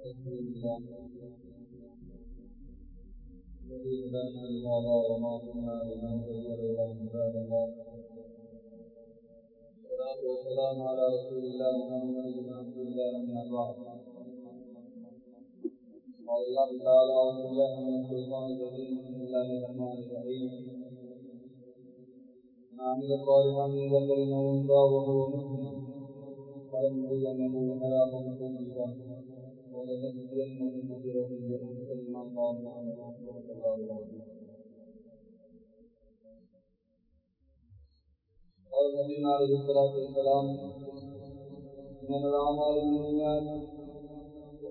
اللهم صل على سيدنا محمد وعلى اله وصحبه وسلم ولنجزين كثيرا منهم ان الله عنهم صدق الله اور نبی علیہ الصلوۃ والسلام من الاعمال بالنیات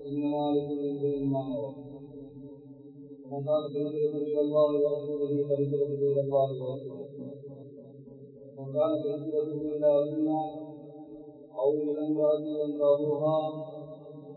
انما لكل امرئ ما نوى وقال بيته الى الله ورسوله فرجته الى الله ورسوله وقال بيته الى امنا او الى امراه ينكرها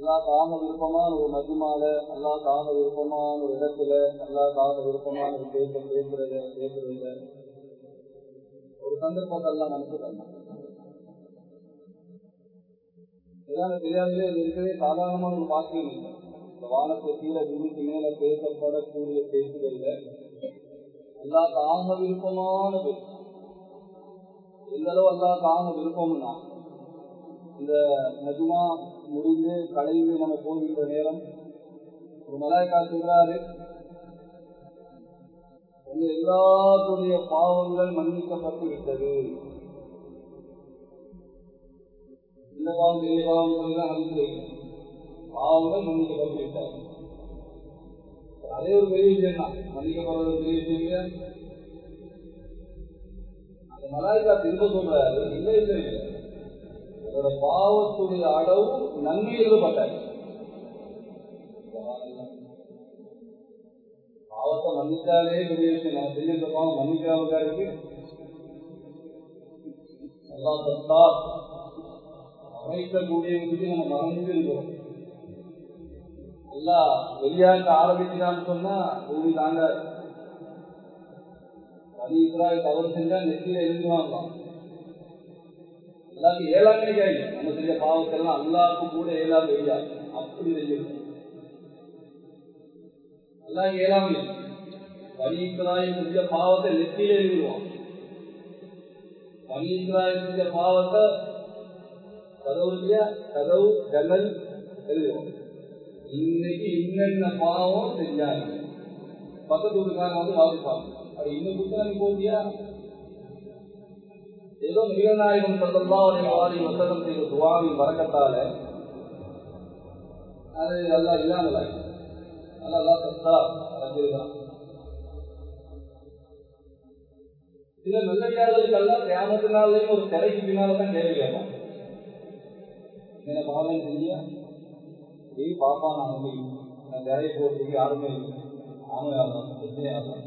எல்லா காம விருப்பமான ஒரு மதிமால எல்லா காம விருப்பமான ஒரு இடத்துல எல்லா காம விருப்பமான ஒரு பேச பேசுறத பேசுறதுல ஒரு சந்தர்ப்பத்தை எல்லாம் நமக்கு தந்தாங்க இதான் இது இருக்கவே சாதாரணமான ஒரு வாக்கியம் இல்லை. இந்த வானத்தை கீழே விதிக்கு மேல பேசப்படக்கூடிய பேசுகள்ல எல்லா காம விருப்பமான பேச்சு எந்த அளவு எல்லா காம விருப்பம்னா இந்த மஜுமா முடிந்து கடைந்து நம்ம போகின்ற நேரம். ஒரு மலாய்க்கா சொல்றாரு உங்க எல்லாத்துடைய பாவங்கள் மன்னிக்கப்பட்டு விட்டது. இந்த பாவம் பெரிய பாவம் சொல்லிதான் அனுப்பிடுங்க பாவங்கள் மன்னிக்கப்பட்டு விட்டார் அதே ஒரு பெரிய விஷயம் தான் மன்னிக்கப்படுறது பெரிய விஷயம் அந்த மலாய்க்கா திரும்ப சொல்றாரு இல்லை இல்லை பாவத்துடைய அளவு நன்மை எழுதப்பட்டார். பாவத்தை மன்னிச்சாலே பெரிய விஷயம். நான் செஞ்சிருந்த பாவம் மன்னிக்காம இருக்கு நல்லா சத்தா அமைக்கக்கூடிய விஷயம் நம்ம மறந்து இருக்கிறோம். நல்லா வெளியாக்க ஆரம்பிக்கிறான்னு சொன்னா பூமி தாங்க தவறு செஞ்சா நெத்தியில எழுந்துவாங்க எல்லாருக்கும் ஏழாம் கிடைக்காது நம்ம செஞ்ச பாவத்தெல்லாம் அல்லாருக்கும் கூட ஏழாம் வெளியா அப்படி செஞ்சிருக்கோம் எல்லாம் ஏழாம் பனி செஞ்ச பாவத்தை நெத்தியில எழுதுவான் பனி செஞ்ச பாவத்தை கதவுடைய கதவு ஜன்னல் எழுதுவோம் இன்னைக்கு இன்னென்ன பாவம் செஞ்சாங்க பக்கத்து வீட்டுக்காரன் வந்து வாசிப்பாங்க அது இன்னும் புத்தகம் போதியா ஏதோ மிகநாயகம் சொல்லலாம் வாரி வசனம் செய்த துவாவின் வரக்கத்தால அது நல்லா இல்லாமல் நல்லா சத்தா அடைஞ்சிருக்கான் சில நல்லடியாளர்களுக்கெல்லாம் கிராமத்தினாலையும் ஒரு திரைக்கு பின்னால்தான் கேள்வி கேட்பான் என்ன பாவம் செஞ்சியா ஏய் பாப்பா நான் வந்து நான் நிறைய போறதுக்கு யாருமே இல்லை. ஆமே ஆகலாம் பிரச்சனை ஆகலாம்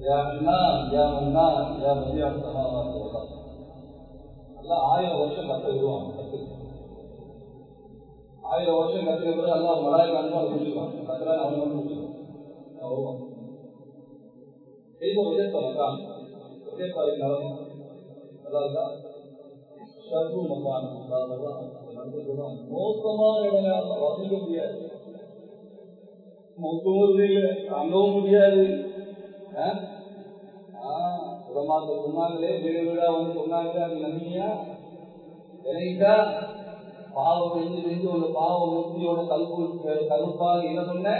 மன்னான் யா மன்னான் யா பதியா சமாவாதி வல்லம் ஆயிரம் வருஷம் கத்து விடுவான் கத்து ஆயிரம் வருஷம் கத்துக்க பிறகு எல்லாம் மலாய்க்கு அனுபவம் முடிச்சுக்கலாம் அவங்க நலம் நல்லா இருக்கா சர்வு மக்கான் மோசமான இடங்கள் வசிக்க முடியாது மொத்தமும் இல்லை அங்கவும் முடியாது உடமாக்க சொன்னாங்களே வீடு வீடா வந்து சொன்னாங்க நினைத்தா பாவம் செஞ்சு செஞ்சு ஒரு பாவ மூர்த்தியோட கல்பு கருப்பாக என்ன சொன்ன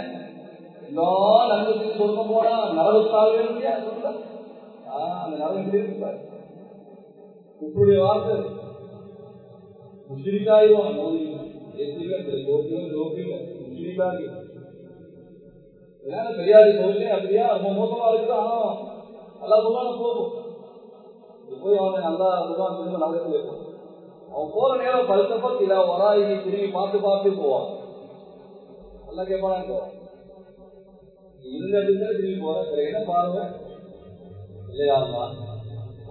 நான் நன்மைக்கு சொல்ல போனா நரவு சாக இல்லையா சொல்ல அந்த நரவு எப்படி இருக்கு உங்களுடைய வார்த்தை முஸ்லிக்காயும் தெரியாது சொல்லி அப்படியா? ரொம்ப மோசமா இருக்குது? ஆனா நல்லா சொல்லுவாங்க போகும் போய் அவன் நல்லா சொல்லுவான் திரும்ப நல்லது அவன் போற நேரம் பரிசப்ப இல்ல வராயி திரும்பி பார்த்து பார்த்து போவான். நல்லா கேட்பானா இந்த இடத்துல திரும்பி போற. என்ன பாருங்க இல்லையா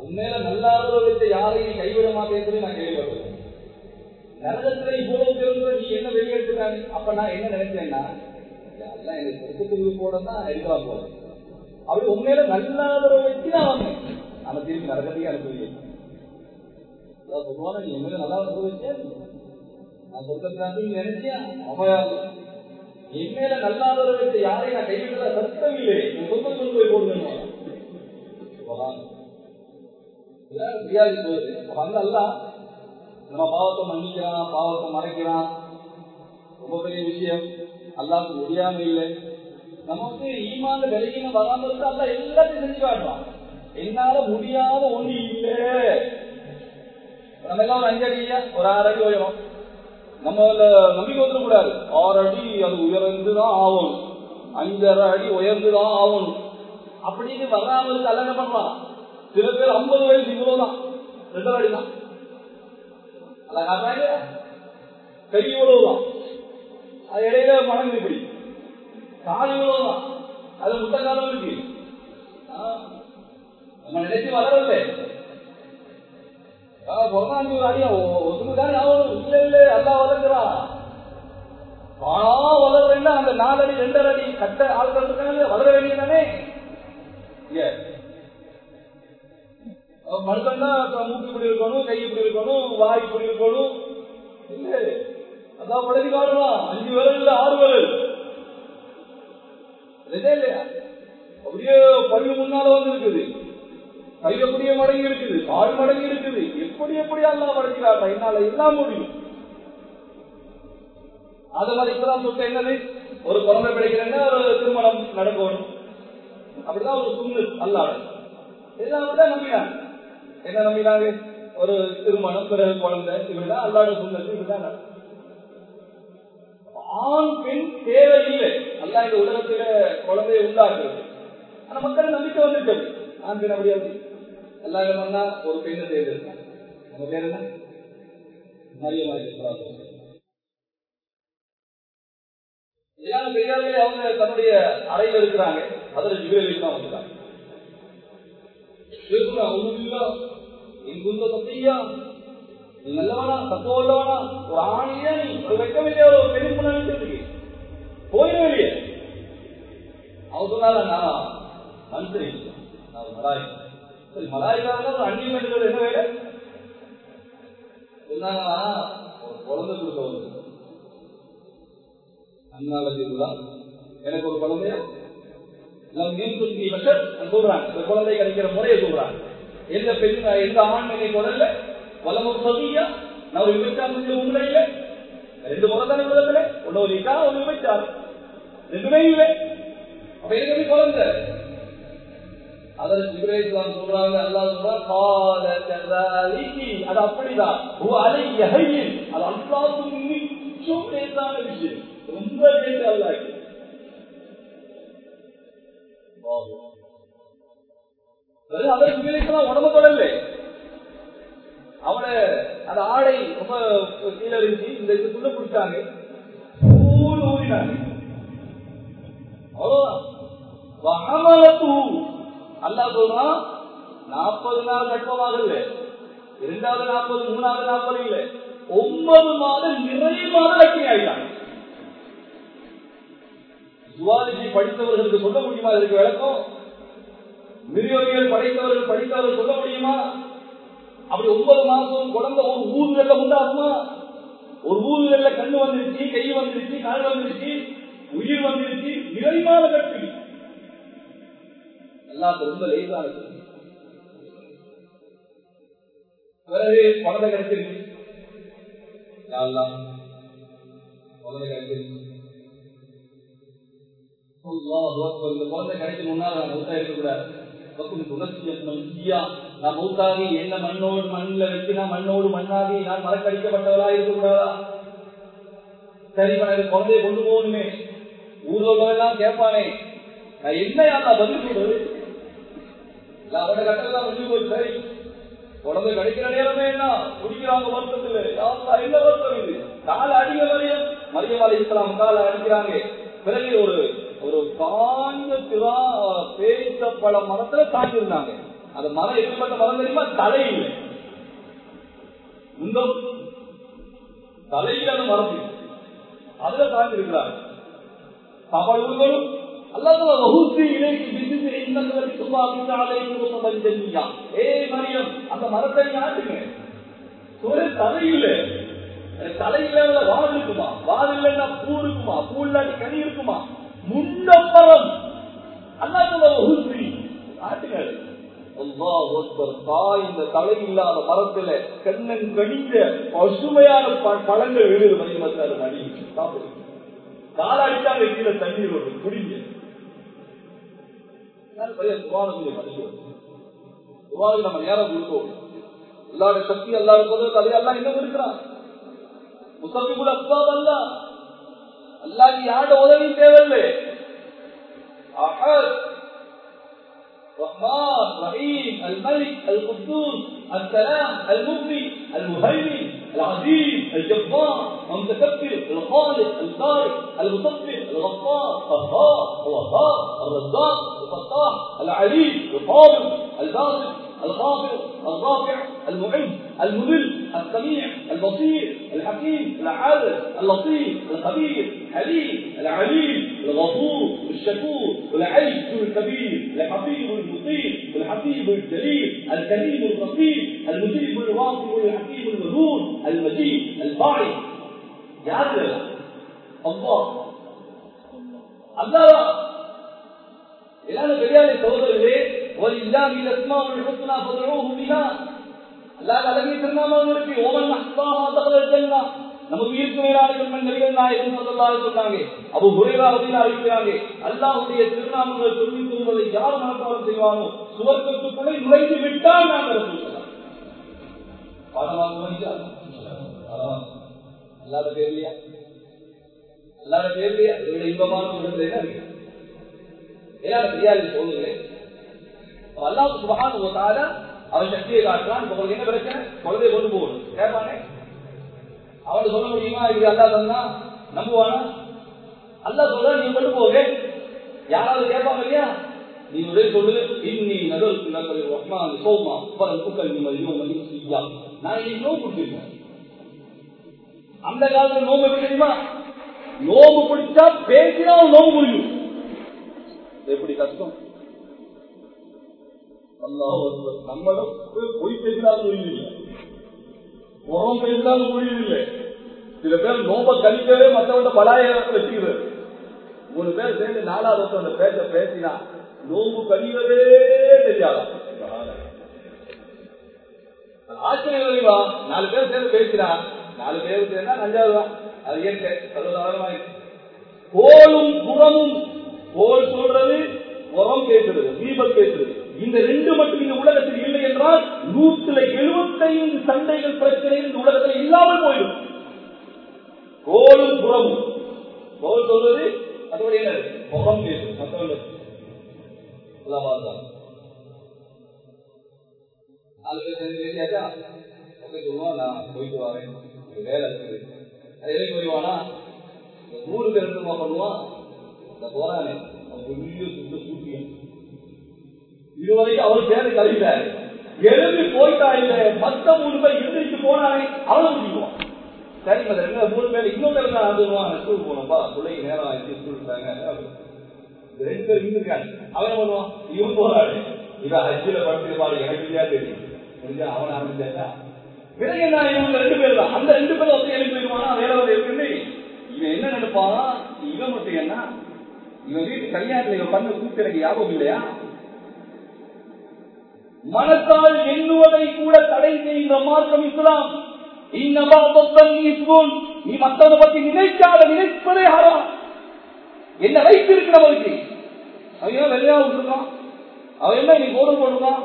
உண்மையில நல்லா வச்சு யாரையும் கைவிட மாட்டேன்னு நான் கேள்விப்பட்டேன் நரகத்துல இவ்வளவு தெரிஞ்ச நீ என்ன வெளியெடுத்துட்டாங்க அப்ப நான் என்ன நினைச்சேன்னா எல்லாம் எனக்கு சொத்துக்கு போட தான் எடுக்கலாம் போல உண்மையில நல்லாதவரை வச்சு நான் வந்தேன் ஆனா திரும்பி நரகத்தையே அனுப்பி சொல்லுவாங்க நீ உண்மையில நல்லா வச்சே நான் சொல்றது நினைச்சியா? அம்மையா என் நல்லாதவரை வச்சு யாரையும் நான் கைவிட்டதா சத்தம் இல்லை என் சொந்த போய் போடுவேன் நம்ம பாவத்தை மன்னிக்கிறான் பாவத்தை மறைக்கிறான். ரொம்ப பெரிய விஷயம். அல்லாவுக்கு முடியாம இல்லை. நமக்கு ஈமாந்த விலகின வராம இருக்கு அல்ல எல்லாத்தையும் செஞ்சு காட்டுறான் என்னால முடியாத ஒண்ணு இல்லை. நம்ம எல்லாம் ஒரு அஞ்சு அடியா ஒரு ஆறு அடி உயரம். நம்ம நம்பிக்கை வந்துட கூடாது. ஆறு அடி அது உயர்ந்துதான் ஆகணும். அஞ்சரை அடி உயர்ந்துதான் ஆகணும். அப்படின்னு வராம இருக்கு அல்ல என்ன பண்ணலாம் சில பேர் ஐம்பது வயசு இவ்வளவுதான். ரெண்டரை அல்ல தான் கை இவ்வளவுதான். அது இடையில மடங்கு இப்படி கால் இவ்வளவுதான். அது முட்டை காலம் இருக்கு நம்ம நினைச்சு வளரல. பிறந்தாண்டி ஒரு அடியா ஒத்துமைதானே ஆகணும் இல்ல இல்ல அல்லா வளர்க்கிறான் ஆனா வளர்றேன்னா அந்த நாலடி ரெண்டரை அடி கட்ட ஆள்கள் இருக்காங்க வளர வேண்டியதானே மனுஷன்னா மூக்கு இப்படி இருக்கணும் கை இப்படி இருக்கணும் வாய் இப்படி இருக்கணும். இல்ல. அதான் பழகி காட்டலாம் அஞ்சு விரல் இல்ல ஆறு விரல். இல்லையா? அப்படியே பள்ளி முன்னால வந்து இருக்குது. கை அப்படியே மடங்கி இருக்குது. கால் மடங்கி இருக்குது. எப்படி எப்படி அல்லா மடங்கிறாங்க என்னால எல்லாம் முடியும். அது மாதிரி இப்பதான் சொல்லிட்டு என்னது? ஒரு குழந்தை பிடிக்கிறேன்னா ஒரு திருமணம் நடக்கணும். அப்படிதான் ஒரு சுண்ணு அல்லாடு எல்லாம் அப்படிதான் நம்பினாங்க. என்ன நம்பினாங்க? ஒரு திருமணம் பிறகு குழந்தை. இப்படிதான் அல்லாட சுண்ணத்து இப்படிதான் ஆண் பெண் தேவை இல்லை அல்லா இந்த உலகத்துல குழந்தைய உண்டாக்குறது. ஆனா மக்கள் நம்பிக்கை வந்துட்டது ஆண் பெண் அப்படி எல்லா இடம்னா ஒரு பெண்ணை தேர்ந்தெடுத்தாங்க நம்ம பேர் என்ன? பெரியார்களே அவங்க தன்னுடைய அறையில் இருக்கிறாங்க. அதில் ஜிபிரேலுக்கு தான் வந்துட்டாங்க. நீ நல்லவனா தத்துவ ஒரு ஆணியா நீ ஒரு வெக்கமில்லையா ஒரு பெண் பண்ணி போயிடும் இல்லையே சொன்னால நான் மந்திரி நான் மலாய் சரி மலாய்க்காக ஒரு அன்னிமெண்ட் என்ன வேலை சொன்னாங்களா ஒரு குழந்தை கொடுக்க வந்து அண்ணால எனக்கு ஒரு குழந்தைய சொல்றாங்க இந்த குழந்தை கிடைக்கிற முறையை சொல்றாங்க எந்த பெண் எந்த ஆண் என்னை கொடல வளமும் நான் ஒரு விபச்சாரம் ரெண்டு முறை தானே உலகத்துல ஒன்னு ஒரு இக்கா ஒரு விபச்சாரம் ரெண்டுமே இல்லை. அப்ப எனக்கு குழந்தை அதற்கு சொல்றாங்க அல்லாஹ் சொல்றான் கால அது அப்படிதான். ஓ அலை யஹையின் அது அல்லாஹ்வுக்கு மிச்சம் லேசான விஷயம். ரொம்ப லேசா அல்லாஹ். அதற்கு உடம்பு தொடரல. அந்த ஆடை ரொம்ப கீழே இருந்து இந்த இதுக்குள்ள பிடிச்சாங்க ஊர் ஊறினாங்க. அல்லா சொல்றான் நாற்பது நாள் கற்பமாகல இரண்டாவது நாற்பது மூணாவது நாற்பது இல்ல. ஒன்பது மாதம் நிறைய மாதம் லட்சுமி ஆயிட்டாங்க படித்தவர்களுக்கு சொல்ல முடியுமா? இதற்கு விளக்கம்? மிருகவியல் படைத்தவர்கள் படித்தவர்கள் சொல்ல முடியுமா? அப்படி ஒன்பது மாசம் குழந்தை ஒரு ஊர்ல உண்டாகுமா? ஒரு ஊர்ல கண்ணு வந்துருச்சு கை வந்துருச்சு கால் வந்துருச்சு உயிர் வந்துருச்சு நிறைவான கட்டி எல்லாம் ரொம்ப இருக்கு பிறகு குழந்தை கிடைச்சிருக்கு குழந்தை கிடைச்சிருக்கு குழந்தை கிடைக்கிற முன்னால் நான் இருக்கக்கூடாது நான் மூத்தாகி என்ன மண்ணோடு மண்ணில் வச்சு நான் மண்ணோடு மண்ணாகி நான் மறக்கடிக்கப்பட்டவரா இருக்கக்கூடாதா? சரி எனக்கு குழந்தைய கொண்டு போகணுமே. ஊர்ல எல்லாம் கேட்பானே. நான் என்ன யாரா பதில் சொல்றது? அவட கட்டெல்லாம் முடிஞ்சு போய் சரி. குழந்தை கிடைக்கிற நேரமே என்ன? குடிக்கிறாங்க வருத்தத்துல. என்ன வருத்தம் இது? கால அடிக்க மரியம் மரியம் அலி இஸ்லாம் கால அடிக்கிறாங்க. பிறகு ஒரு ஒரு காஞ்ச திரா பேச பல மரத்துல தாங்கியிருந்தாங்க அந்த மரம் எப்பட்ட மரம் தெரியுமா? தலை இல்லை இந்த தலையில் அந்த மரம் அதுல தாங்கியிருக்கிறாங்க அவர்களும் அல்லாஹ் வஹூசி இலைக்கு பிசிசி இன்னல்லதி துபாபித அலைஹி வஸல்லம் ஜன்னியா ஏ மரியம் அந்த மரத்தை நாட்டுங்க ஒரு தலை இல்ல தலை வால் இருக்குமா? வால் இல்லைன்னா பூ இருக்குமா? பூ இல்லாட்டி கனி இருக்குமா? முண்டம்பரம் அல்லாஹ் வஹூசி. நாட்டுங்க அல்லாஹ் தாய் இந்த தலை இல்லாத மரத்துல கண்ணன் கடிஞ்ச பசுமையான பழங்கள் எழுது மரியம் அடி சாப்பிடுங்க காலாடித்தான் கீழே தண்ணீர் வரும். குடிங்க நம்ம நேரம் கொடுத்தோம் எல்லாருடைய சக்தி எல்லாரும் கதையெல்லாம் இன்னும் இருக்கிறான் முசப்பி கூட அப்பா அல்ல. அல்லாக்கு யாரோட உதவி தேவையில்லை? الرحمن الرحيم الملك القدوس السلام المبني المهيمن العزيز الجبار المتكبر الخالق البارئ المصبر الغفار القهار الوهاب الرزاق الفتاح العليم القابل الباسط الغافر الرافع المعز المذل السميع البصير الحكيم العادل اللطيف الخبير الحليم العليم. الشكور العيش الكبير الحفيظ المطيع الحبيب الجليل الكريم الرقيب المجيب الواصف الحكيم الودود المجيد الباعث يعدل الله الله எல்லாரும் பெரியாரை சகோதரர்களே ஒரு இல்லாமி லஸ்மாவுல் ஹுஸ்னா ஃபதுஊஹு பிஹா அல்லாஹ் அழகிய திருநாமம் இருக்கு ஓமன் அஹ்சாஹா தகலல் ஜன்னா நமது உயிருக்கு மேலாளர்கள் பெண்மண் நபிகள் நாயகம் ஸல்லல்லாஹு சொன்னாங்க. அபூ ஹுரைரா ரலியல்லாஹு அறிவிக்கிறாங்க. அல்லாஹ்வுடைய திருநாமங்கள் சொல்லி சொல்வதை யார் மனப்பாடம் செய்வானோ சுவர்க்கத்துக்குள்ளே நுழைந்து விட்டால் நாங்கள் ரசூல் ஸல்லல்லாஹு நுழைஞ்சா அல்லாத பேர்லையா அல்லாத பேர்லையா இதோட இன்பமான சொல்றது என்ன சொல்லுங்களேன். அல்லாஹ் சுபஹானஹு அவன் சக்தியை காட்டுறான். என்ன பிரச்சனை? குழந்தைய கொண்டு போகணும். கேட்பானே அவன் சொல்ல முடியுமா? இது அல்லா தந்தா நம்புவானா? அல்லா சொல்ற நீ கொண்டு போக யாராவது கேட்பாங்க இல்லையா? நீ உடல் சொல்லு இன்னி நகல் நகல் ரஹ்மான் சோமா பரன் புக்கல் மதியம் மதியம் செய்யா நான் இன்னைக்கு நோவு கொடுத்துருக்கேன் அந்த காலத்துல நோம்பு எப்படி தெரியுமா? நோம்பு பிடிச்சா பேசினா நோம்பு முடியும். எப்படி கஷ்டம்? நம்மளும் பொய் பேசினாலும் புரியுதில்லை உரம் பேசினாலும் புரியுதில்லை சில பேர் நோம்ப கழிக்கவே மற்றவங்க பலாயிரத்தை வச்சுக்கிறது. மூணு பேர் சேர்ந்து நாலாவது அந்த பேச்ச பேசினா நோம்பு கழிவதே தெரியாது. ஆச்சரியம் நாலு பேர் சேர்ந்து பேசினா நாலு பேர் சேர்ந்தா அஞ்சாவதுதான் அது இயற்கை. சர்வசாதாரணமாயிருக்கு கோலும் புறமும் கோல் சொல்றது உரம் பேசுறது தீபம் பேசுறது இந்த ரெண்டு மட்டும் இந்த உலகத்தில் இல்லை என்றால் நூற்றுல எழுபத்தைந்து சண்டைகள் பிரச்சனைகள் இந்த உலகத்தில் இல்லாமல் போயிடும். கோலும் புறமும். கோல் சொல்வது அதோட என்ன? புறம் நான் போயிட்டு வரேன். வேலை இருக்குது. அது எதுக்கு போயிடுவானா நூறு பேர் எடுத்து பண்ணுவான். இந்த போறானே. இதுவரை இதுவரைக்கும் அவர் பேரு கழிக்கிறாரு எழுந்து போயிட்டா இல்ல மத்த மூணு பேர் எழுந்திரிச்சு போனாலே அவனை முடிக்குவான் சரி ரெண்டு மூணு பேர் இன்னும் தான் ஸ்கூல் போனப்பா பிள்ளைக்கு நேரம் ஆயிடுச்சு ஸ்கூல் இருக்காங்க ரெண்டு பேர் இருந்திருக்காங்க அவன் பண்ணுவான்? இவன் போறாரு இவன் அஜில படுத்திருப்பாரு எனக்கு தெரியும். முடிஞ்சா அவன் ஆரம்பிச்சாச்சா? பிறகு என்ன இவங்க ரெண்டு பேர் தான். அந்த ரெண்டு பேரும் வந்து எழுப்பி போயிருவானா வேலை வந்து இவன் என்ன நினைப்பானா? இவன் மட்டும் என்ன? இவன் வீட்டு கல்யாணத்துல இவன் பண்ண கூத்து எனக்கு ஞாபகம் இல்லையா? மனத்தால் எண்ணுவதை கூட தடை செய்கிற மார்க்கம் இஸ்லாம். நீ மத்தவனை பத்தி நினைக்காத நினைப்பதே ஹராம். என்ன வைத்து இருக்கிற நம்மளுக்கு அவன் என்ன வெள்ளையா விட்டுருக்கான்? அவன் என்ன நீ கோடு போடுறான்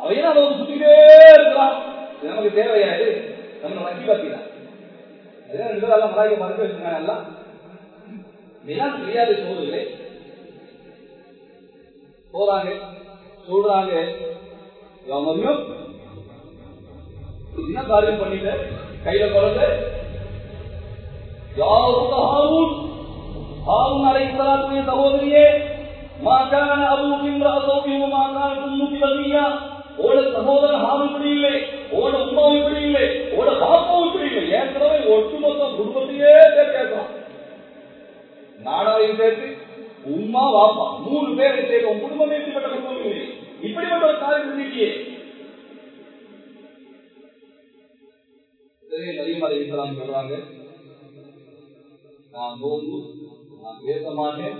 அவன் என்ன அதை சுத்திட்டே இருக்கிறான்? நமக்கு தேவையாது நம்ம வக்கி பார்க்கிறான் இதெல்லாம் மலாய்க்க மறக்க வச்சிருக்காங்க எல்லாம். இதெல்லாம் தெரியாத சோதனை போறாங்க சொல்றாங்க. மம்மியும் என்ன காரியம் பண்ணிட்ட? கையில குழந்த யாரும் ஹாரூன்? ஹாரூன் அலைஹிஸ்ஸலாத்துடைய சகோதரியே மா கான அபூக்கு இம்ரா சௌகி வ ஓட சகோதரன் ஹாரூன் இப்படி இல்லை ஓட உம்மாவும் இப்படி இல்லை ஓட பாப்பாவும் இப்படி இல்லை. ஏற்கனவே ஒட்டுமொத்த குடும்பத்தையே சேர்க்கலாம் நாடாவையும் சேர்த்து உம்மா வாப்பா மூணு பேரை சேர்த்து குடும்பமே இப்படிப்பட்ட குடும்பம் இப்படிப்பட்ட ஒரு காரியம் இருந்துட்டியே சொல்றாங்க நான் நோம்பு நான் பேச மாட்டேன்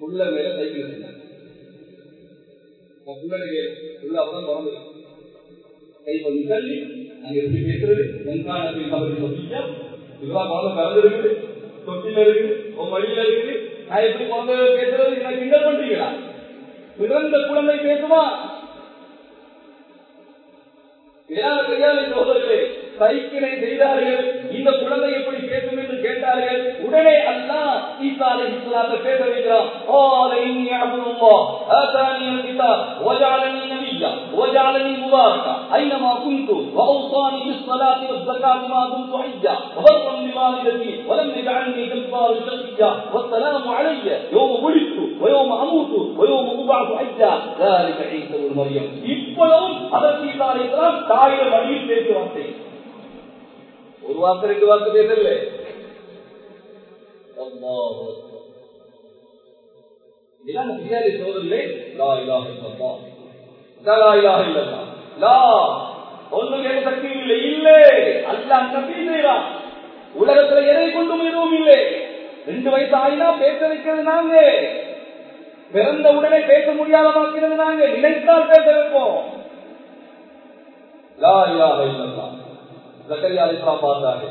உள்ள மேல சைக்கிள் செஞ்சேன் உள்ள அப்பதான் திறந்து கை கொஞ்சம் தள்ளி அங்க எப்படி பேசுறது வெங்கான கபடி குழந்தை பிறந்திருக்குது தொட்டில உன் வழியில இருக்கு நான் எப்படி குழந்தை பேசுறது எனக்கு கிண்டல் பண்றீங்களா? பிறந்த குழந்தை பேசுமா சோதர்களே சைக்கிளை செய்தார்கள் இந்த குழந்தை எப்படி பேசும் என்று கேட்டார்கள் உடனே அல்லா ஈசாலை இஸ்லாத்தை பேச வைக்கிறான் قال إني عبد الله آتاني الكتاب وجعلني نبيا وجعلني مباركا أينما كنت وأوصاني بالصلاة والزكاة ما دمت حيا وبرا بوالدتي ولم يجعلني جبارا شقيا والسلام علي يوم ولدت ويوم أموت ويوم أبعث حيا ذلك عيسى بن مريم இப்பொழுதும் அதற்கு ஈசா அலைஹிஸ்ஸலாம் தாயில வழியில் ஒரு வார்த்தை ரெண்டு வாக்கு பேசல இதெல்லாம் பிரியாதி லா இலாஹ இல்லல்லாஹ் லா இலாஹ லா ஒன்று இல்லை இல்லை அல்லாஹ் நபி செய்யலாம் உலகத்துல எதை கொண்டும் எதுவும் இல்லை ரெண்டு வயசு ஆயினா பேச வைக்கிறது நாங்க பிறந்த உடனே பேச முடியாதமாக்கிறது நாங்க நினைத்தால் பேச வைப்போம் லா அலிஸ்லாம் பார்த்தாங்க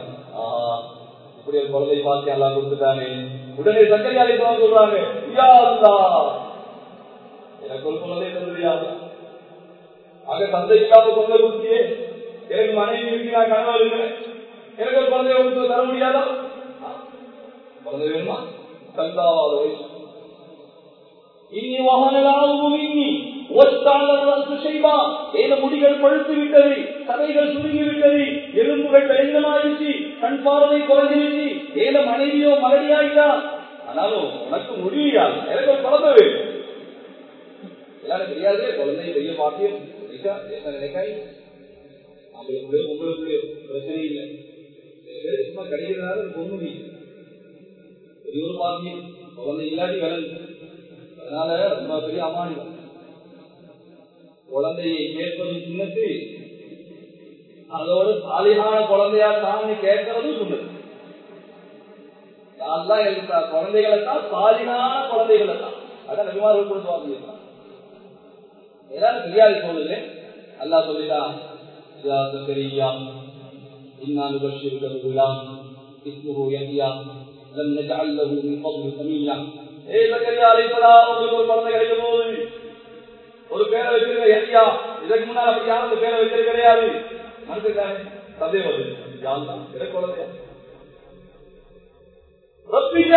இப்படி ஒரு குழந்தை பாக்கி எல்லாம் கொடுத்துட்டானே. உடனே ஜக்கரியா அலிஸ்லாம் சொல்றாங்க எனக்கு ஒரு குழந்தை தந்துறியா ஆக தந்தை இல்லாத குழந்தை கொடுத்தியே எனக்கு மனைவி இருக்கு நான் கணவர் இருக்கிறேன் எனக்கு ஒரு குழந்தைய கொடுத்து தர முடியாதா? குழந்தை வேணுமா? கந்தாவாத வயசு. இன்னி வாகனம் இன்னி முடிகள் பழுத்து விட்டது தலைகள் சுருங்கி விட்டது எலும்புகள் பயங்கரமாயிருச்சு கண் பார்வை குறைஞ்சிருச்சு. ஏல மனைவியோ மலடியாயிட்டா ஆனாலும் உனக்கு முடியா எனக்கு ஒரு குழந்தை வேணும் எல்லாரும் தெரியாது குழந்தை பெரிய பாத்தியம் நினைக்காய் அவங்களுக்குள்ளே உங்களுக்குள்ளே பிரச்சனை இல்லை. சும்மா கிடைக்கிறதுனால பொண்ணு பெரிய ஒரு பாக்கியம். குழந்தை இல்லாட்டி வளர்ந்து அதனால ரொம்ப பெரிய அமானிதம் குழந்தையை கேட்பதும் சின்னத்து அதோட சாலிகான குழந்தையா தான் கேட்கறதும் சொன்னது யாரெல்லாம் எழுத்தா குழந்தைகளை தான் சாலிகான குழந்தைகளை தான் அதான் நபிமார்கள் கொடுத்துவாங்க ஏதாவது தெரியாது சொல்லுது அல்லா சொல்லிட்டான் தெரியா இன்னான் பஷீர்கள் குலாம் اسمه يحيى لم نجعل له من قبل سميا ஏ ஜக்கரியா அலைஹிஸ்ஸலாம் உங்களுக்கு ஒரு குழந்தை கிடைக்க போகுது ஒரு பேரை வச்சிருக்க எரியா இதுக்கு முன்னால் அப்படி யாரும் அந்த பேரை வச்சிருக்க கிடையாது மனசுக்காக சதே வருது. எனக்கு குழந்தையா ரப்பிக்கு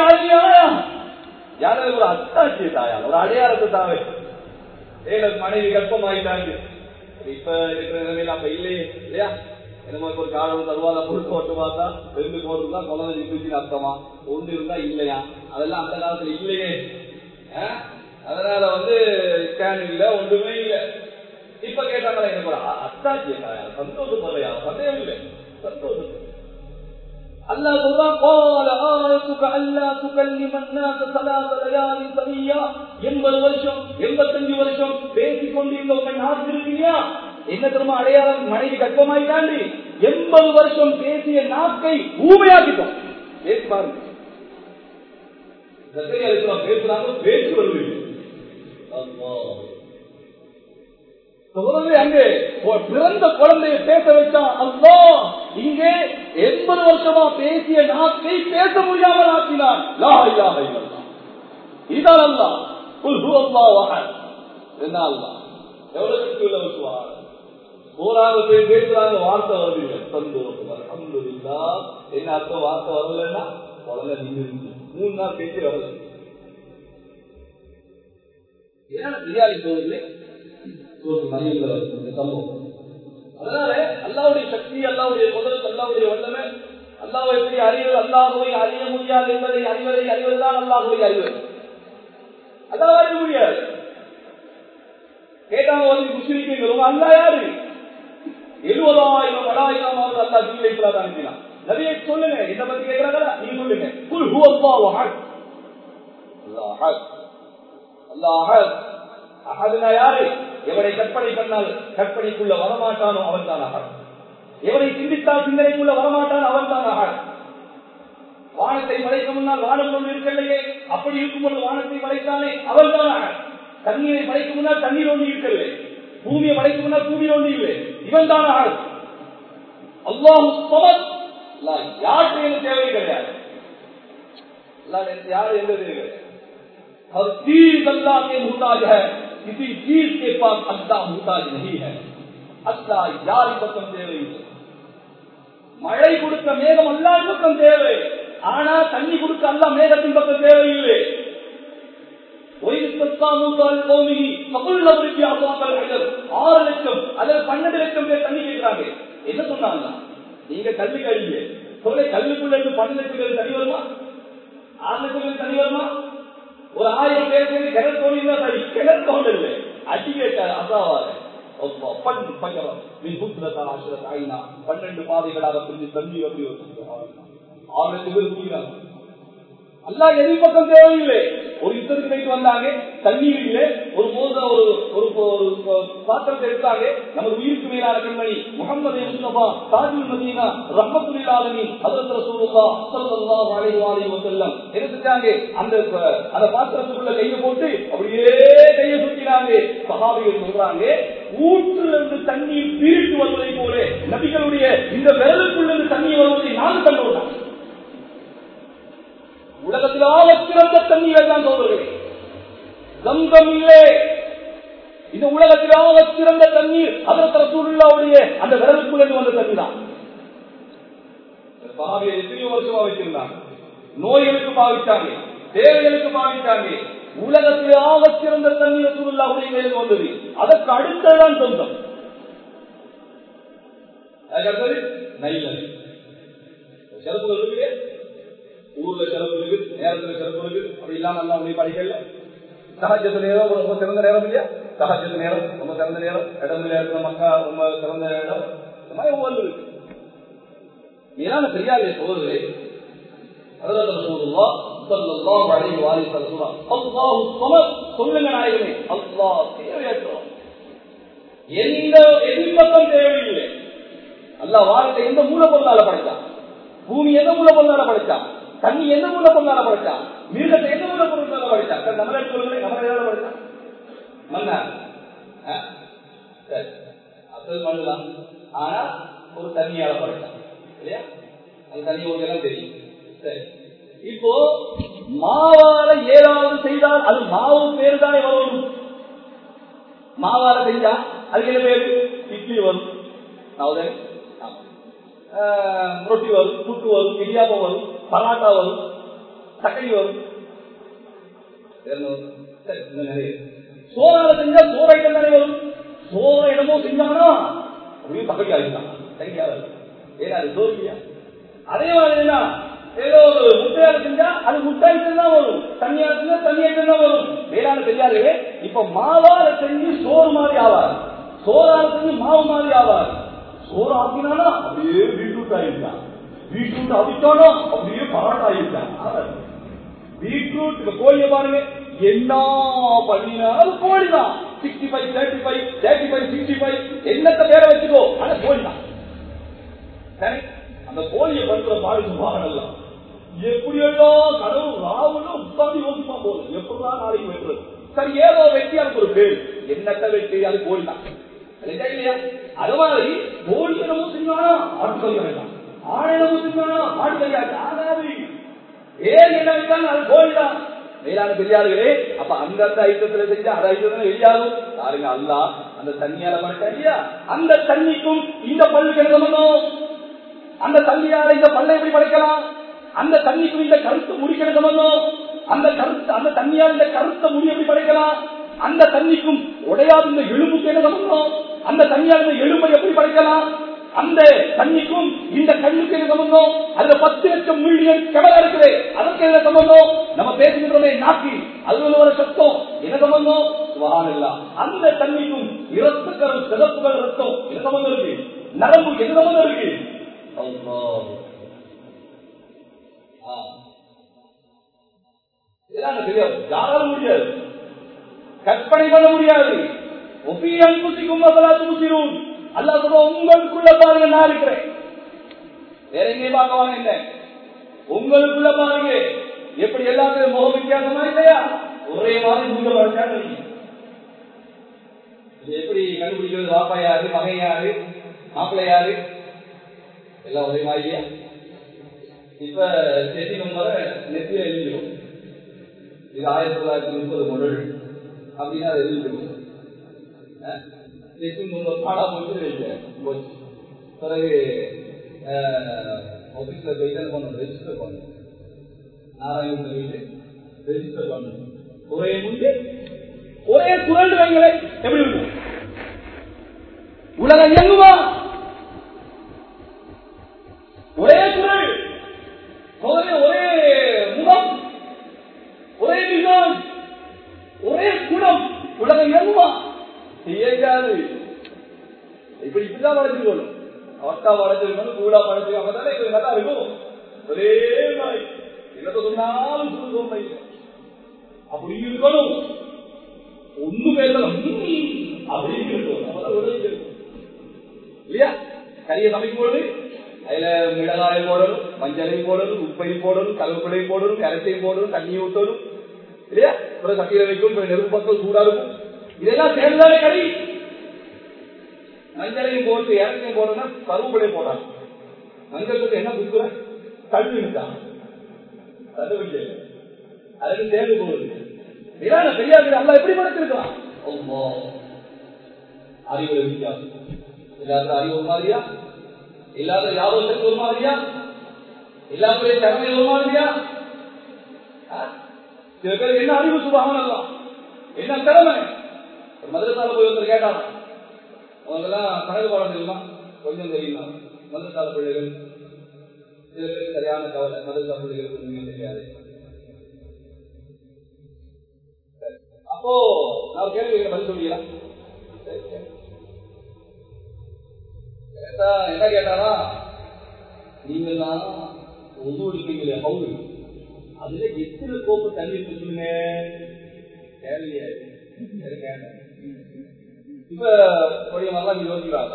ஒரு அத்தாட்சிய தாயா ஒரு அடையாளத்தை தாவே. ஏன் மனைவி கர்ப்பமாயிட்டாங்க. இப்ப இருக்கிற நிலைமையில அப்ப இல்லையே இல்லையா? என்னமோ ஒரு காலம் தருவாத பொருள் போட்டு பார்த்தா ரெண்டு கோட்டு தான் குழந்தை நிப்பிச்சு அர்த்தமா? ஒன்று இருந்தா இல்லையா? அதெல்லாம் அந்த காலத்துல இல்லையே. அதனால வந்து ஸ்கேன் இல்ல ஒன்றுமே இல்ல. இப்ப கேட்டாங்களா எனக்கு ஒரு அத்தாட்சி சந்தோஷப்படையா சந்தேகம் இல்லை சந்தோஷம் அல்லாஹ் சொல்றான் قال آيتك ألا تكلم الناس ثلاث ليال سويا 80 வருஷம் 85 வருஷம் பேசிக் கொண்டிருந்த உங்க நாட்டு இருக்கீங்களா என்ன தெரியுமா அடையாளம் மனைவி கற்பமாயிட்டாண்டி எண்பது வருஷம் பேசிய நாக்கை ஊமையாக்கிட்டோம் பேசி பாருங்க பேசுறாங்க பேச்சு வருது சொல்றது அங்கே பிறந்த குழந்தையை பேச வச்சான் அல்லா இங்கே எண்பது வருஷமா பேசிய நாக்கை பேச முடியாமல் ஆக்கினான். லா இல்லாஹ இல்லல்லாஹ் அல்லா குல் என்ன அல்லா எவ்வளவு உள்ள விசுவாசம் பேசுறாங்க வார்த்தை வருது சந்தோஷம் அல்ஹம்துலில்லா என்ன அர்த்தம்? வார்த்தை வரலன்னா குழந்தை நின்று மூணு நாள் பேச்சு வரல. ஏன்னா போதில்லை சம்பவம் அதனால அல்லாவுடைய சக்தி அல்லாவுடைய முதல் அல்லாவுடைய வல்லமை அல்லாவை எப்படி அறிவது அல்லாஹுவை அறிய முடியாது என்பதை அறிவதை அறிவதுதான் அல்லாஹுவை அறிவது அல்லாஹ் அறிய முடியாது. கேட்டாங்க வந்து முஸ்லிம்களும் அல்லா யாரு? எழுபதாயிரம் அடாயிரம் அல்லா ஜீவை அனுப்பினான். நபியை சொல்லுங்க என்ன பத்தி கேட்கிறாங்களா நீ சொல்லுங்க. குல் ஹு அல்லாஹ் அல்லாஹ் அஹத் அல்லாஹ் யாரு? எவரை கற்பனை பண்ணால் கற்பனைக்குள்ள வரமாட்டானோ அவன் தான் அகல் எவரை சிந்தித்தால் சிந்தனைக்குள்ள வரமாட்டான் அவன் தான் அகல் வானத்தை மறைக்க முன்னால் வானம் கொண்டு இருக்கலையே அப்படி இருக்கும் பொழுது வானத்தை மறைத்தானே அவன் தான் அகல் தண்ணீரை மறைக்க முன்னால் தண்ணீர் ஒன்று இருக்கவில்லை பூமியை மறைக்க முன்னால் பூமி ஒன்று இல்லை இவன் தான் அகல் அல்லாஹு சமத். யாருக்கு எந்த தேவை கிடையாது யாரும் எந்த தேவை கிடையாது हर चीज अल्लाह के मुहताज है किसी चीज के पास अल्लाह मुहताज नहीं है अल्लाह यार பக்கம் தேவை மழை கொடுக்க மேகம் அல்லாஹ் பக்கம் தேவை ஆனா தண்ணி கொடுக்க அல்லா மேகத்தின் பக்கம் தேவையில்லை ஆறு லட்சம் அல்லது பன்னெண்டு லட்சம் பேர் தண்ணி கேட்கிறாங்க என்ன சொன்னாங்க நீங்க கல்வி கழிங்க சொல்ல கல்விக்குள்ள இருந்து பன்னெண்டு லட்சம் பேர் தண்ணி வருமா ஆறு லட்சம் பேர் தண்ணி வருமா ஒரு ஆயிரம் பேருக்கு கிணறு தோண்டினா சரி கிணறு தோண்டல அடி கேட்டார் அசாவாரு பன்னெண்டு பாதைகளாக பிரிஞ்சு தண்ணி அப்படி ஆறு பேர் அல்லா எதிர் பக்கம் தேவையில்லை. ஒரு யுத்தத்துக்கு போயிட்டு வந்தாங்க தண்ணீர் இல்லை ஒரு போத ஒரு ஒரு பாத்திரத்தை எடுத்தாங்க நமது உயிருக்கு மேலான கண்மணி முகமது முஸ்தபா தாஜுல் மதீனா ரஹமத்துல்லாலமி ஹதரத் சூழலா ஸல்லல்லாஹு அலைஹி வஸல்லம். என்ன செஞ்சாங்க? அந்த அந்த பாத்திரத்துக்குள்ள கையை போட்டு அப்படியே கையை சுத்தினாங்க. சஹாபிகள் சொல்றாங்க ஊற்றுல இருந்து தண்ணீர் பீரிட்டு வருவதை போல நபிகளுடைய இந்த விரலுக்குள்ள இருந்து தண்ணீர் வருவதை நான் கண்டோம் உலகத்திலாக சிறந்த தண்ணீர் தான் சோதர்களே கங்கம் இல்லை இந்த உலகத்திலாக சிறந்த தண்ணீர் அதற்கு ரசூலுல்லாவுடைய அந்த விரலுக்குள்ள வந்த தண்ணி தான். பாவியை எத்தனையோ வருஷமா வச்சிருந்தாங்க நோய்களுக்கு பாவிச்சாங்க தேவைகளுக்கு பாவிச்சாங்க. உலகத்திலே ஆக சிறந்த தண்ணீர் ரசூலுல்லாவுடைய மேல் வந்தது. அதற்கு அடுத்ததான் சொந்தம். அதுக்கடுத்தது சிறப்பு இருக்கு ஊர்ல சிறப்பு இருக்கு நேரத்துல சிறப்பு இருக்கு. அப்படி இல்லாம நல்லா உடைய படிக்கல சகஜத்து நேரம் ரொம்ப சிறந்த நேரம் இல்லையா? சகஜத்து நேரம் ரொம்ப சிறந்த நேரம். இடம் இருக்கிற மக்கா ரொம்ப சிறந்த இடம். இந்த மாதிரி ஒவ்வொரு இருக்கு மீதான பெரியாரிய சோதரே சொல்லுங்க தேவையில்லை. அல்ல வாரத்தை எந்த மூலப்பொருளால படைத்தான்? பூமி எந்த மூலப்பொருளால படைத்தான்? தண்ணி எந்த மூலப்பொருளால படைத்தான் மிருகத்தை எந்த மூலப்பொருளால படைத்தான் நம்ம சொல்லுங்க நம்ம எதாவது படைத்தான் மண்ணா சரி. அசல் மண்ணுதான். ஆனா ஒரு தண்ணியால படைத்தான் இல்லையா? அந்த தண்ணி உங்களுக்கு தெரியும். சரி. இப்போ மாவால ஏதாவது செய்தால் அது மாவு பேரு தானே வரும்? மாவால செஞ்சா அதுக்கு என்ன பேரு? இட்லி வரும். அதாவது ரொட்டி வரும் புட்டு வரும் இடியாப்பம் வரும் பராட்டா வரும் சக்கரை வரும். சோறால செஞ்சா சோற ஐட்டம் தானே வரும். சோற இடமோ செஞ்சாங்கன்னா அப்படியே பக்கடி ஆகிட்டான் தங்கியாவது ஏன்னா அது இல்லையா? அதே மாதிரி ஏதோ ஒரு முட்டையால செஞ்சா அது முட்டாய்க்கு தான் வரும். தண்ணியால செஞ்சா தண்ணியாக்கு தான் வரும். வேளாண் தெரியாது இப்ப மாவால செஞ்சு சோறு மாதிரி ஆவார் சோறால செஞ்சு மாவு மாதிரி ஆவார் சோறு ஆக்கினானா அப்படியே பீட்ரூட் ஆயிருக்கான் பீட்ரூட் அவிட்டானா அப்படியே பராட்டா ஆயிருக்கான் பீட்ரூட் கோழிய பாருங்க. என்ன பண்ணினாலும் கோழி தான் sixty five thirty five thirty five sixty five என்னத்தை பேர வச்சுக்கோ? ஆனா கோழி தான் சரி. அந்த கோழியை பண்ற பாடு சுபாகலாம் எப்படி எல்லாம் கடவு ராவுல உட்காந்து யோசிப்பா போதும் எப்படிதான் நாளைக்கு வெட்டுறது? சரி ஏதோ வெட்டி அதுக்கு ஒரு பேர். என்னத்த வெட்டி அது கோழி தான் இல்லையா அது மாதிரி கோழி என்னமோ செஞ்சானா ஆட்டுக்கறி வேண்டாம் ஆடு என்னமோ செஞ்சானா ஆட்டுக்கறி ஆகாது. ஏன் என்ன அது கோழி தான் மேலான பெரியார்களே அப்ப அந்த ஐட்டத்துல செஞ்சு அந்த ஐட்டத்துல வெளியாகும் பாருங்க அல்லா அந்த தண்ணியால படைச்சா அந்த தண்ணிக்கும் இந்த பல்லு என்ன சம்பந்தம் அந்த தண்ணியால இந்த பல்லை எப்படி படைக்கலாம்? அந்த தண்ணிக்கும் இந்த கருத்து முடிக்கிற சம்பந்தம் அந்த கருத்து அந்த தண்ணியால் இந்த கருத்த முடி எப்படி படைக்கலாம்? அந்த தண்ணிக்கும் உடையாத இந்த எலும்புக்கு என்ன சம்பந்தம்? அந்த தண்ணியால் இந்த எலும்பை எப்படி படைக்கலாம்? அந்த தண்ணிக்கும் இந்த கண்ணுக்கு என்ன சம்பந்தம்? அதுல பத்து லட்சம் மில்லியன் கேமரா இருக்குது. அதற்கு என்ன சம்பந்தம்? நம்ம பேசுகின்றோமே நாக்கி. அதுல ஒரு சத்தம். என்ன சம்பந்தம்? வானில்லா அந்த தண்ணிக்கும் இரத்தக்கரும் சிறப்புகள் ரத்தம். என்ன சம்பந்தம் இருக்கு? நரம்பு என்ன சம்பந்தம் இருக்கு? இதெல்லாம் தெரியாது. யாராலும் முடியாது. கற்பனை பண்ண முடியாது. ஒப்பியம் குசிக்கும் மசலாத்து முசிரும் அல்லா சொல்ற உங்களுக்குள்ள பாருங்க நான் இருக்கிறேன். வேற எங்கேயும் பார்க்கவாங்க என்ன உங்களுக்குள்ள பாருங்க. எப்படி எல்லாத்தையும் முக வித்தியாசமா இல்லையா? ஒரே மாதிரி முக வச்சாங்க எப்படி கண்டுபிடிக்கிறது? வாப்பா யாரு? மகன் யாரு? மாப்பிள்ளை யாரு? எல்லாம் ஒரே மாதிரியா இப்ப செடி நம்பரை நெத்தியில எழுதிடும் இது ஆயிரத்தி தொள்ளாயிரத்தி முப்பது முதல் அப்படின்னா அது எழுதிடும் நெத்தி நம்பர் பாடா போச்சு. பிறகு போய் தான் பண்ணணும் ரெஜிஸ்டர் பண்ணணும் வீட்டு ரெஜிஸ்டர் பண்ணணும் ஒரே முன்பு ஒரே குரல் வைங்களே எப்படி இருக்கும்? உலகம் இயங்குமா ஒரே குரல். ஒரே ஒரே முகம் ஒரே விதம் ஒரே குணம் உலகம் இயங்குமா இயங்காது இப்படி இப்படிதான் வளர்த்துக்கணும் அவத்தா வளர்த்துக்கணும் கூடா வளர்த்து அப்பதானே இது நல்லா இருக்கும். ஒரே மாதிரி. என்னத்த சொன்னாலும் சொல்லுவோம் அப்படி இருக்கணும். ஒண்ணு பேசணும் அப்படி இருக்கணும். இல்லையா? கறியை சமைக்கும் அதுல மிளகாயம் போடணும் மஞ்சளையும் போடணும் உப்பையும் போடணும் கருவேப்பிலையும் போடணும் கரத்தையும் போடணும் தண்ணி ஊற்றணும். இல்லையா? அப்புறம் சட்டியில வைக்கும் நெருப்பு பக்கம் சூடா இருக்கும். இதெல்லாம் சேர்ந்தாலே கறி. மஞ்சளையும் போட்டு இறக்கையும் போடணும்னா கருவேப்பிலையும் போடணும் மஞ்சள் போட்டு என்ன குடுக்குற தள்ளு இருக்கான் தள்ளு வைக்க அதுக்கு சேர்ந்து போடுது இதான பெரியார் அல்ல எப்படி படைச்சிருக்கலாம் அறிவு வித்தியாசம் இல்லாத அறிவு ஒரு மாதிரியா? இல்லாத யாபத்துக்கு ஒரு மாதிரியா? இல்லாத திறமை ஒரு மாதிரியா? சில பேர் என்ன அறிவு சுபாகம் என்ன திறமை? ஒரு மதுரத்தால போய் ஒருத்தர் கேட்டாங்க அவங்க எல்லாம் கணக்கு பாடம் தெரியுமா? கொஞ்சம் தெரியுமா? மதுரத்தால பிள்ளைகள். சில பேர் சரியான கவலை. மதுரத்தால பிள்ளைகளுக்கு ஒண்ணுமே தெரியாது. அப்போ நான் கேள்வி பதில் சொல்லிக்கலாம் என்ன கேட்டாரா? நீங்க தான் ஒன்று அடிப்பீங்களே ஹவுடு அதுல எத்தனை கோப்பு தண்ணி இருக்குங்க தேவையே இப்ப கொடிய மாதிரிலாம் யோசிக்கலாம்.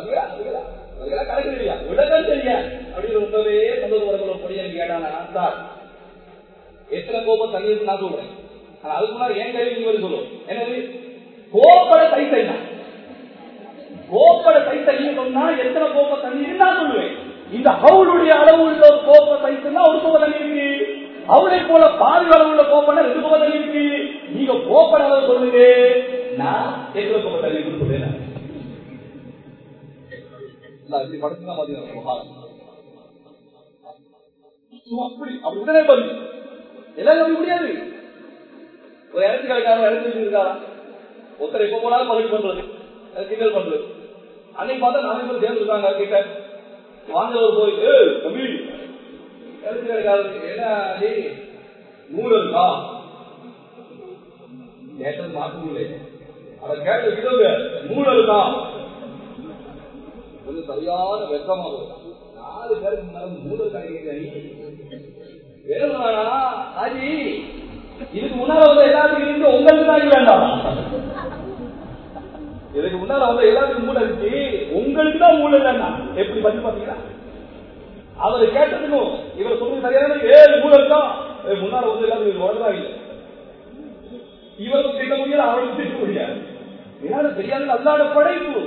கணக்கு இல்லையா உலகம் தெரியா? அப்படின்னு ரொம்பவே சந்தோஷம் கொடிய சார் எத்தனை கோப்பம் தண்ணி நான் சொல்றேன். அதுக்கு முன்னாடி என் கையில் நீங்க சொல்லுவோம் என்னது கோப்பட கை கோப்பட கை சொன்னா எத்தனை கோப்ப தண்ணி நான் சொல்லுவேன். இந்த ஹவுளுடைய அளவு உள்ள ஒரு கோப்ப சைஸ்னா ஒரு கோப்ப தண்ணி இருக்கு. அவரை போல பாதி அளவு உள்ள கோப்பன ரெண்டு இருக்கு. நீங்க கோப்பட அளவு சொல்லுங்க. நான் எத்தனை கோப்ப தண்ணி இருக்கு சொல்லுவேன் படத்துல பாத்தீங்கன்னா அப்படி அப்படி உடனே பதில். எல்லாரும் முடியாது. ஒரு இடத்து கிடைக்காம இடத்துல இருக்காரா ஒருத்தர் எப்ப போனாலும் பதில் பண்றது. கிண்டல் பண்றது. அன்னைக்கு பார்த்தா நானே பேர் சேர்ந்து இருக்காங்க கிட்ட வாங்கவர் போய் ஏய் தம்பி என்ன ஆச்சு? கேட்டது மாற்ற முடியல அத கேட்ட விதவு நூறு இருக்கா சரியான வெக்கமா வரும் நாலு பேருக்கு முன்னால நூறு கிடைக்கிறீங்க வேணும்னா ஆஜி இதுக்கு முன்னால வந்து எல்லாத்துக்கும் இருந்து உங்களுக்கு தான் வேண்டாம். இதுக்கு முன்னால வந்து எல்லாத்துக்கும் மூட இருக்கு உங்களுக்கு தான் மூளை இல்லைன்னா எப்படி பண்ணி பாத்தீங்களா? அவரை கேட்டதுக்கும் இவர் சொல்றது சரியான ஏழு மூளை தான் முன்னாள் முன்னால வந்து எல்லாத்துக்கும் உடனே இல்லை இவருக்கு திட்ட முடியாது அவருக்கு திட்ட முடியாது. ஏன்னா தெரியாது அல்லாத படைப்பு.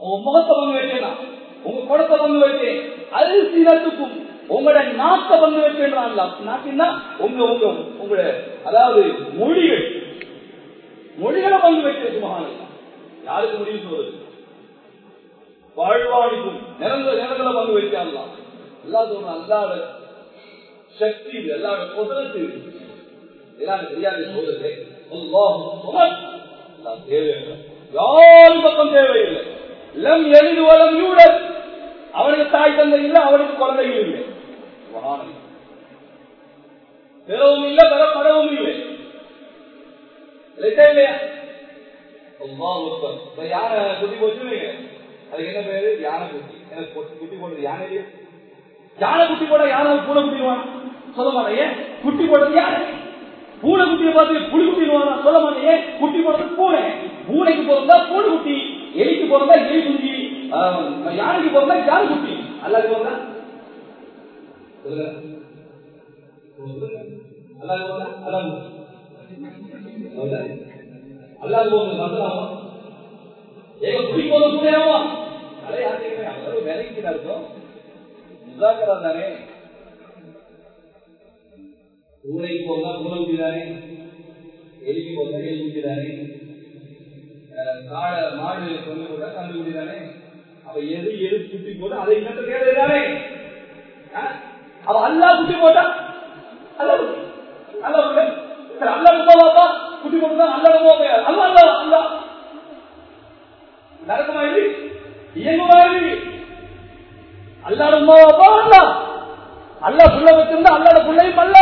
உங்க முகத்தை பங்கு வைக்கணும் உங்க குடத்தை பங்கு வைக்கேன் அது சீரத்துக்கும் உங்களோட நாக்க பங்கு வைக்கின்றான் நாக்கின்னா உங்க உங்க உங்களோட அதாவது மொழிகள். மொழிகளை பங்கு வைக்கிறது மகான் யாருக்கு முடிவு சொல்றது? வாழ்வாழிக்கும் நிரந்தர நிறங்களை பங்கு வைக்கலாம் எல்லா சொல்ற அல்லாத சக்தி இது எல்லாரோட குதிரத்து இது. எல்லாரும் தெரியாத சோதரே தேவையில்லை. யாரும் பக்கம் தேவையில்லை. லம் எழுது வளம் யூழல் அவனுக்கு தாய் தந்தை இல்லை அவனுக்கு குழந்தைகள் இல்லை. பெறவும் இல்லை பெறப்படவும் இல்லை. இல்லையா? யார குதி போச்சு அது என்ன பேரு? யானை குட்டி. எனக்கு குட்டி போடுறது யானை யானை குட்டி போட யானை பூனை குட்டிடுவான் சொல்ல மாட்டேன். ஏன்? குட்டி போடுறது யானை. பூனை குட்டியை பார்த்து புளி குட்டிடுவான் சொல்ல மாட்டேன். ஏன்? குட்டி போடுறது பூனை. பூனைக்கு பிறந்தா பூனை குட்டி. எலிக்கு போறதா எலி குட்டி யானைக்கு போறதா யானை குட்டி. அல்லாது போறதா அல்லாது போறதா அல்லாது அல்லாது போகிறது மந்தலாமா ஏக குடி போது பூனையாமா அலை யாரு வேலைக்கு இருக்கும். முதாக்கரா தானே. பூனைக்கு போனா பூனை மாடு கொண்டு கூட அவ எது எது குட்டி போட்டு அதை இன்னத்த தேவை அவ அல்லா குட்டி போட்டா? அல்ல அல்ல அல்லா குட்டி போட்டுதான் அல்ல அல்ல அல்ல நடக்குமா இது இயங்குமா இது அல்லாட உமாவாப்பா அல்ல அல்ல புள்ள வச்சிருந்தா அல்லாட பிள்ளையும் அல்ல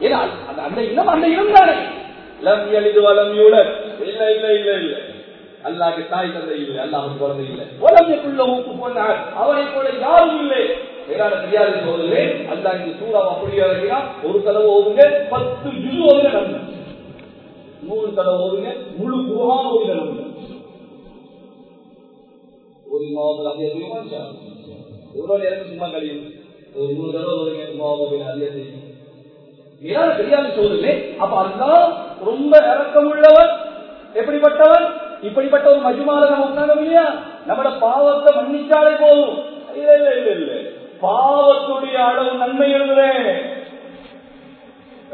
ஏன்னா அந்த இனம் அந்த இனம் தானே லம் எளிது வளம் யூழல் இல்ல இல்ல இல்ல இல்ல. அல்லாக்கு தாய் தந்தை இல்லை அல்லாஹ் குழந்தை இல்லை. உலகத்துக்குள்ள ஊக்கு போனார் அவனை போல யாரும் இல்லை. வேளாண் தெரியாத சோதரே அல்லா இந்த சூறாவை அப்படி இறங்கினா ஒரு தடவை ஓதுங்க பத்து ஜுது ஓதுங்க நன்மை நூறு தடவை ஓதுங்க முழு குருவான் ஓதுங்க நன்மை ஒரு மாவட்டத்தில் நேரம் சும்மா கழியும். ஒரு மூணு தடவை ஓதுங்க மாவட்டத்தில் அதிகம். செய்யும் ஏதாவது தெரியாத அப்ப அல்லா ரொம்ப இறக்கம் உள்ளவர் எப்படிப்பட்டவர் இப்படிப்பட்ட ஒரு மஜுமால நம்ம உட்கார்ந்தோம் இல்லையா? நம்மட பாவத்தை மன்னிச்சாலே போதும். இல்ல இல்ல இல்ல இல்ல. பாவத்துடைய அளவு நன்மை எழுதுறேன்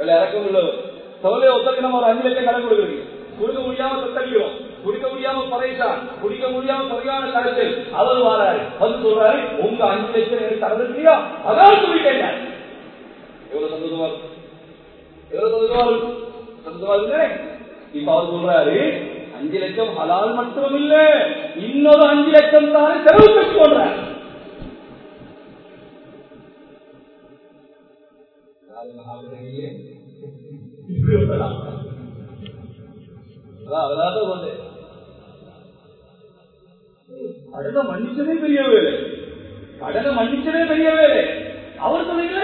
இறக்கம் உள்ளவர் தொழிலை ஒத்தக்கு நம்ம ஒரு அஞ்சு லட்சம் கடன் கொடுக்குறீங்க. கொடுக்க முடியாம தத்தளிக்கிறோம் குடிக்க முடியாம பறைசான் குடிக்க முடியாம சரியான கருத்தில் அவர் வராரு. வந்து சொல்றாரு உங்க அஞ்சு லட்சம் எனக்கு தரதுலையா அதான் சொல்லிட்டேன் எவ்வளவு சந்தோஷமா எவ்வளவு சந்தோஷமா சந்தோஷமா இருக்கு இப்ப அவர் சொல்றாரு அஞ்சு லட்சம் ஹலால் மட்டும் இல்ல இன்னொரு அஞ்சு லட்சம் தான் செலவு பெற்று சொல்றாரு கடனை மன்னிச்சதே பெரிய வேலை. கடனை மன்னிச்சதே பெரிய வேலை. அவர் சொன்னீங்களா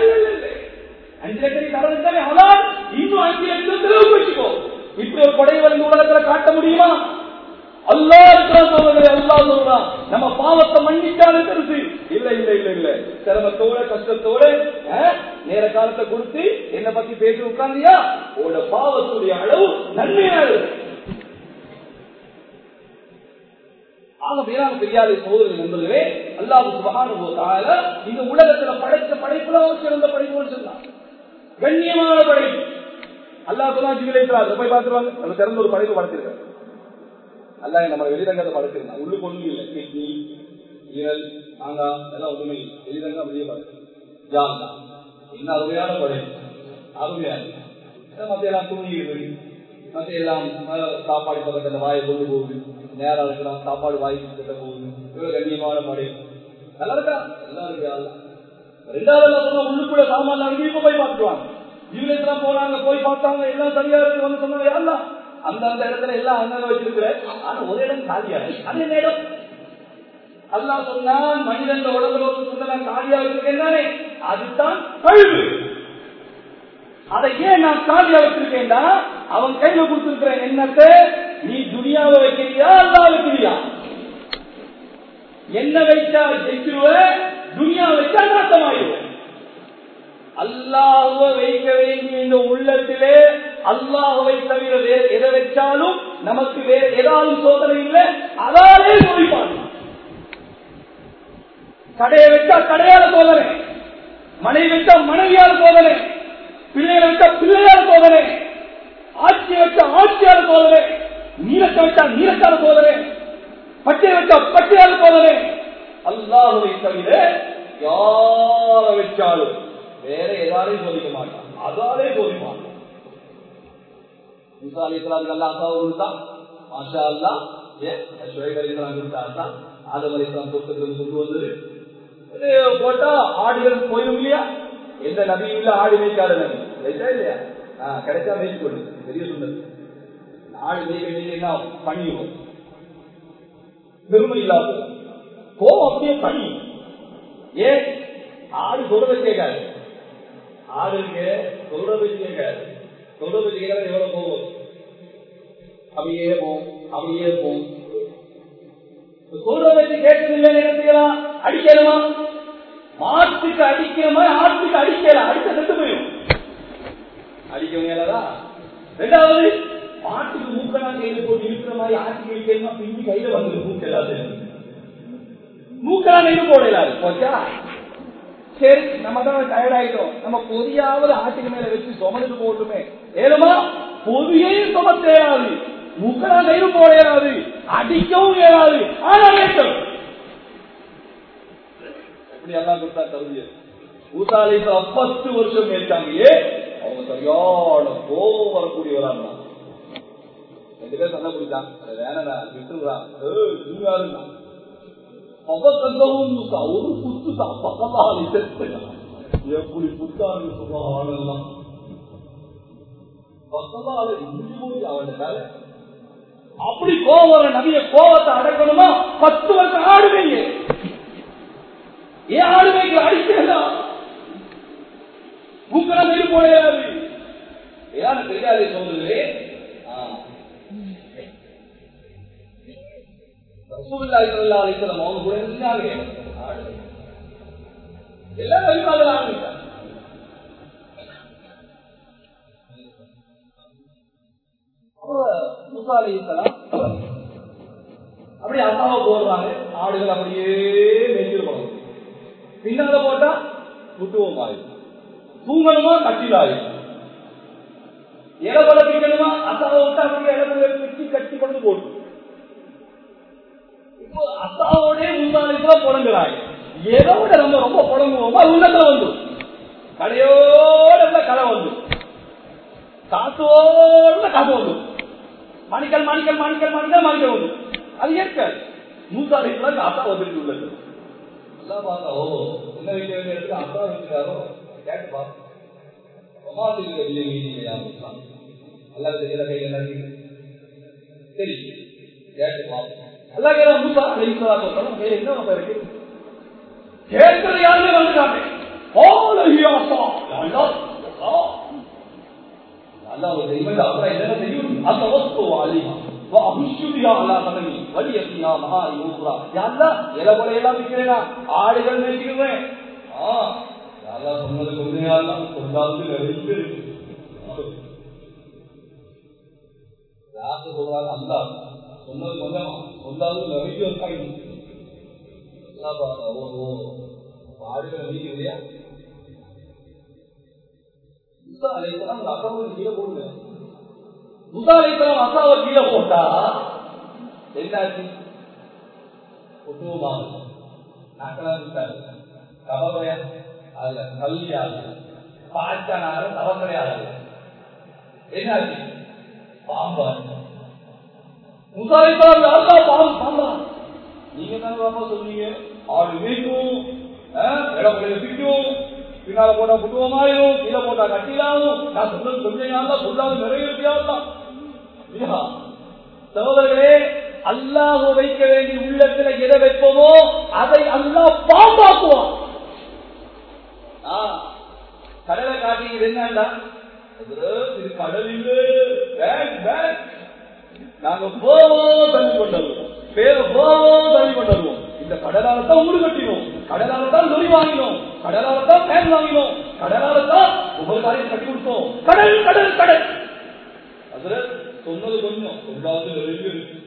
அஞ்சு லட்சம் கடனுக்காலே ஆனால் இன்னும் அஞ்சு லட்சம் செலவு வச்சுக்கோ இப்படி ஒரு கொடை வழங்கி உலகத்துல காட்ட முடியுமா? அல்லா இருக்கிறான் சொல்றது அல்லா சொல்றான் நம்ம பாவத்தை மன்னிக்காத பெருசு இல்ல இல்ல இல்ல இல்ல. சிரமத்தோட கஷ்டத்தோட நேர காலத்தை கொடுத்து என்ன பத்தி பேசி உட்கார்ந்தியா? உன்னோட பாவத்துடைய அளவு நன்மையாது ஆக வேளாண் தெரியாத சோதனை நண்பர்களே அல்லாஹ் சுபகான இந்த உலகத்துல படைத்த படைப்புல ஒரு சிறந்த படைப்புன்னு சொன்னான். கண்ணியமான படைப்பு. அல்லா சொன்னா ஜீவிலேஸ்வரா போய் பார்த்துருவாங்க. நம்ம திறந்த ஒரு படைப்பு படைச்சிருக்காங்க அல்லா நம்ம வெளிரங்கத்தை படைச்சிருந்தான் உள்ளுக்கு ஒண்ணும் இல்லை. கிட்னி ஈரல் ஆங்கா எல்லாம் ஒண்ணுமே இல்லை. வெளிரங்கம் அப்படியே படைச்சு ஜான் தான் என்ன அருமையான படைப்பு. அருமையான மத்திய எல்லாம் தூங்கி மத்திய எல்லாம் சாப்பாடு பக்கத்துல வாயை கொண்டு போகுது. நேரம் இருக்கலாம் சாப்பாடு வாய் கிட்ட போகுது. இவ்வளவு கண்ணியமான படைப்பு நல்லா இருக்கா? நல்லா இருக்கு? ரெண்டாவது சொன்னா உள்ளுக்குள்ள சாமான் அங்கேயும் போய் பார்த்துவாங்க ஜீவனத்துல போனாங்க போய் பார்த்தாங்க எல்லாம் சரியா இருக்கு வந்து சொன்னாங்க. யாரெல்லாம் அந்த அந்த இடத்துல எல்லாம் அங்க வச்சிருக்கிறேன் ஆனா ஒரு இடம் காலியா அதே நேரம் இடம்? அல்லா சொன்னான் மனிதன் உடம்புல ஒரு சொன்ன காலியா வச்சிருக்கேன் தானே அதுதான் கழிவு அதை ஏன் நான் காலியா வச்சிருக்கேன்டா? அவன் கையில கொடுத்திருக்கிறேன் என்னத்தை நீ துனியாவை வைக்கிறியா? அல்லா வைக்கிறியா என்ன வைச்சா ஜெயிச்சிருவ துனியா வைச்சா நாசமாயிருவேன் அல்லாஹுவ வைக்க வேண்டிய இந்த உள்ளத்திலே. அல்லாஹுவை தவிர வேறு எதை வச்சாலும் நமக்கு வேறு ஏதாவது சோதனை இல்லை. அதாலே நோய்பாடு கடையை வச்சா கடையால சோதனை. மனைவி வச்சா மனைவியால் சோதனை. பிள்ளைகளை வச்சா பிள்ளையால் சோதனை. ஆட்சி வச்சா ஆட்சியால் சோதனை. நீளத்தை வைத்தால் நீளத்தார் போதலே. பட்டியை வச்சா பட்டியார் போதலே. அல்லாஹுவை தவிர யார வச்சாலும் வேற எதாலையும் சோதிக்க மாட்டான். அதாலே சோதிக்க மாட்டான். மூசா மாஷா அல்லாஹ் ஏ ஷுவைப் போட்டா ஆடுகள் போயிடும் இல்லையா? எந்த நபியும் இல்ல ஆடு மேய்க்காத நபி. இல்லையா? கிடைச்சா பெரிய சொன்னது. ஆடு மேய்க்க வேண்டிய பணியும் பெருமை இல்லாத. கோபம் அப்படியே பணி. ஏன்? ஆடு சொல்றதை கேட்காது. ஆடுக்கு சொல்றதை கேட்காது. சொல்றதை கேட்காது எவ்வளவு கோபம் அப்படியே போம் அப்படியே போம் சொல்ற வச்சு கேட்கவில்லை நினைச்சுக்கலாம் அடிக்கணுமா? மாட்டுக்கு அடிக்கிற மாதிரி ஆட்டுக்கு அடிக்கலாம் அடிக்க செத்து போயிடும். அடிக்க மேலதா ரெண்டாவது ஆட்டுக்கு மூக்கெல்லாம் கையில போட்டு இருக்கிற மாதிரி ஆட்டுக்கு அடிக்கணுமா பிஞ்சு கையில வந்து மூக்கெல்லாம் மூக்கெல்லாம் நெய்து போடலாது போச்சா? சரி நம்ம தான் டயர்ட் ஆயிட்டோம். நம்ம பொதியாவது ஆட்டுக்கு மேல வச்சு சுமந்துட்டு போட்டுமே ஏழுமா பொதியையும் சுமத்த இயலாது மூக்கெல்லாம் நெய்து போட இயலாது அடிக்கவும் இயலாது ஆனா வேண்டும் எப்படி எல்லாம் கொடுத்தா தருவிய ஊசாலை பத்து வருஷம் மேய்ச்சாங்க அவங்க சரியான கோபம் வரக்கூடியவரா சண்டை அது வேணடா விட்டுறான் இருந்தான் ஒரு புத்து தான் பக்கமாக எப்படி புத்தாண்டு சுபாவெல்லாம் பக்கமாக இஞ்சி போய் அவன் அப்படி கோவர நபிய கோவத்தை அடக்கணுமா? பத்து வருஷம் ஆடுவீங்க. ஏன் ஆடுவீங்க? அடிக்கலாம் உங்களை போயாது ஏன்னு தெரியாது சொல்லுது ரசூலுல்லாஹி ஸல்லல்லாஹு அவங்க கூட இருந்தாங்க. எல்லா வழிபாடு ஆரம்பிச்சாங்க அப்படியே அசாவை போடுறாங்க. ஆடுகள் அப்படியே நெஞ்சில் பின்னால போட்டா முட்டுவோம் ஆயிடும். தூங்கணுமா? கட்டில் ஆயிடும். இலவல பிடிக்கணுமா அசாவை விட்டு அப்படியே கட்டி கொண்டு போட்டு. இப்போ அசாவோடே முன்னாளிக்குள்ள புடங்குறாங்க எதோட நம்ம ரொம்ப புடங்குவோமோ உள்ளத்துல வந்து. கடையோட கடை வந்து. காசோட காசு வந்து. மாணிக்கல் மாணிக்கல் மாணிக்கல் மாணிக்கல் மாணிக்கல் வந்து. அது ஏற்க. நூற்றாண்டு அசா வந்துட்டு உள்ளது. ஓ என்ன வைக்க வேண்டிய இடத்துல கேட்டு பார்ப்போம் சரி கேட்டு பார்ப்போம் நல்லா கேட்க மூசா அழைப்பதா சொல்றோம் வேற என்ன நம்ம இருக்கு? கேட்கிற யாருமே வந்துட்டாங்க அல்லாஹ். தெய்வம் அப்புறம் என்ன தெரியும்? அந்த வஸ்து அழிமா ஆடுகள் நினைக்கிறேன் சொன்னது கொஞ்சம் சொல்லாது நிறைந்து சொல்றாங்க அல்லாஹ். சொன்னது கொஞ்சம் சொல்லாது நிறைய இருக்காங்க ஓ ஓ ஆடுகள் கீழே போடுங்க. முசாலித்தனம் அசாவை கீழே போட்டா என்னாச்சு? குட்டுவமாக நாக்கலாரு கபவையா அதுல கல்வியாது பாய்ச்சானால என்னாச்சு? பாம்பா முசாலித்தனம் அல்லா பாம்பு பாம்பா நீங்க தானே பாம்பா சொன்னீங்க ஆடு வீக்கும் இடம் திட்டும் பின்னால போட்டா புட்டுவமாயிரும் கீழே போட்டா கட்டிலாகும் நான் சொன்னது கொஞ்சம் நாள் சொல்லாது நிறைய இருக்கியாதான் சகோதரர்களே அல்லாஹ் வைக்க வேண்டிய உள்ளத்துல எதை வைப்போமோ அதை அல்லாஹ் பாம்பாக்குவான் கடலை காட்டி இது என்னண்டா இது கடல் இல்லை நாங்க போவோம் தள்ளி கொண்டருவோம் பேர போவோம் தள்ளி கொண்டருவோம் இந்த கடலால தான் ஊடு கட்டினோம் கடலால தான் நொறி வாங்கினோம் கடலால தான் ஃபேன் வாங்கினோம் கடலால தான் ஒவ்வொரு காரியம் கட்டி கொடுத்தோம். கடல் கடல் கடல். அதுல சொன்னது கொஞ்சம் சொல்லாது நிறைய இருக்கு.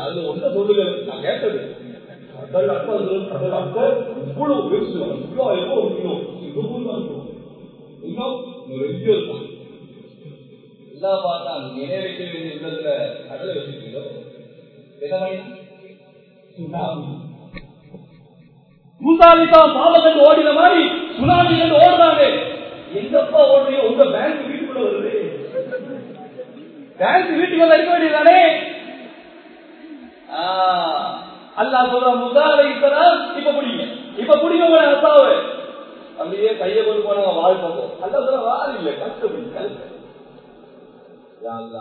அதுல ஒன்ன சொல்லுங்க. நான் கேட்டது. கடல் அர்த்தம் கடல் அர்த்தம் இவ்வளவு பெருசு இவ்வளோ எவ்வளோ கிலோ தான் இருக்கும் இன்னும் நிறைய இருக்கும் எல்லாம் பார்த்தா நினைவு வைக்க வேண்டிய உள்ளத்துல கடலை வச்சுக்கீங்களோ என்ன தான் பாவம் ஓடின மாதிரி சுனாமி ஓடுறாங்க. எங்கப்பா ஓடுறீங்க? உங்க பேங்க் வீட்டுக்குள்ள வருது. பேங்க் வீட்டுக்குள்ள இருக்க வேண்டியதானே அல்லா சொல்ற முசாலை இப்ப புடிங்க. இப்ப புடிங்க உங்களை அசாவை அப்படியே கையை கொண்டு போனாங்க வாழ் அல்ல சொல்ற வாழ் இல்லை கஷ்டப்படி கஷ்டம் நாலு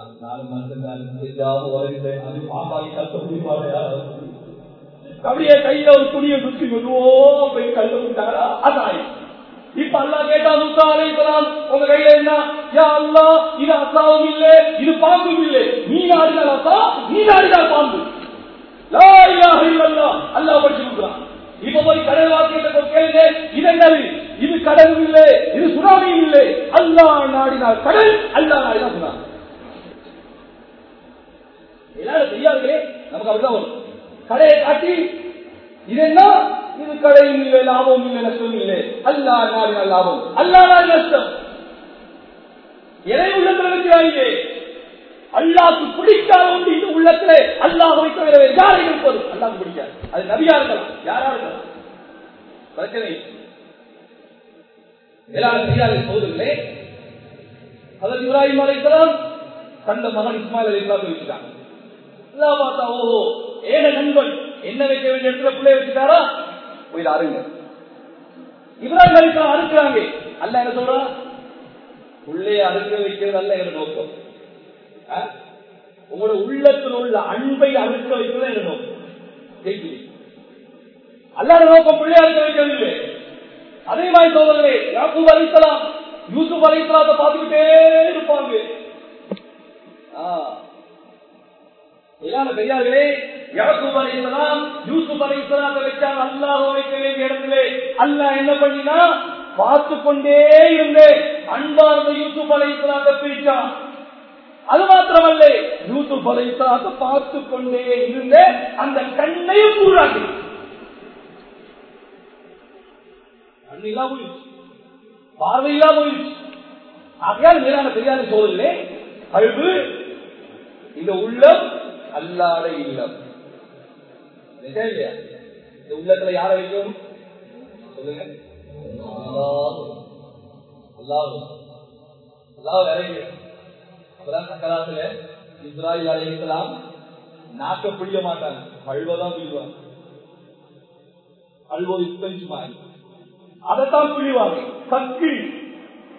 அது அப்படியே கையில ஒரு துணியை சுத்தி கொண்டுவோ போய் கல்லு விட்டாரா அதாய் இப்ப அல்லா கேட்டா முசா உங்க கையில என்ன யா அல்லா இது அசாவும் இது பாம்பும் இல்லை நீ நாடினால் அத்தா நீ நாடினால் பாம்பு லா இலாஹ அல்லாஹ் இப்ப போய் கடல் வாக்கியத்தை கேளுங்க இது என்னது இது கடலும் இல்லை இது சுனாமியும் இல்லை அல்லாஹ் நாடினால் கடல் அல்லாஹ் நாடினால் சுனாமி எல்லாரும் செய்யாதே நமக்கு அப்படிதான் வரும். கடையை காட்டி இது என்ன இது கடையும் இல்லை லாபம் இல்லை நஷ்டம் இல்லை அல்லா நாளின லாபம். அல்லா நாடி நஷ்டம். எதை உள்ளத்தில் இருக்கிறாங்க அல்லாக்கு பிடிக்காத ஒன்று இந்த உள்ளத்திலே. அல்லாஹ் வைக்க வேற யாரை இருப்பது. அல்லாஹ் பிடிக்காது. அது நபியா இருக்கலாம். யாரா இருக்கலாம்? பிரச்சனை எல்லாரும் செய்யாத சோதரிலே அதற்கு இப்ராஹிம் அலைக்கலாம் தந்த மகன் இஸ்மாயில் அலைக்கலாம் வச்சுட்டாங்க எல்லாம் ஓஹோ ஏக நண்பன் என்ன வைக்க வேண்டிய இடத்துல பிள்ளை வச்சுட்டாரா? போய் அருங்க இப்ராஹிம் அலிஸ்லாம் அறுக்கிறாங்க. அல்ல என்ன சொல்றா? உள்ளே அறுக்க வைக்கிறது அல்ல எங்க நோக்கம். உங்களோட உள்ளத்தில் உள்ள அன்பை அறுக்க வைக்கிறது எங்க நோக்கம். அல்லாத நோக்கம் பிள்ளை அறுக்க வைக்கவில்லை அதே மாதிரி சோதரே யாக்கூப் அலிஸ்லாம் யூசுப் அலிஸ்லாத்தை பார்த்துக்கிட்டே இருப்பாங்க. பெரியார்களே யாக்கூப் அலைஹிஸ்ஸலாம் யூசுப் அலைஹிஸ்ஸலாத்தை வச்சாங்க அல்லாஹ் வைக்க வேண்டிய இடத்திலே அல்லாஹ் என்ன பண்ணினா பார்த்து கொண்டே இருந்தேன் அன்பார்ந்த யூசுப் அலைஹிஸ்ஸலாத்தை பிரிச்சான். அது மாத்திரமல்ல யூசுப் அலைஹிஸ்ஸலாத்தை பார்த்து கொண்டே இருந்து அந்த கண்ணையும் கூறாங்க கண்ணெல்லாம் போயிடுச்சு. பார்வையெல்லாம் போயிடுச்சு. ஆகையால் மேலான பெரியார சோதரிலே அழுது இந்த உள்ளம் அல்லாத இல்லம். நிஜம் இந்த உள்ளத்துல யார வைக்கணும் சொல்லுங்க. வேற இல்லை அப்பதான் சக்கராத்துல இஸ்ராயில் அலைக்கலாம் நாக்க பிடிக்க மாட்டாங்க. அழுவதான் பிடிவாங்க அழுவது இப்பஞ்சு மாதிரி அதைத்தான் பிடிவாங்க கக்கு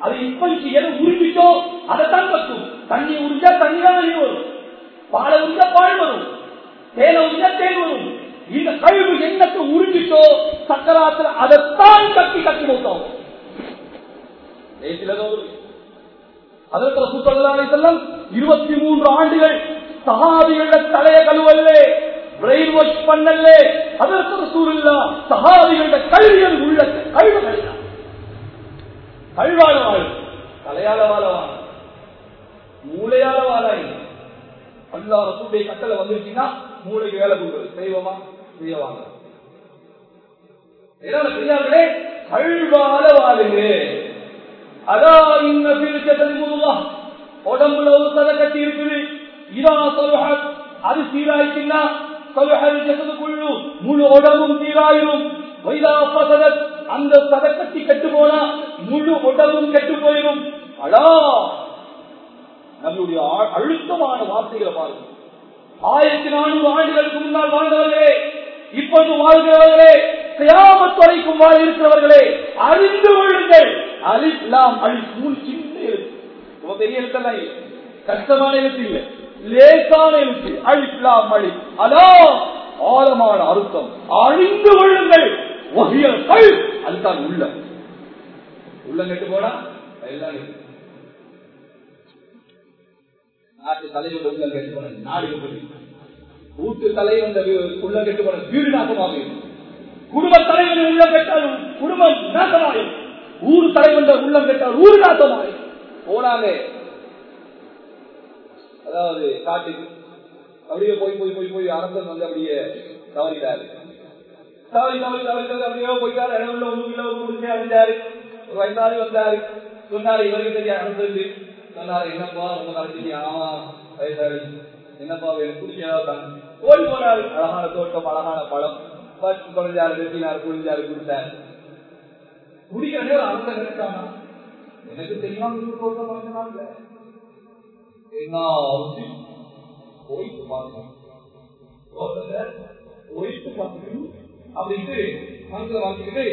அது இப்பஞ்சு எதை உறிஞ்சிட்டோ அதைத்தான் கக்கும் தண்ணி உறிஞ்சா தண்ணி தான் வெளியே வரும். பாட உறிஞ்சா பால் வரும் தேல உறிஞ்சா தேல் வரும். இந்த கழிவு எண்ணத்தை உறிஞ்சிட்டோ சக்கராத்துல அதைத்தான் கட்டி கட்டி போட்டோம். அதற்கு சுத்தலாலை செல்லம் இருபத்தி மூன்று ஆண்டுகள் சகாதிகள தலைய கழுவல்லே பிரெயின் வாஷ் பண்ணல்லே. அதற்கு சூழல்லா சகாதிகள கல்வியல் உள்ள கழிவு கழிதான் கல்வாழ வாழ் தலையால வாழவா மூளையால வாழாய் அல்லா ரசூடைய கட்டளை வந்துருச்சுன்னா மூளைக்கு வேலை கொடுக்குறது. செய்வோமா செய்யவாங்க பெரியார்களே கல்வால வாழுங்க அதான் இன்ன உடம்புல ஒரு சதை கட்டி இருக்குது. இதா சொல்லுஹத் அது சீராயிச்சுன்னா சொல்லுஹல் ஜசதுக்குள்ளு முழு உடம்பும் சீராயிரும். வைதா பசதத் அந்த சதை கட்டி கெட்டு போனா முழு உடம்பும் கெட்டு போயிடும் அடா நம்முடைய அழுத்தமான வார்த்தைகளை பாருங்க ஆயிரத்தி நானூறு ஆண்டுகளுக்கு முன்னால் வாழ்ந்தவர்களே இப்போது வாழ்கிறவர்களே கியாமத் வரைக்கும் வாழ இருக்கிறவர்களே அறிந்து கொள்ளுங்கள். அலிப்லாம் அலிப் சின்ன எழுத்து பெரிய எழுத்தெல்லாம் இல்லை கஷ்டமான எழுத்து இல்லை. லேசான எழுத்து. அழிப்லாம் அழி அதோ ஆழமான அர்த்தம். அழிந்து கொள்ளுங்கள். வகையல் அதுதான் உள்ள உள்ள கெட்டு போனா? எல்லாம் நாட்டு தலைவர் உள்ள கெட்டு போன நாடு எப்படி வீட்டு தலைவன் உள்ள கெட்டு வீடு நாசமாக குடும்ப தலைவர் உள்ள கேட்டாலும் குடும்பம் நாசமாயும் ஊர் தலைவர் உள்ளம் கேட்டால் ஊர் நாசமாயும் போனாலே அதாவது காட்டுக்கு அப்படியே போய் போய் போய் போய் அரசன் வந்து அப்படியே தவறிட்டாரு. தவறி தவறி தவறி தவறி அப்படியே போயிட்டாரு. இடவுல ஒண்ணு ஒரு குடிச்சு அடைஞ்சாரு ஒரு வயசாரி வந்தாரு. சொன்னாரு இவருக்கு தெரியாது அனுப்பிச்சு என்னப்பா ரொம்ப கடைசி ஆமா என்னப்பா எனக்கு குடிக்கிறதான் ஓடி போனாரு அழகான தோட்டம் அழகான பழம். பத்து குறைஞ்சாரு வெட்டினார் குளிஞ்சாரு குடித்தாரு குடிக்கிறதே ஒரு எனக்கு தெரியாம தோட்டம் என்ன போயிட்டு பாருங்க போயிட்டு பார்த்துட்டு அப்படின்ட்டு மனசுல வாங்கிக்கிட்டு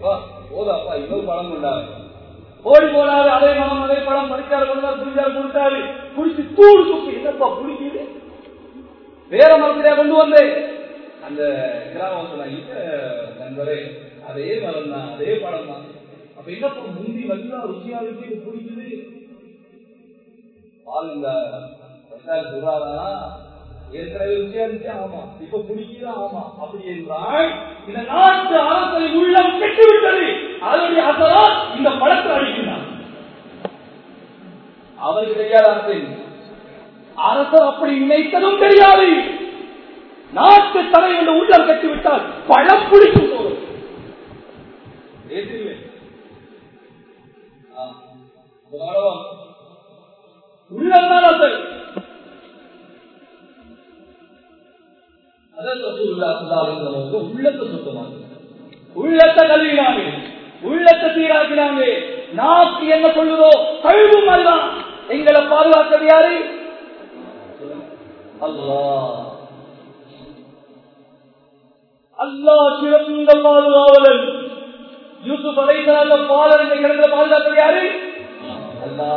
வா போதாப்பா இன்னொரு பழம் கொண்டாரு. ஓடி போனாரு அதே மனம் அதே படம் மறிக்காரு கொண்டாரு புரிஞ்சாரு கொடுத்தாரு குடிச்சு தூள் தூக்கி என்னப்பா குடிக்குது வேற மரத்திலே கொண்டு வந்தேன். அந்த கிராமத்துல இல்ல நண்பரே அதே மரம் தான் அதே படம் தான். அப்ப என்னப்பா முந்தி நல்லா ருசியா இருக்கு இது குடிக்குது பாருங்க ஏற்கனவே ருசியா இருந்துச்சு ஆமா. இப்ப குடிக்குதா ஆமா. அப்படி என்றால் இந்த நாட்டு அரசை உள்ளம் கெட்டுவிட்டது. அதனுடைய அசரா இந்த படத்தை அடிக்கிறார் அவருக்கு தெரியாத அரசை அரசர் அப்படி நினைத்ததும் தெரியாது. நாட்டு தலைவன் உள்ளம் கட்டிவிட்டால் பழம் பிடிக்கும் போதும் உள்ளம்தான் அரசர் உள்ளத்தை சுத்தமாக உள்ளத்தை கல்வினாங்க உள்ளத்தை சீராக்கினாங்க. நாக்கு என்ன சொல்லுதோ கழுவும் அதுதான். எங்களை பாதுகாக்கிறது யாரு? அல்லா அல்லா சிறந்த பாதுகாவலன். யூசுப் அலைசலால பாலன் இந்த பாதுகாக்கிறது யாரு? அல்லா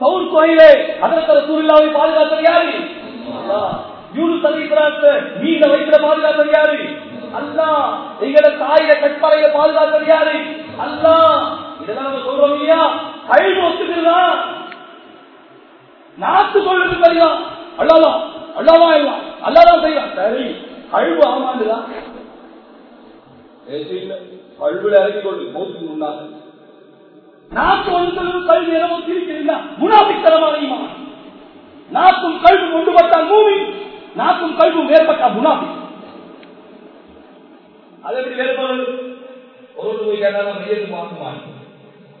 சவுர் கோயிலே அதற்கு சூழ்நிலாவை பாதுகாக்கிறது யாரு? அல்லா யூனுஸ் நீங்க வைக்கிற பாதுகாக்கிறது யாரு? அல்லா எங்களை தாயில கட்பறையில பாதுகாக்கிறது யாரு? அல்லா இதெல்லாம் நம்ம சொல்றோம் இல்லையா? கழிவு ஒத்துக்கிறதா நாத்து கொள்ளுது தெரியும் அல்லாதான் அல்லாதான் எல்லாம் அல்லாதான் செய்யலாம் சரி கழிவு ஆமாண்டுதான் கழுவுல இறக்கி கொண்டு மோசுக்கு முன்னாங்க நாட்டு ஒன்று கல்வி எனவோ திரிக்கிறீங்க முனாபித்தனமான நாக்கும் கல்வி ஒன்றுபட்டால் மூவி நாக்கும் கல்வும் வேறுபட்டால் முனாபி அதை எப்படி வேறுபாடு ஒரு போய் கேட்டாலும் மையத்து பார்க்குமா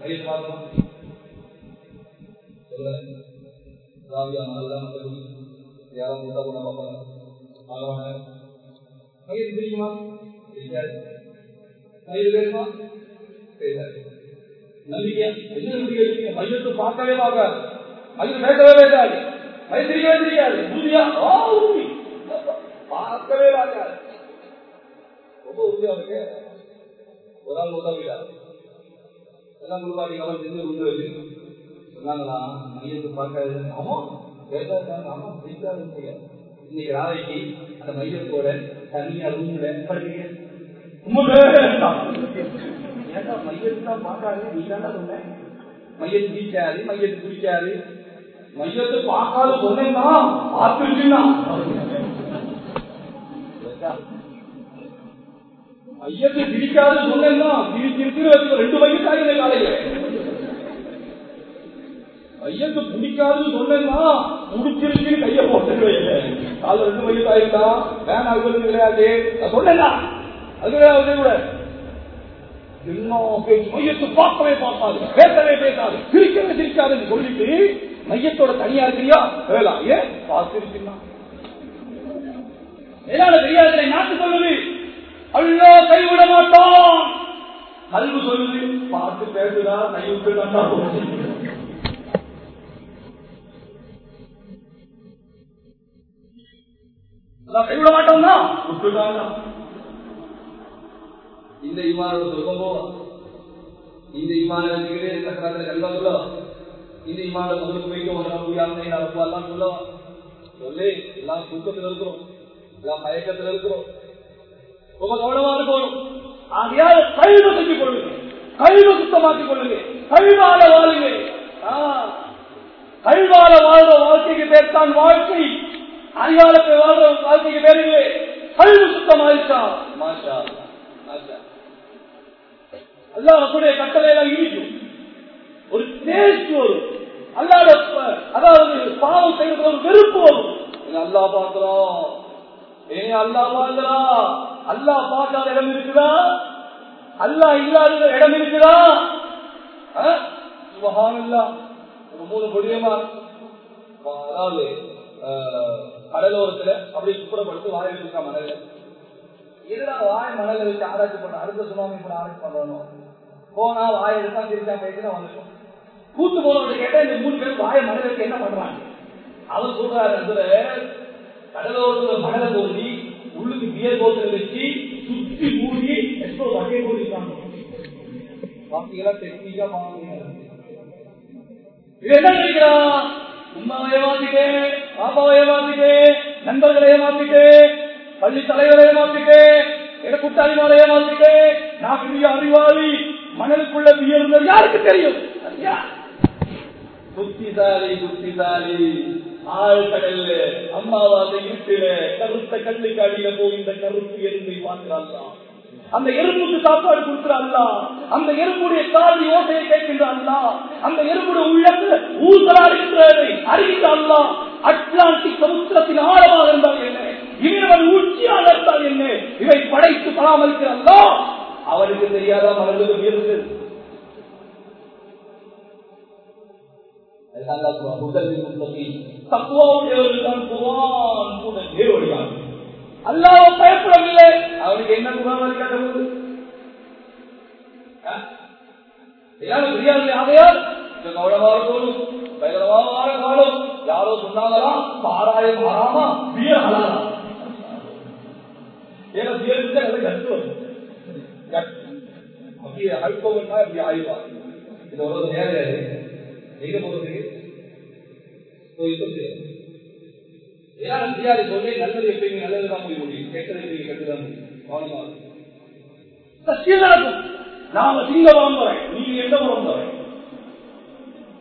மையத்து பார்க்குமா சொல்ல ராவியா நல்லா யாரும் முட்டை பார்ப்பாங்க. ஆகவான தெரியுமா தெரியாது தெரியாது என்ன நம்பிக்கை பார்க்கவே பார்க்காது. மையம் பேசவே பேசாது தெரியாது பார்க்கவே பார்க்காது. ரொம்ப உறுதியா ஒரு ஆள் உதவியா எல்லாம் குருவாடி அவன் செஞ்சு உண்டு வச்சு சொன்னாங்களா? மையத்தை பார்க்காது. ஆமா பேசாது ஆமா பேசாது இன்னைக்கு நாளைக்கு அந்த மையத்தோட தனியா ரூம்ல படிக்கிறீங்க ஏன்டா மையத்தான் பார்க்காது? நீ தானே சொன்ன? மையத்து பிடிக்காது மையத்து பிடிக்காது மையத்தை பார்க்காத சொன்னா பார்த்துருச்சுன்னா மையத்தை பிடிக்காது சொன்னேன்னா பிரிச்சிருக்கு ரெண்டு ரெண்டு மையத்தாங்க காலையில. மையத்தை பிடிக்காதுன்னு சொன்னேன்னா முடிச்சிருச்சுன்னு கைய போட்டு கால ரெண்டு மையத்தாயிருந்தா வேணாம் அது கிடையாது நான் சொன்னேன்னா அது கிடையாது கூட. மையத்தை பார்க்கவே பார்க்காது பேசவே பேசாது சிரிக்கவே சிரிக்காதுன்னு சொல்லிட்டு மையத்தோட தனியா இருக்கிறியா? வேலாம் ஏன் பார்த்திருக்கா ஏதாவது தெரியாது நாட்டு சொல்லுது அல்லா கைவிட மாட்டான். கல்வி சொல்லுது பார்த்து பேசுதா கைவிட்டு நல்லா கைவிட மாட்டோம்னா விட்டுட்டாங்க இந்த இமான சொல்லும்போ இந்த இமான வச்சுக்கிட்டே சக்கராத்திர இந்த இமான முதலுக்கு போயிட்டு ஒரு புரியாம நடப்பு எல்லாம் சொல்லுவோம் சொல்லி எல்லாம் தூக்கத்தில் இருக்கிறோம். எல்லாம் மயக்கத்தில் இருக்கிறோம். ரொம்ப கவனமா இருக்கணும். ஆகையால் கழிவு செஞ்சு கொள்ளுங்க கழிவு சுத்தமாக்கிக் கொள்ளுங்க கழிவால வாழுங்க கழிவால வாழ்ற வாழ்க்கைக்கு பேர் தான் வாழ்க்கை. அறிவாலத்தை வாழ்ற வாழ்க்கைக்கு பேருங்களே கழிவு சுத்தமாயிடுச்சா மாஷா மாஷா. அல்லாஹுடைய கட்டளை இடிக்கும் ஒரு டேஸ்ட் வரும். அல்லாத அதாவது பாவம் செய்யறது ஒரு வெறுப்பு வரும். அல்லா பாக்குறோம் ஏன் அல்லா பாக்குறா அல்லாஹ் பார்க்காத இடம் இருக்குதா? அல்லாஹ் இல்லாத இடம் இருக்குதா? சுபஹானல்லா. ஒரு மூணு கொடியமா அதாவது அஹ், கடலோரத்துல அப்படி சுப்புறப்படுத்து வாய் இருக்கா மணல்ல இதுதான் வாய் மணல வச்சு ஆராய்ச்சி பண்ண அடுத்த சுனாமி பண்ண ஆராய்ச்சி பண்ணணும். போனா வாய் எடுத்தா திருச்சா பேசினா வந்துட்டோம் கூத்து போனவங்க கேட்டா இந்த மூணு பேர் வாய மணல என்ன பண்றாங்க? அவர் சொல்றாரு அதுல கடலோரத்துல மணலை போதி உள்ளுக்கு பியர் போத்தல வச்சு சுத்தி மூடி எவ்வளவு வகையை போட்டிருக்காங்க பாத்தீங்களா டெக்னிக்கா என்ன நினைக்கிறான் உமாவை ஏமாத்திட்டேன் பாப்பாவை ஏமாத்திட்டேன் நண்பர்களை ஏமாத்திட்டேன் பள்ளி தலைவரை ஏமாத்திட்டேன் என கூட்டாளிமாரை ஏமாத்திட்டேன் நான் பெரிய அறிவாளி மணலுக்குள்ள வியர்ந்தது யாருக்கு தெரியும்? புத்திசாலி புத்திசாலி. ஆழ்கடல்ல அம்மாவாத இருட்டில கருத்த கல்லுக்கு அடியில போய் இந்த கருத்து எறும்பை பார்க்கிறான் அந்த எறும்புக்கு சாப்பாடு கொடுக்கிறான்ல அந்த எறும்புடைய காதி ஓசையை கேட்கின்றான்ல அந்த எறும்புடைய உள்ளத்துல ஊசலாடுகின்றதை அறிகின்றான்ல அட்லாண்டிக் சமுத்திரத்தின் ஆழமாக இருந்தால் என்ன? இவன் உச்சியாக இருந்தால் என்ன? இவை படைத்து பராமரிக்கிறான்ல அவருக்கு தெரியாத? மனதிலும் இருந்தது அல்லாஹ் பயப்படவில்லை அவனுக்கு என்ன குணம் காட்டுவது எல்லாரும் தெரியாது ஆகையால் இது கவனமாக போலும் பயங்கரமான காலம் யாரோ சொன்னாங்களா சாராயம் மாறாமா பியர் ஹலாலா ஏன்னா பியர் இருந்தா நல்லா கட்டு வரும் கட்டு. அப்படியே இப்படி ஆய்வா இது ஒரு நேரம் நல்லது எப்பயுமே நல்லதுதான் போய் முடியும். கெட்டது எப்பயுமே கெட்டுதான் முடியும். நடக்கும் நாம சிங்கமாம் போறேன். நீங்க எந்த புறம் போறேன்.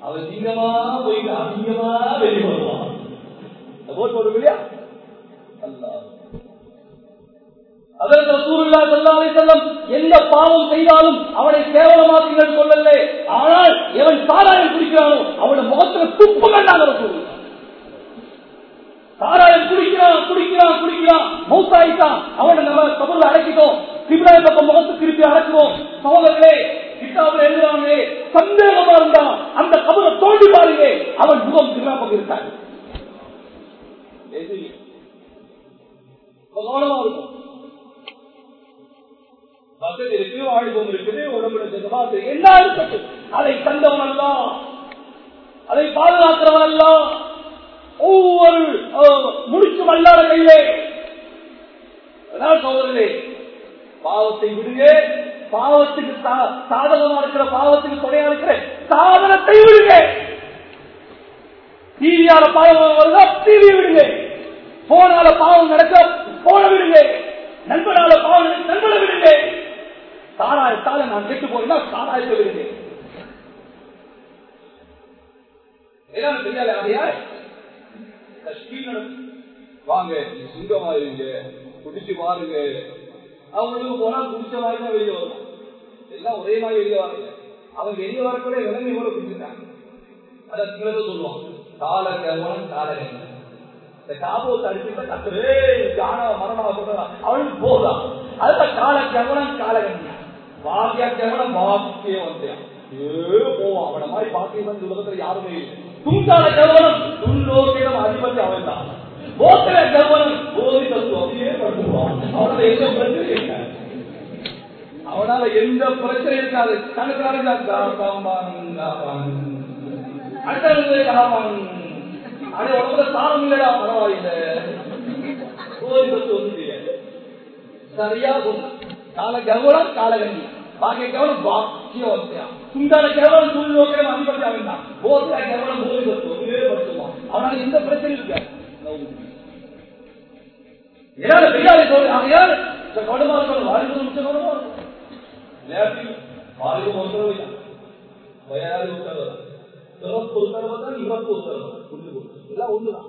அவன் சிங்கமா போயிட்டு வெளியே வருவான். ஓட்டு போடுங்க இல்லையா அல்லாஹ். அதற்கு ரசூலுல்லாஹி ஸல்லல்லாஹு அலைஹி எந்த பாவம் செய்தாலும் அவனை கேவலமாக்குங்கள் சொல்லல ஆனால் எவன் சாராயம் குடிக்கிறானோ அவன முகத்துல துப்பு கண்டாங்க ரசூலுல்லாஹ். சாராயம் குடிக்கிறான் குடிக்கிறான் குடிக்கிறான். மௌத்தாயிட்டான் அவனை நம்ம கபூர்ல அடக்கிட்டோம். கிபிலாய் பக்கம் முகத்து திருப்பி அடக்குவோம். சகோதரர்களே கிட்டாபில் எழுதுறாங்களே சந்தேகமா இருந்தான் அந்த கபரை தோண்டி பாருங்க அவன் முகம் கிபிலா பக்கம் இருக்காங்க கவனமா இருக்கும். வசதி இருக்கு வாழ்வம் இருக்குது உடம்புல செஞ்சமா என்ன இருக்கட்டும் அதை கண்டவன் அல்ல அதை பாதுகாக்கிறவன் அல்ல ஒவ்வொரு அஹ், முடிச்சும் அல்லாத கையிலே. சோதரே பாவத்தை விடுங்க. பாவத்துக்கு சா- சாதகமா இருக்கிற பாவத்துக்கு துணையா இருக்கிற சாதனத்தை விடுங்க. டிவியால பாவம் வருதா? டிவி விடுங்க. போனால பாவம் நடக்க? போன விடுங்க. நண்பனால பாவம் நண்பனை விடுங்க. சாராயத்தால நான் கெட்டு போனா சாராயத்தை விடுங்க. ஏதாவது தெரியாது அதையா வாங்க சுங்கமா இருங்க குடிச்சு பாருங்க அவங்களுக்கு போனா குடிச்ச மாதிரி தான் வெளியே வரும். எல்லாம் ஒரே மாதிரி வெளியே வராங்க. அவங்க வெளியே வரக்கூட விலங்கை கூட குடிச்சுட்டாங்க. அதை சிங்களத சொல்லுவான் கால கவனம் கால இந்த காபோ அடிச்சுட்டா கத்துரு ஜான மரணமா சொல்றான். அவளுக்கு போதான் அதுதான் கால கவனம் காலகன்யா பாக்கிய கவனம் பாக்கிய வந்தேன் ஏ போவான் அவன மாதிரி பாக்கியம் வந்து உலகத்துல யாருமே இல்லை. துண்டால கவனம் துண்டோக்கிடம் அதிபதி அவன் தான் போக்கிற கவனம் போதி தத்துவம் அப்படியே பண்ணுவான் அவனால எந்த பிரச்சனையும் இல்லை. அவனால எந்த பிரச்சனை இருக்காது கணக்காரங்க அடுத்தது காமன் அடே உடம்புல சாரம் இல்லடா பரவாயில்லை. போதி தத்துவம் ஒண்ணும் சரியா சொன்ன. கால கவனம் காலகண்ணி பாக்கிய கவனம் பாக்கியம் துண்டான கேவலம் துணியோக்கியம் அதிபதி அவன் தான் போதியா கேவலம் போதி தத்துவம் இதே படுத்துவான் அவனால எந்த பிரச்சனையும் இருக்காது. ஏதாவது பெரியாரை சொல்லி ஆகையால் இந்த கடுமா சொல்ல வாலிபு மிச்சம் கடுமா நேரத்தில் வாலிபு உத்தரவு இல்லை வயதாதி உத்தரவு தான் பிறப்பு உத்தரவு தான் இறப்பு உத்தரவு எல்லாம் ஒண்ணுதான்.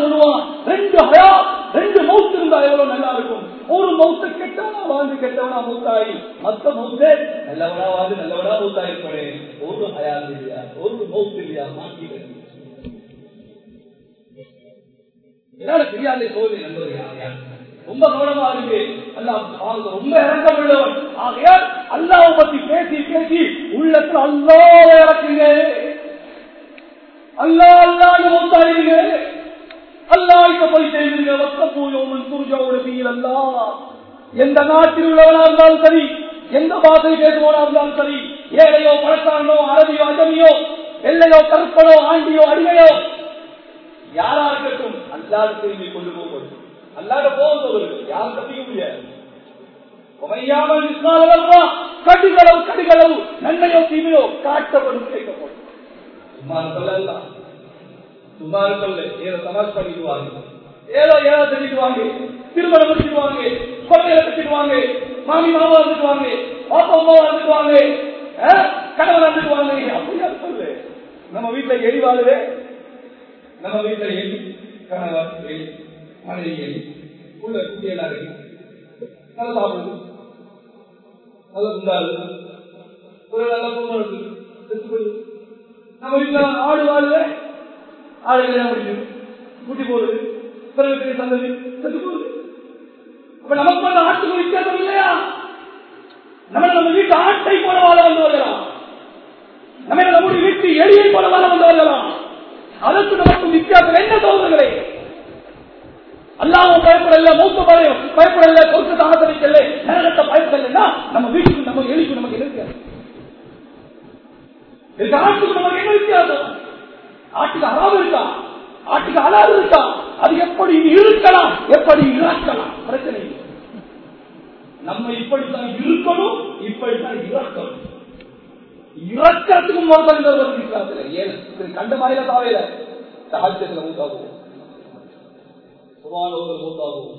சொல்லுவான். ரெண்டு ஹயா ரெண்டு மவுத்து இருந்தா எவ்வளவு நல்லா இருக்கும். ஒரு மவுத்து கெட்டவனா வாழ்ந்து கெட்டவனா மூத்தாயி. மத்த மவுத்து நல்லவனா வாழ்ந்து நல்லவனா மூத்தாயி இருப்பேன் ஒரு ஹயா இல்லையா? ஒரு மவுத்து இல்லையா? மாற்றி என்னால பெரியாலே சோதனை நண்பர்கள் ஆகையால். ரொம்ப கவனமா இருக்கு. அல்லாஹ் அவங்க ரொம்ப இறக்கம் உள்ளவன் ஆகையால் அல்லாவை பத்தி பேசி பேசி உள்ளத்துல அல்லாத இறக்குங்க. அல்லா அல்லான்னு மொத்தாயிருங்க அல்லாஹ் போய் செய்வீங்க வத்த பூஜோமன் துர்ஜோட பீல் அல்லா எந்த நாட்டில் உள்ளவனா இருந்தாலும் சரி எந்த பாதை பேசுவோனா இருந்தாலும் சரி ஏழையோ பணக்காரனோ அரபியோ அஜமியோ வெள்ளையோ கருப்பனோ ஆண்டியோ அடிமையோ யாரா இருக்கட்டும் அல்லாத திரும்பி கொண்டு போகும் அல்லாத போகும்போது யாரும் தப்பிக்க முடியாது. உமையாமல் கடிகளவு கடுகளவு கடுகளவு நன்மையோ தீமையோ காட்டப்படும் கேட்கப்படும் சும்மா சொல்லலாம் சும்மா சொல்லு ஏதோ சமாஜ் பண்ணிடுவாங்க ஏதோ ஏதோ செஞ்சுக்குவாங்க திருமணம் வச்சுக்குவாங்க குழந்தைகளை வச்சுக்குவாங்க மாமி மாமா வந்துக்குவாங்க பாப்பா அம்மாவா வந்துக்குவாங்க கணவன் வந்துக்குவாங்க அப்படியா சொல்லு நம்ம வீட்டுல எலி வாழுவே நம்ம வீட்டுல எலி கணவர் எலி மனைவி எலி உள்ள குட்டியெல்லாம் இருக்கு நல்லா சாப்பிடுது நல்ல குண்டாது ஒரு நல்ல பொண்ணு இருக்கு நம்ம வீட்டுல ஆடு வாழுவே ஆடு கல்யாணம் முடியும் கூட்டி போகுது பிறகு சந்ததி செத்து போகுது. அப்ப நமக்கு அந்த ஆட்டுக்கு வித்தியாசம் இல்லையா? நம்ம நம்ம வீட்டு ஆட்டை போல வாழ வந்து வரலாம் நம்ம நம்முடைய வீட்டு எளியை போல வாழ வந்து வரலாம் அதற்கு நமக்கு வித்தியாசம். என்ன தோன்றுகிறே அல்லாவும் பயப்படல மூத்த பயம் பயப்படல பொறுத்து தாகத்தடிக்கல நேரத்தை பயப்படலைன்னா நம்ம வீட்டுக்கு நம்ம எளிக்கு நமக்கு என்ன இதுக்கு ஆட்டுக்கு நமக்கு என்ன வித்தியாசம்? ஆட்டுக்கு அறாது இருக்கா? ஆட்டுக்கு அலாது இருக்கா? அது எப்படி இருக்கலாம்? எப்படி இறக்கலாம்? பிரச்சனை நம்ம இப்படித்தான் இருக்கணும் இப்படித்தான் இறக்கணும். இறக்கிறதுக்கும் மொத்தம் ஏன்? கண்ட மாதிரில தாவையில சாகித்யத்துல மூத்தாகும் சுமானோர்கள் மூத்தாகும்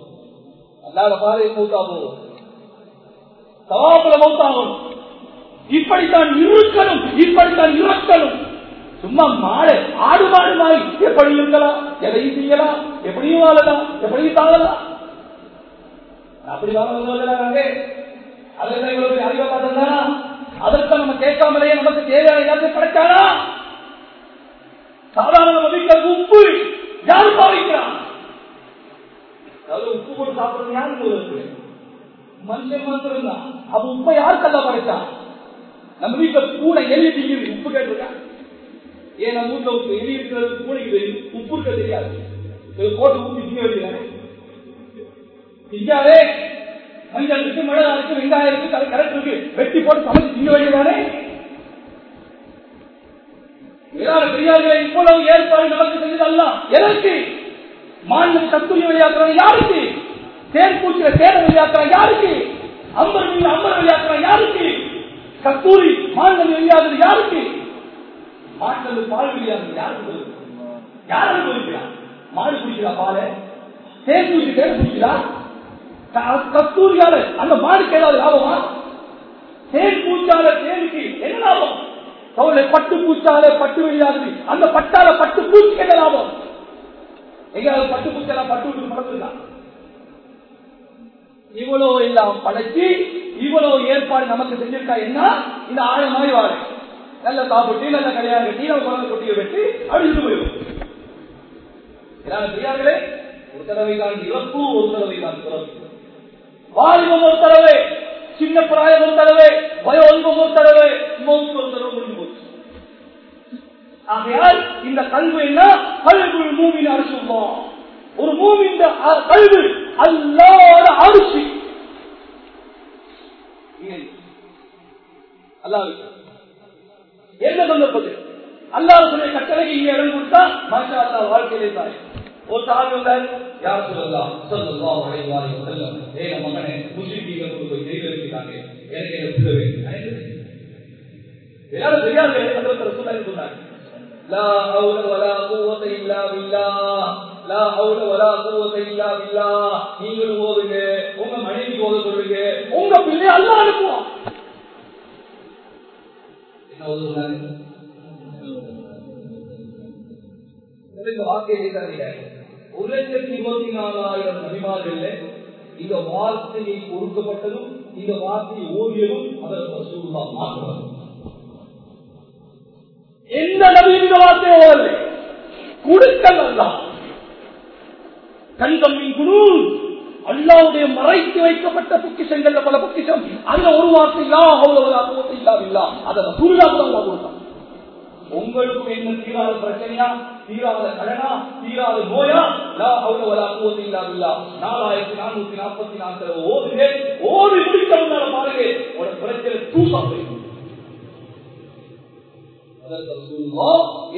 அல்லாத பாதையை மூத்தாகும் சவாப்புல மூத்தாகும் இப்படித்தான் இருக்கணும் இப்படித்தான் இறக்கணும் சும்மா மாடு ஆடு மாடு மாறி எப்படி இருக்கலாம்? எதையும் செய்யலாம். எப்படியும் வாழலாம். எப்படியும் தாழலாம் அப்படி வாழலாம் அதுல இவ்வளவு அறிவா பார்த்தா அதற்கு நம்ம கேட்காமலேயே நமக்கு தேவையான எல்லாத்தையும் கிடைச்சாரா சாதாரண நம்ம உப்பு யாரு பாவிக்கிறான்? அதாவது உப்பு போட்டு சாப்பிடுறது யாரு இருக்கு மனுஷன் மாத்திரம் தான் அப்ப உப்பை யார் கல்லா நம்ம வீட்டுல பூனை எலி திங்குது உப்பு கேட்டிருக்கா? ஏன் நம்ம வீட்டுல உப்பு எலி இருக்கிறது பூனைக்கு தெரியும். உப்பு இருக்க தெரியாது. கோட்டை போட்டு திங்க வேண்டியதானே திங்காவே மஞ்சள் இருக்கு மிளகா இருக்கு வெங்காயம் இருக்கு கரை கரெக்ட் இருக்கு வெட்டி போட்டு சமைச்சு திங்க வேண்டியதானே ஏதாவது பெரியார்களே இவ்வளவு ஏற்பாடு நமக்கு செஞ்சதல்ல எதற்கு? மாநிலம் கத்துரி விளையாக்குறோம் யாருக்கு? தேர் பூச்சில தேர யாருக்கு? அம்பர் மீன் அம்பர் யாருக்கு? கத்தூரி மாநிலம் விளையாடுறது யாருக்கு? மாநிலம் பால் விளையாடுறது யாருக்கு? யார் அனுபவிக்கிறார் மாடு குடிக்கிறா பால? தேர் பூச்சி தேர் குடிக்கிறா? கத்தூரியால அந்த மாடுக்கு ஏதாவது லாபமா? தேன் பூச்சால தேனுக்கு என்ன லாபம்? தோலை பட்டு பூச்சால பட்டு வெளியாகுது. அந்த பட்டால பட்டு பூச்சி என்ன லாபம்? எங்கேயாவது பட்டு பூச்சால பட்டு விட்டு படத்துதான் இவ்வளவு எல்லாம் படைச்சு இவ்வளவு ஏற்பாடு நமக்கு செஞ்சிருக்கா என்ன? இந்த ஆழம் மாதிரி வாழ. நல்ல சாப்பிட்டு நல்ல கல்யாணம் கட்டி நம்ம குழந்தை கொட்டியை வெட்டி அடிச்சுட்டு போயிடும். செய்யார்களே ஒரு தடவை தான் இறப்பு ஒரு தடவை தான் பிறப்பு. வாலிபம் ஒரு தடவை சின்ன பிராயம் ஒரு தடவை வயோல்பம் ஒரு தடவை மௌத்து ஒரு தடவை முடிஞ்சு போச்சு. ஆகையால் இந்த கல்வி என்ன? கல்வி மூமின் அரசுமா ஒரு மூமின் கல்வி அல்லாத அரிசி. என்ன சொல்லப்பது அல்லாத சொல்ல கட்டளைக்கு இங்க இடம் கொடுத்தா மாஷா அல்லா வாழ்க்கையிலே தாய் ஒரு சாமி வந்தார் யார் சொல்லலாம் சொல்லலாம் அடைவாரி செல்லம் ஏ நம்ம மகனே முஸ்லிம் கொண்டு போய் ஜெயில எனக்கு என்ன வேண்டும் எல்லாரும் தெரியாது சொன்னாங்க நீங்கள் ஓதுங்க உங்க மனைவி ஓத சொல்லுங்க உங்க பிள்ளை அல்லாஹ் அனுப்புவான். வார்த்தையை ஒரு லட்சத்தி இருபத்தி நாலாயிரம் நபிமார்கள் இந்த வார்த்தையை கொடுக்கப்பட்டதும் இந்த வார்த்தையை ஓதியதும் அதற்கு ரசூலுல்லா மாற்றம் எந்த நபி இந்த வார்த்தையை ஓதலை. கண்கம்மின் குழு அல்லாவுடைய மறைத்து வைக்கப்பட்ட பொக்கிஷங்கள்ல பல பொக்கிஷம். அதுல ஒரு வார்த்தை இல்லா அவ்வளவு இல்லா அதை சூழ்நாள் கொடுத்தான். உங்களுக்கும் என்ன தீராத பிரச்சனையா? தீராத கடனா? தீராத நோயா? லா அவ்வளவு வலா குவத்த நாலாயிரத்தி நானூத்தி நாற்பத்தி நான்கு ஓடுங்க ஓடி முடிச்சவங்க பாருங்க. உங்களோட பிரச்சனை தூசா போயிடும்.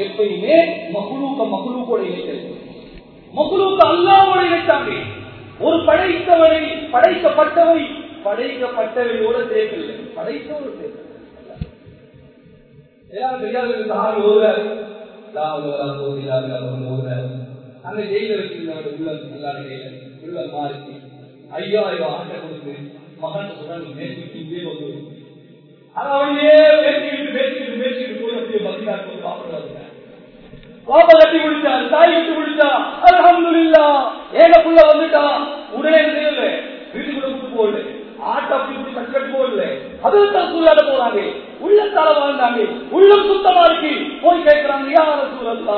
எப்பயுமே மகுலூக்க மகுலூக்கோட இணைக்கிறது மகுலூக்க அல்லாவோட இணைத்தாங்க ஒரு படைத்தவனை படைக்கப்பட்டவை படைக்கப்பட்டவையோட சேர்க்கவில்லை. படைத்தவோடு சேர்க்கவில்லை. எல்லாரும் தெரியாத ஆறு ஓடுறாரு அந்த ஜெயில வச்சிருந்தவங்க உள்ள எல்லாரும் ஜெயில. உள்ள மாறிச்சு. ஐயாயிரம் ஆண்டை கொடுத்து மகன் சுடன் நேசிக்கிட்டே வந்து அவனையே பேசிக்கிட்டு பேசிக்கிட்டு பேசிக்கிட்டு போய் அப்படியே பதினாறு சாப்பிடுறாங்க பாப்பா கட்டி முடிச்சான் தாய் கட்டி முடிச்சான் அலமதுல்லா ஏக புள்ள வந்துட்டான் உடனே செய்யல? வீட்டுக்குள்ள கூட்டு போகல ஆட்டை அப்படி இப்படி கட்டி கட்டி போகல சூழல போறாங்க. உள்ளத்தால வாழ்ந்தாங்க. உள்ளம் சுத்தமா இருக்கு. போய் கேட்கிறாங்க யார சூழல்லா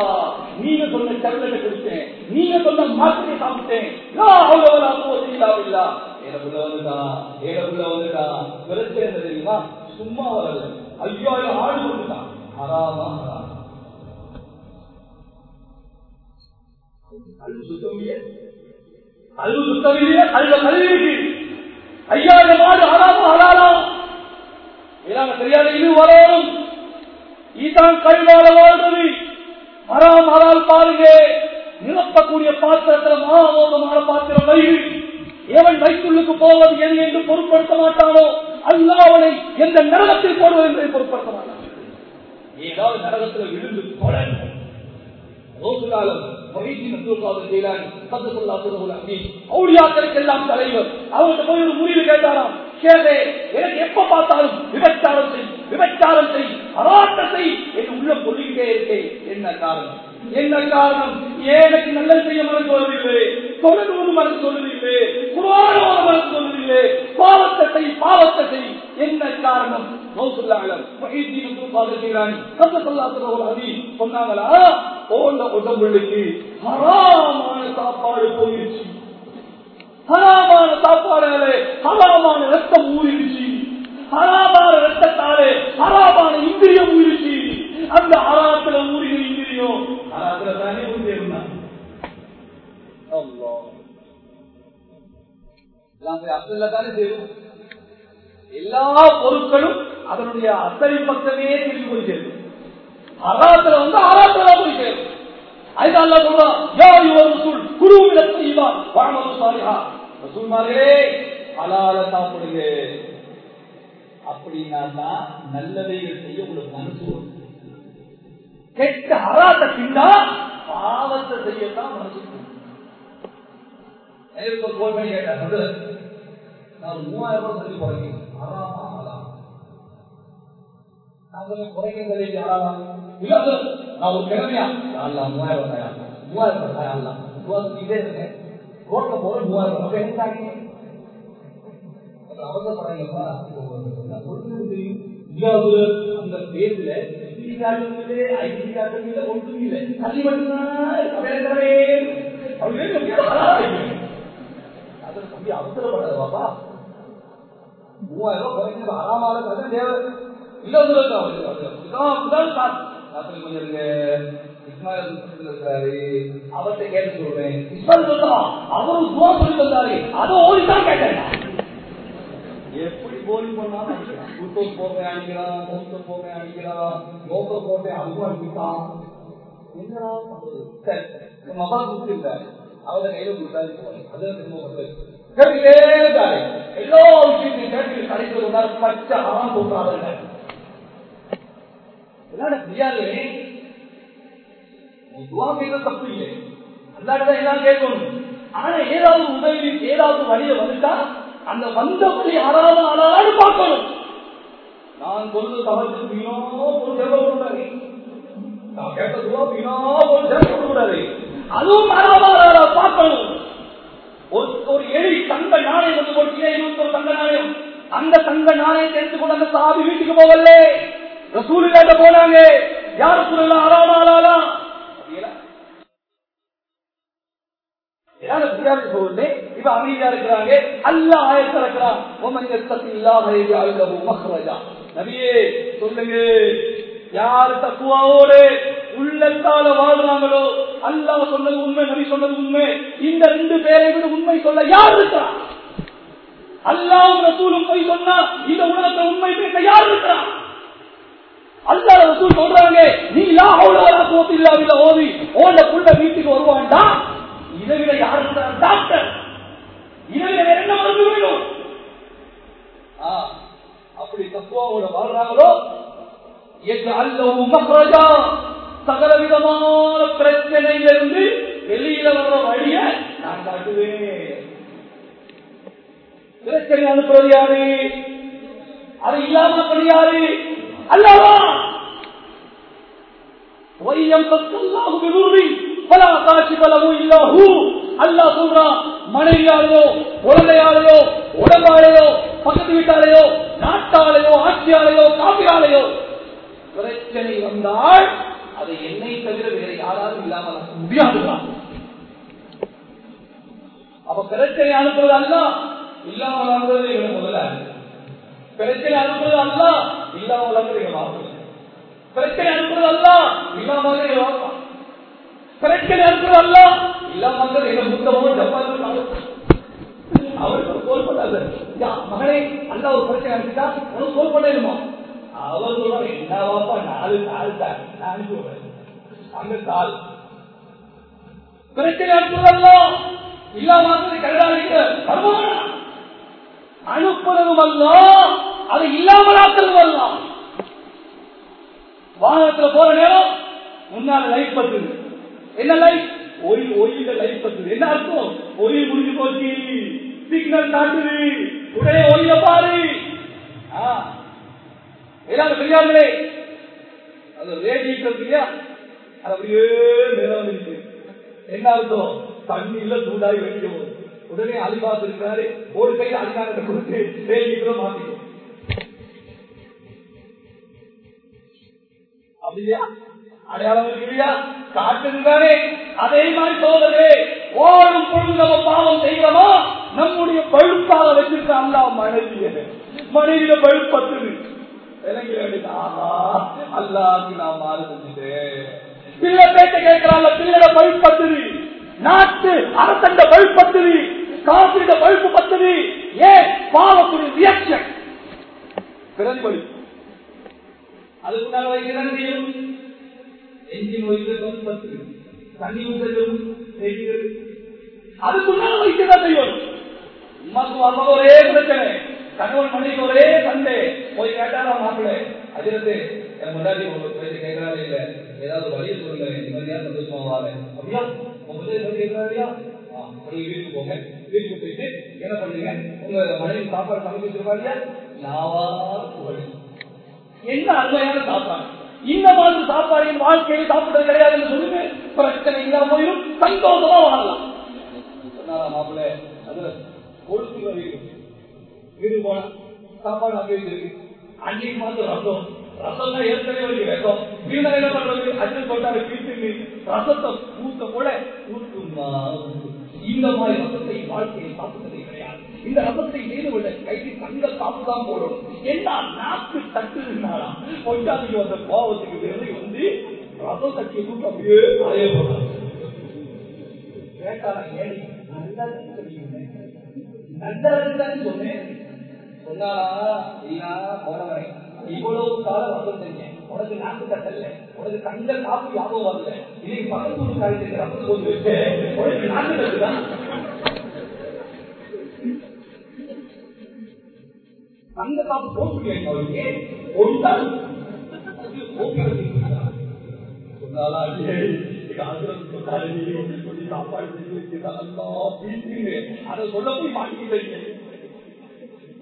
நீங்க சொன்ன செவலத்தை குடிச்சேன். நீங்க சொன்ன மாத்திரை சாப்பிட்டேன். நான் அவ்வளவு அப்போ எனக்குள்ள வந்துட்டான் எனக்குள்ள வந்துட்டான் பிரச்சனை தெரியுமா? சும்மா வரல. ஐயோ ஆடு வந்துட்டான் ஹராமா ஹராமா. கல்வி சுத்தம் இல்லையே கல்வி சுத்தம் இல்லையே கல்வி கல்வி இருக்கு. ஐயாயிரம் ஆடு ஆறாமோ ஆளாலாம் இதாங்க தெரியாத இது வரணும் இதுதான் கல்வால வாழ்றது. மரம் மறால் பாருங்க. நிரப்பக்கூடிய பாத்திரத்துல மாவோகமான பாத்திரம் வயிறு எவன் வயிற்றுள்ளுக்கு போவது எது என்று பொருட்படுத்த மாட்டானோ அல்ல அவனை எந்த நரகத்தில் போடுவது என்பதை பொருட்படுத்த மாட்டான். ஏதாவது நரகத்தில் விழுந்து தொடரும் எல்லாம் தலைவர். அவங்கள்ட்ட போய் ஒரு முடிவு கேட்டாராம். கேதே எனக்கு எப்ப பார்த்தாலும் விபச்சாரம் செய் விபச்சாரம் செய் அராட்டம் என்று உள்ள சொல்லிக்கிட்டே இருக்கேன். என்ன காரணம்? என்ன காரணம் எனக்கு நல்லது செய்ய மனசு வருவதில்லை தொடர்ந்து மனசு சொல்வதில்லை குரானோட மனசு சொல்வதில்லை பாவத்தை செய் பாவத்தை செய். என்ன காரணம்? சொன்னாங்களா? போன உடம்புக்கு ஹராமான சாப்பாடு போயிருச்சு. ஹராமான சாப்பாடாலே ஹராமான ரத்தம் ஊறிடுச்சு. ஹராமான ரத்தத்தாலே ஹராமான இந்திரியம் ஊறிச்சு அந்த ஹராத்துல ஊறி இந்திரியம் ஹராத்துல தானே ஊறியிருந்தான் தானே செய்வோம் எல்லா பொருட்களும் அதனுடைய அத்தனை பக்கமே திரும்பி போய் அராத்துல வந்து அராத்துல போய் அதுதான் சொல்றான் யார் இவர் சொல் குருவில செய்வான் வாழ்வது சாலிஹா. ரசூல்மாரே ஹலால சாப்பிடுங்க. அப்படின்னா தான் நல்லதைகள் செய்ய உங்களுக்கு மனசு வரும். கெட்ட அராத்த பின்னா பாவத்தை செய்யத்தான் மனசு எனக்கு பண்ணி கேட்டேன் நான் மூவாயிரம் ரூபாய் சொல்லி குறைக்கிறேன் அறாமா அறாம் நான் குறைக்கிறது இல்ல நான் ஒரு கிழமையா மூவாயிரம் மூவாயிரம் இதே இருக்கேன் ரோட்ல போற மூவாயிரம் ரூபாய் என்ன அந்த பேர்ல ஐடி கார்டு ஒன்றும் இல்லை. தள்ளி மட்டும்தான் அவசரப்படாத பாப்பா. மூவாயிரம் ரூபாய் குறைக்கிறது அறாமால கதை தேவை. இல்ல அவர்கிட்ட கேட்டு சொல்றேன். அவரும் சொல்லி வந்தாரு அதை ஓடிதான் கேட்டேன் எப்படி போலி பண்ணாலும் குத்தம் போக அடிக்கிறான் கொத்த போட்டு அதுவும் அடிக்கிறான் என்னடா சரி மகா கொடுத்துருந்தாரு அவரை கையில கொடுத்தாரு அதை திரும்ப கேட்டுட்டே இருக்காரு எல்லா விஷயத்தையும் கேட்டு கடைசியில் பச்சை அவன் சொல்றாங்க தப்பு இல்லை. அல்லாட்ட எல்லாம் கேட்கணும். ஆனா ஏதாவது உதவி ஏதாவது வழிய வந்துட்டா? அந்த வந்தபடி யாராவது ஆளாலும் பார்க்கணும். நான் சொல்றது தவறு வீணோ ஒரு செல்வக்கூடாது நான் கேட்டதுவா வீணா ஒரு செல்வக்கூடாது அதுவும் யாராவது பார்க்கணும். ஒரு ஒரு எலி தங்க நாணயம் வந்து போட்டியே இருபத்தி ஒரு தங்க நாணயம். அந்த தங்க நாணயத்தை எடுத்துக்கொண்டு அந்த சாவி வீட்டுக்கு போகல. ரசூலில போனாங்க யாரு சொல்லலாம் அலாமா அலாலா? ஏதாவது சொல்லுங்க இப்ப அமைதியா இருக்கிறாங்க. அல்ல ஆயத்த இருக்கிறான். நபியே சொல்லுங்க. யாரு தக்குவாவோடு உள்ளத்தால வாழ்றாங்களோ அல்லாஹ் சொன்னது உண்மை நபி சொன்னது உண்மை. இந்த ரெண்டு பேரை விட உண்மை சொல்ல யார் இருக்கா? அல்லாஹ் ரசூலும் போய் சொன்னா இந்த உலகத்தை உண்மை பேச யார் இருக்கா? அல்லா ரசூல் சொல்றாங்க நீ யா ஹவுல வலா குவத்த ஓதி ஓட புள்ள வீட்டுக்கு வருவான்டா. இதை விட யார் டாக்டர் இதை விட வேற என்ன மருந்து வேணும் அப்படி தத்துவாவோட வாழ்றாங்களோ? எஜ்அல்லஹு மக்ரஜா சகல விதமான பிரச்சனையிலிருந்து வெளியில வர்ற வழிய நான் காட்டுவேன். பிரச்சனை அனுப்புறது யாரு? அது இல்லாம யாரு? அல்லவா வையம் பக்கல்லாஹு பிதுர்ரி பலா காட்சி லஹு இல்லா ஹூ சொல்றான் மனைவியாலேயோ குழந்தையாலேயோ உடம்பாலேயோ பக்கத்து வீட்டாலேயோ நாட்டாலேயோ ஆட்சியாலேயோ காப்பியாலேயோ பிரச்சனை வந்தால் அதை என்னை தவிர வேற யாராலும் இல்லாமல் ஆக்க முடியாதுதான் அப்ப பிரச்சனை அனுப்புவது அல்ல இல்லாமல் ஆகுறது முதல்ல பிரச்சனை அனுப்புறது அல்ல இல்லாமல் ஆகுறது பிரச்சனை அனுப்புறது அல்ல இல்லாமல் பிரச்சனை அனுப்புறது அல்ல. இல்லாமல் எங்க புத்தகமோ ஜப்பான் அவருக்கு கோல் பண்ணாது யா, அல்ல ஒரு பிரச்சனை அனுப்பிட்டா உனக்கு கோல் பண்ணிடுமா அவர் என்ன வாப்பா நாலு நாலு தான். நான் அனுப்பி விடுறேன் தாள் பிரச்சனை அனுப்புறதல்ல இல்லாம கருடாளிக்க அனுப்புறதும் அல்ல. அதை இல்லாமலாக்குறதும் அல்ல. வாகனத்துல போற நேரம் முன்னால லைட் பத்துது என்ன லைஃப்? ஒளி ஒளியில லைஃப் பத்துது. என்ன அர்த்தம்? ஒளி முடிஞ்சு போச்சு. சிக்னல் காட்டுது உடனே ஒளிய பாரு. ஆ. எல்லாரும் பெரியார்களே அது ரேடியேட்டர் இல்லையா? அது அப்படியே மேல வந்துருச்சு. என்ன அர்த்தம்? தண்ணியில சூடாகி வெளியே போகுது. உடனே அலிபாஸ் இருக்கிறாரு. ஒரு கை அதிகாரத்தை கொடுத்து ரேடியேட்டரை மாத்திக்கும். அப்படியா அடையாளம் இருக்கிறியா காட்டுதானே அதே மாதிரி சோதரே ஓடும் பொழுது நம்ம பாவம் செய்கிறோமா நம்முடைய பழுப்பாக வச்சிருக்க அல்லா மனைவியது மனைவியில பழுப்பத்துது அல்லாக்கு நான் மாறு செஞ்சுட்டேன். பிள்ளை பேச்ச கேட்கிறாங்க பிள்ளைட பழுப்பத்துது நாட்டு அரசண்ட பழுப்பத்துது காப்பிட பழுப்பு பத்துது ஏன்? பாவத்துடைய ரியாக்ஷன் பிரதிபலிப்பு அதுக்கு முன்னால வைக்கிறது என்ஜின் பத்து தண்ணி ஊற்றலும் செய்கிறது வைக்கதான் செய்யும் உமாக்கு அம்மாவுக்கு ஒரே பிரச்சனை. கணவன் மனைவிக்கு ஒரே சண்டை. போய் கேட்டாரா மாப்பிள்ளை அதிலிருந்து என் முன்னாடி உங்களுக்கு பேசி கேட்கறாரு இல்ல. ஏதாவது வழியை சொல்லுங்க. நிம்மதியா சந்தோஷமா வாங்க? அப்படியா? உங்க கேட்கறாரியா வீட்டுக்கு போங்க. வீட்டுக்கு போயிட்டு என்ன பண்ணுங்க உங்க மனைவி சாப்பாடு சமைச்சு வச்சிருப்பாங்க யாவா வழி என்ன அருமையான சாப்பாடு. இந்த மாதிரி சாப்பாடு என் வாழ்க்கையில சாப்பிடுறது கிடையாது என்று சொல்லுங்க பிரச்சனை இல்லாம போயிடும் சந்தோஷமா வாழலாம். சொன்னாரா மாப்பிள்ளை? அதுல வீடு வீடு சாப்பாடு அங்கே இருக்கு அன்னைக்கு பார்த்து ரசம் ரசம் தான் ஏற்கனவே ஒரு விஷம் வீணா என்ன பண்றது? அஜன் போட்டாரு வீட்டுக்கு ரசத்தை ஊத்த இந்த மாதிரி ரசத்தை வாழ்க்கையை சாப்பிட்டதே இந்த அபத்தை செய்து விட கைக்கு தங்க காப்பு தான் போடும். என்ன நாக்கு தட்டுனாலாம் பொஞ்சாதிக்கு வந்த கோபத்துக்கு பிறகு வந்து ரசம் தட்டிய தூக்கு அப்படியே அலைய போடுறாங்க. சொன்னேன். சொன்னாரா இல்லா போனவரை இவ்வளவு காலம் ரசம் செஞ்சேன். உனக்கு நாக்கு தட்டல உனக்கு தங்க காப்பு யாபம் வரல. இன்னைக்கு பக்கத்து காரியத்துக்கு ரசம் போட்டு உனக்கு நாக்கு தட்டுதான்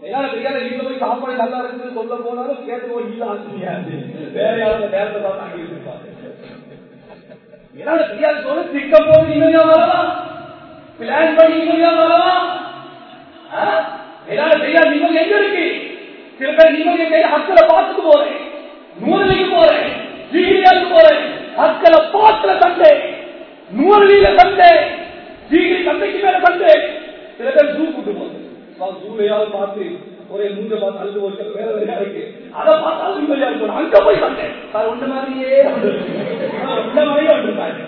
எல்லாரும் தெரியாத வீட்டுல போய் சாப்பாடு நல்லா இருக்குன்னு சொல்ல போனாலும் கேட்டு இல்ல ஆசிரியாது வேற யாரும் நேரத்தை தான் தாங்கி இருப்பாங்க எல்லாரும் தெரியாத சொல்ல திட்டம் போது வரலாம். பிளான் பண்ணி நிம்மதியா வரலாம். ஆ? எல்லாரும் தெரியாத எங்க இருக்கு? சில பேர் நிம்மதியை கை ஹக்கல பார்த்துட்டு போறேன். நூறுலைக்கு போறேன். ஜீவியாவுக்கு போறேன். ஹக்கல பாத்துல தந்தே நூறுலியில தந்தே டிகிரி தந்தைக்கு மேல சந்தை சில பேர் ஜூ கூட்டு போறேன் ஜூலையாவது பார்த்து ஒரே மூஞ்ச பார்த்து அழுது வச்சு வேற வேறையா இருக்கு. அதை பார்த்தாலும் நிம்மதியா இருக்கும் அங்க போய் சண்டை. சார் ஒன்று மாதிரியே ஒன்ன மாதிரியே வந்துருக்காங்க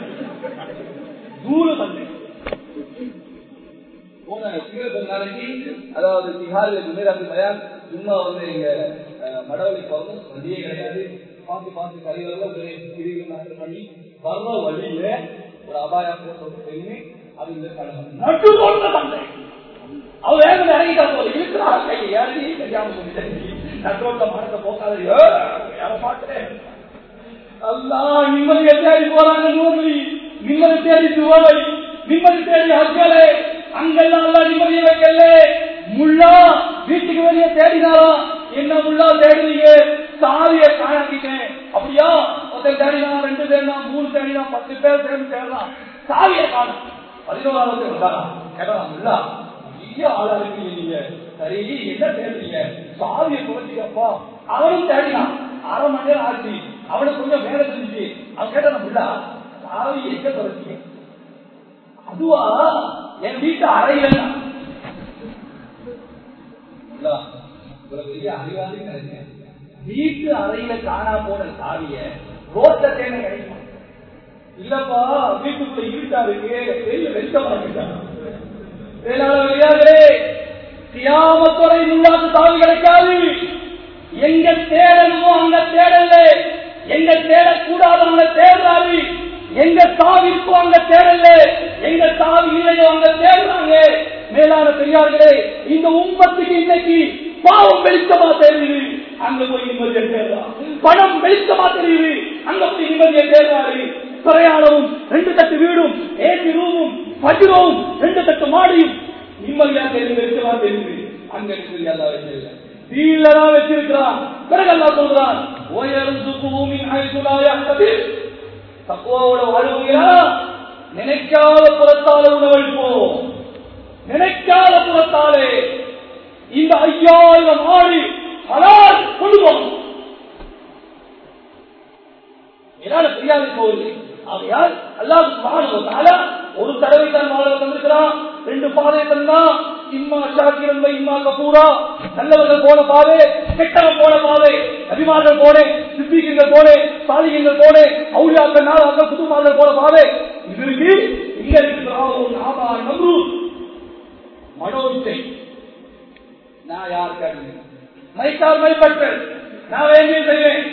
ஜூல சண்டை. போன சிங்கப்பூர் நாளைக்கு அதாவது திகாரில் குஜராத் தயார் சும்மா வந்து எங்க மடவழி போறது வழியே கிடையாது. பார்த்து பார்த்து கரையில ஒரே பிரிவு பண்ணி வர்ற வழியில ஒரு அபாயா போட்டு பெண்ணு அது இந்த நட்டு கொண்ட சண்டை அவர் வேக இறங்கிட்டா போது இருக்கிறார் கை இறங்கி தெரியாம சொல்லி நட்டோட்ட மரத்தை போக்காதையோ யார பாட்டுறேன் அல்லா நிம்மதியை தேடி போறாங்க நூறு நிம்மதி தேடி நிம்மதி தேடி ஹஸ்களே அங்கெல்லாம் அல்ல நிம்மதியை வைக்கல முள்ளா வீட்டுக்கு வெளியே தேடினாரா என்ன முள்ளா தேடுறீங்க? சாவிய காணாக்கிட்டேன் அப்படியா? ஒருத்தர் தேடினா ரெண்டு தேடினா மூணு தேடினா பத்து பேர் சேர்ந்து தேடலாம் சாவிய காணும் பதினோராவது வந்தாரா? கேட்டா முள்ளா பெரிய ஆளா இருக்கீங்க நீங்க. சரி என்ன தேடுறீங்க? சாவிய குறைச்சிக்கப்பா அவனும் தேடினான். அரை மணி நேரம் ஆச்சு. அவனுக்கு கொஞ்சம் வேலை செஞ்சு அவன் கேட்டான் முள்ளா சாவி எங்க குறைச்சிங்க அதுவா என் வீட்டு அறையில வீட்டு அறையில காணா போன சாவிய ரோட்ட தேன கிடைக்குமா? இல்லப்பா வீட்டுக்குள்ள இருட்டா இருக்கு வெளிய வெளிச்சமா இருக்காங்க கியாமத்துறை முன்னாடி சாவி கிடைக்காது. எங்க தேடணுமோ அங்க தேடல. எங்க தேடக்கூடாது அங்க தேடுறாரு. எங்க சாவி இருக்கோ அங்க தேடல எங்க சாவி இல்லையோ அங்க தேடுறாங்க மேலான பெரியார்களே இந்த உம்மத்துக்கு இன்னைக்கு பாவம் வெளிச்சமா தெரியுது. அங்க போய் நிம்மதியை தேடுறான் பணம் வெளிச்சமா தெரியுது. அங்க போய் நிம்மதியை தேடுறாரு பிரயாணமும் ரெண்டு தட்டு வீடும் ஏசி ரூமும் பஜிரவும் ரெண்டு தட்டு மாடியும் நிம்மதியா தெரியுது வெளிச்சமா தெரியுது. அங்க நிம்மதி அல்லா வச்சிருக்க தீலதான் வச்சிருக்கிறான். பிறகு எல்லாம் சொல்றான் உயர்ந்து பூமி அழைத்துலாயாக தக்குவாவோட வாழ்வுகிறா நினைக்காத புறத்தால உணவளிப்போம். நினைக்காத புறத்தாலே இந்த ஐயாயிரம் ஆடு ஹலால் கொண்டு என்னால தெரியாது போகுது ஆகையால் அல்லாஹ் ஒரு தடவை தான் வாழ தந்திருக்கிறான் ரெண்டு பாதை தந்தா இம்மா ஷாக்கிரன் இம்மா கபூரா நல்லவர்கள் போன பாதை கெட்டவன் போன பாதை அபிமார்கள் போனே சித்திகள் போனே சாலிகங்கள் போனே அவுளியாக்கள் நாளாக்கள் புதுமார்கள் போன பாதை இதற்கு இங்க இருக்கிறான் நாமா நம்ரு நான் யார் கேட்கிறேன் மைத்தால் மைப்பட்டேன் நான் வேண்டிய செய்வேன்.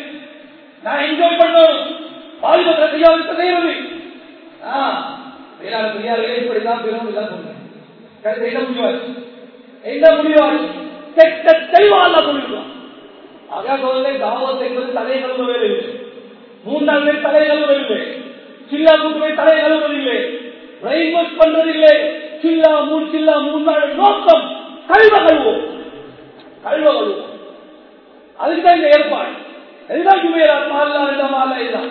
நான் என்ஜாய் பண்ணணும். வாலிபத்தில் செய்யாத செய்யறது வேளாண் பெரியார்களே இப்படிதான் பெரும் இதான் சொன்னேன் என்ன முடிவாச்சு என்ன முடிவாச்சு கெட்ட தெளிவாக சொல்லிருக்கோம் அதான் சொல்ல தாவத் என்பது தலை கழுவ மூன்றாம் பேர் தலை கழுவதில்லை சில்லா கூட்டு தலை கழுவதில்லை ரெயின் பண்றதில்லை. சில்லா மூணு சில்லா மூணு நோக்கம் கழுவ கழுவோம் கழுவ கழுவோம் இந்த ஏற்பாடு. இல்ல இதுதான்.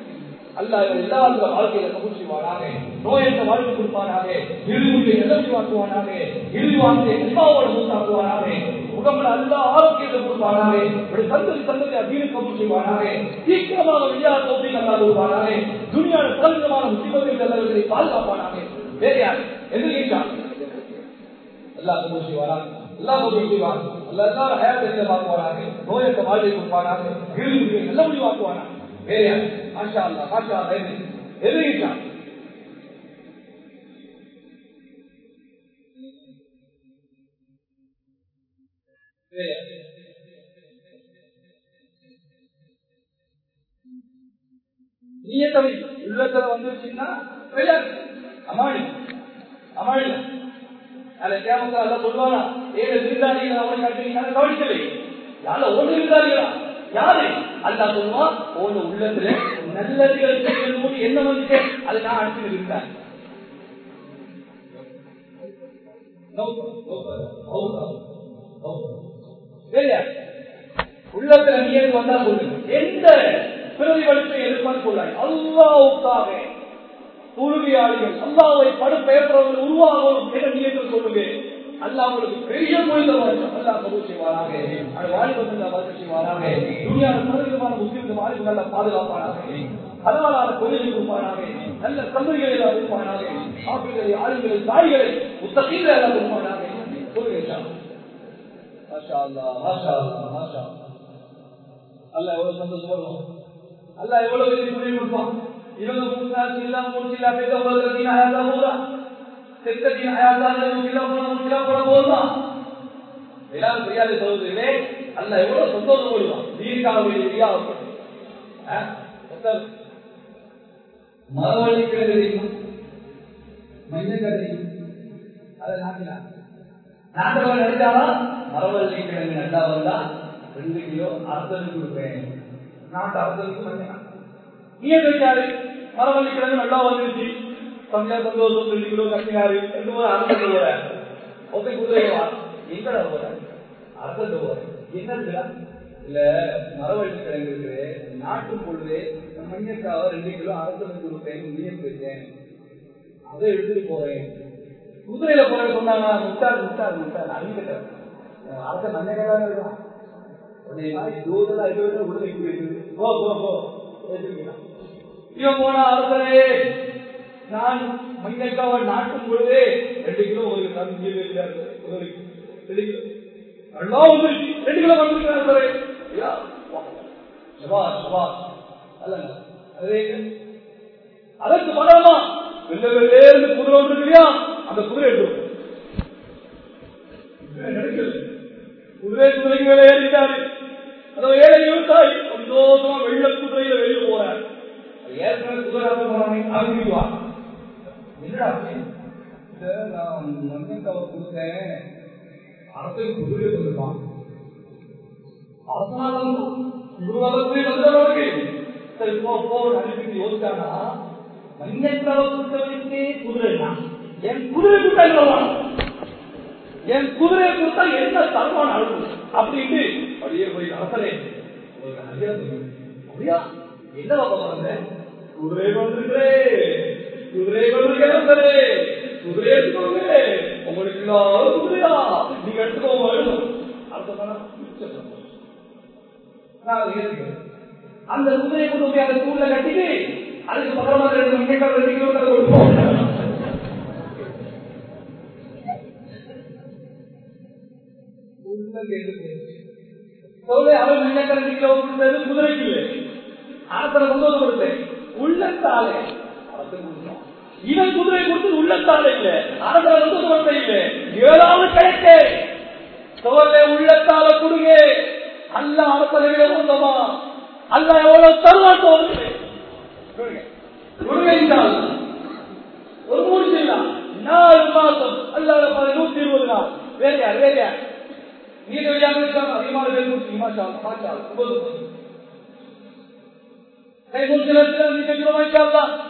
அல்லா எல்லா வாழ்க்கையில கபூசிவானாக நோயற்ற வாழ்க்கை கொடுப்பானாக இறுதியை நிலவிவாக்குவானாக இறுதி வாழ்க்கையை நிர்வாவோட மூத்தாக்குவானாக உடம்புல அல்லா ஆரோக்கியத்தை கொடுப்பானாக இப்படி சந்ததி சந்ததி அதீன கபூல் செய்வானாக சீக்கிரமாக விளையாட தோப்பி நல்லா கொடுப்பானாக துணியான பலவிதமான முஸ்லிம்கள் நல்லவர்களை பாதுகாப்பானாக. வேற யார்? எல்லா செய்வானாக. எல்லா செய்வான் அல்ல எல்லாரும் பார்க்குவானாக வாழ்க்கை கொடுப்பானாக இறுதி நல்ல முடிவாக்குவானாக. நீயத்தவை உள்ளத்துல வந்துருச்சுன்னா அமாளி அமாளி அதை கேமரா சொல்லுவானா ஏழு விருந்தாளிகள் அவனை காட்டுறீங்க கவனிக்கலை. யார ஒன்று விருந்தாளிகளா? யாரு? அல்லா சொல்லுவா உங்க உள்ளத்துல நல்லதுகள் செய்யும் போது என்ன வந்து அதை நான் அனுப்பி இருந்தான் உள்ளத்துல நீ வந்தா சொல்லுங்க எந்த பிரதிபலிப்பை எதிர்பார்த்து கொள்ளாய்? அல்லாவுக்காக. உறுதியாளிகள் அல்லாவை படு பெயர்ப்பவர்கள் உருவாகும் என நீ என்று சொல்லுங்க அல்லாஹ் உங்களுக்கு பெரிய புரிதல் அல்லாஹ் கபூல் செய்வாராக. அது வாலிபத்தில் வளர்ச்சி செய்வாராக. துணியான பலவிதமான முஸ்லிம்கள் வாலிபு நல்ல பாதுகாப்பானாக அதனால கொள்கை கொடுப்பானாக நல்ல தந்தைகளை எல்லாம் கொடுப்பானாக ஆப்பிள்களை ஆளுங்களை தாய்களை புத்தகங்களை எல்லாம் கொடுப்பானாக சொல்லுங்க மாஷா அல்லாஹ் மாஷா அல்லாஹ் எவ்வளவு சந்தோஷப்படுவோம் எவ்வளவு பெரிய முடிவு கொடுப்பான். இவங்க மூணு நாள் இல்லா மூணு இல்லா பேச உலகத்தின் போதா செத்தத்தின் போதுமா? எல்லாரும் தெரியாத சொல்வதிலே அல்ல எவ்வளவு சந்தோஷம் போடுவான் தீர்க்கால வெளியா மரவள்ளி கிழங்கு அதை நாட்டினான் நாட்டவன் நினைச்சாலா மரவள்ளி கிழங்கு நட்டா வந்தா ரெண்டு கிலோ அறுபதுக்கு கொடுப்பேன். நாட்டு அறுபதுக்கு மஞ்சள். நீ மரவள்ளி கிழங்கு நல்லா வந்துருச்சு. சமையா சந்தோஷம் ரெண்டு கிலோ கட்டினாரு ரெண்டு மூணு அறுபது போற ஒப்பை குதிரைவா எங்கட போறாரு அறுபது போற. என்னதுடா? இல்ல மரவழி கிழங்கு இருக்குது நாட்டு பொழுது மஞ்சக்காவை ரெண்டு கிலோ அரசு கொடுத்தேன் முடியும் போயிட்டேன் அதை எடுத்துட்டு போறேன். குதிரையில போற சொன்னாங்க முட்டாள் முட்டாள் முட்டாள். அறிவிக்கிட்டேன் அரச மஞ்சக்காக இருக்கா? உடனே மாதிரி ஐநூறு உடனே போயிட்டு போ போ போ. இவன் போன அரசரே நான் மஞ்சக்காவை நாட்டும் பொழுது ரெண்டு கிலோ ஒரு இங்கே ரெண்டு கிலோ. நல்லா ரெண்டு கிலோ வந்துருக்காரு அரசரே சபா சபா அல்லங்க அதே. அதற்கு படமா வெள்ள வெள்ளேருந்து குதிரை ஒன்று இல்லையா? அந்த குதிரை எடுத்து குதிரை குதிரைக்கு மேலே ஏறிட்டாரு. அந்த ஏழை விவசாயி சந்தோஷமா வெள்ள குதிரையில வெளியே போறார். ஏற்கனவே குதிரை ஆரம்பிக்குவா என்னடா நான் மஞ்சக்காவை கொடுத்தேன் அரசுக்கு குதிரை கொடுப்பான் அரசாங்கம் குருவலத்தை வந்தவர்களுக்கு சரி போ போ அனுப்பி யோசிச்சானா மஞ்சக்காவை கொடுத்தவனுக்கே குதிரை என் குதிரை கூட்டம் என் குதிரையை கொடுத்தா என்ன தருவான் அழுது அப்படின்ட்டு அப்படியே போய் அரசரே அப்படியா? என்ன வந்த குதிரை வந்திருக்கிறேன் குதிரை குதிரை எடுத்துக்கோங்க உங்களுக்கு இல்லாத குதிரையா நீங்க எடுத்துக்கோங்க அந்த குதிரையை கொண்டு போய் அந்த தூண்ல கட்டிட்டு அதுக்கு பக்கமா ரெண்டு ரெண்டு கிலோமீட்டர் கொடுப்போம் கிலோ கொடுத்தது குதிரைக்கு இல்லை கொடுத்தேன் உள்ளத்தாலே இவன் குதிரை கொடுத்து உள்ளத்தால இல்ல. ஆத்திர சந்தோஷம் இல்ல. ஏழாவது கிடைக்க சொல்ல உள்ளத்தால கொடுங்க அல்ல அரசனை விட சொந்தமா அல்ல எவ்வளவு தருவான் தோணுது ஒரு மூணு நாலு மாசம். அல்லாத நூத்தி இருபது நாள். வேற யார் நீங்க அதிகமான பேர் முடிச்சு மாஷா மாஷா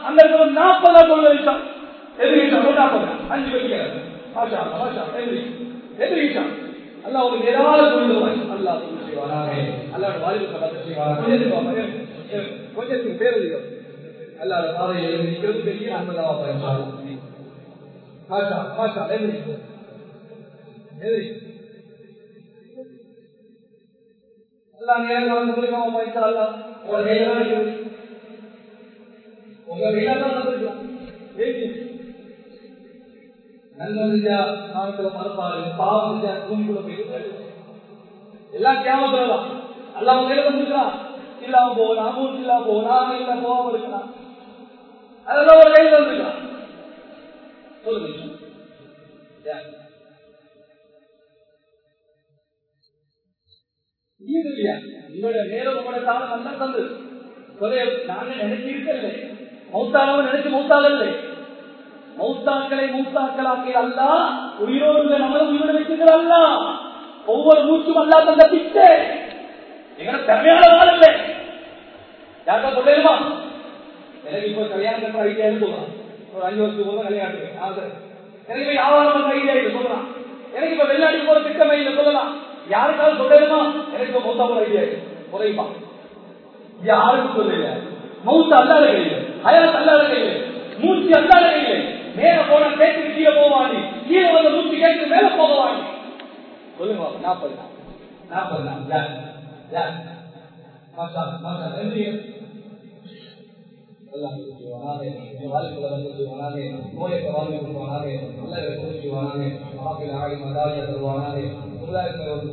அந்த நாற்பதா கொள்ள வைத்தான். அஞ்சு வைக்கிறார் மாஷா அல்லா ஒரு ஏதாவது கொள்ளுவாய் அல்லா செய்வாராக. அல்லாட வாலிபத்தை பார்த்து செய்வாராக. கொஞ்சத்துக்கு பேர் அல்லாத பாதையில் நிற்கிறது பெரிய அன்பதாவா பயன்பாடு மாஷா மாஷா எதிரி எதிரி எல்லாம் நேரம் வந்திருக்கோம் பைசா அல்ல உங்க இருக்குது உங்க மறுப்பாரு பாவம் செஞ்சா பூமிக்குள்ள எல்லாம் கேமத்துலதான் எல்லாம் உங்க கையில இல்லாம போனா மூச்சு இல்லாம போனா இல்ல போகாம இருக்கலாம் அதெல்லாம் ஒரு கையில வந்திருக்கலாம் சொல்லுங்க உங்களோட நேரம் உங்களோட காலம் நல்லா தந்து. நாங்க நினைச்சிருக்கல மௌத்தானவன் நினைச்சு மௌத்தாகவில்லை மௌத்தாக்களை மூத்தாக்களாக்கி அல்ல உயிரோடு நம்மள உயிரோடு வைக்கிறது ஒவ்வொரு மூச்சும் அல்லா தந்த பிச்சை. எங்களை திறமையான ஆள் இல்லை யாருக்கா சொல்லுமா எனக்கு இப்போ கல்யாணம் கட்டுற ஐடியா சொல்றான். ஒரு அஞ்சு வருஷத்துக்கு போதும் கல்யாணம் எனக்கு இப்போ யாவாரம் பண்ற ஐடியா சொல்லலாம் எனக்கு இப்ப வெளிநாட்டுக்கு போற திட்டமே இல்லை சொல்லலாம். யாருக்காவது சொல்லணுமா எனக்கு மௌத்தா போற ஐடியா குறையுமா யாருக்கும் சொல்லல. மௌத்தா அல்லாத கிடையாது ஹயாத் அல்லாத கையில மூச்சு அல்லாத கையில மேல போன கேட்டு கீழே போவாடி கீழே வந்து நூற்றி கேட்டு மேல போக வாங்க சொல்லுங்க பாப்போம். நாற்பது நாள் நாற்பது நாள் யார் யார் மாஷா மாஷா நன்றி எல்லாம் செய்வானாக என் வாழ்க்கையில வந்து செய்வானாக நோயற்ற வாழ்க்கை கொடுப்பானாக நல்ல கொண்டு செய்வானாக மாப்பிள்ளை ஆடி மதாரியா தருவானாக சமுதாயத்தில்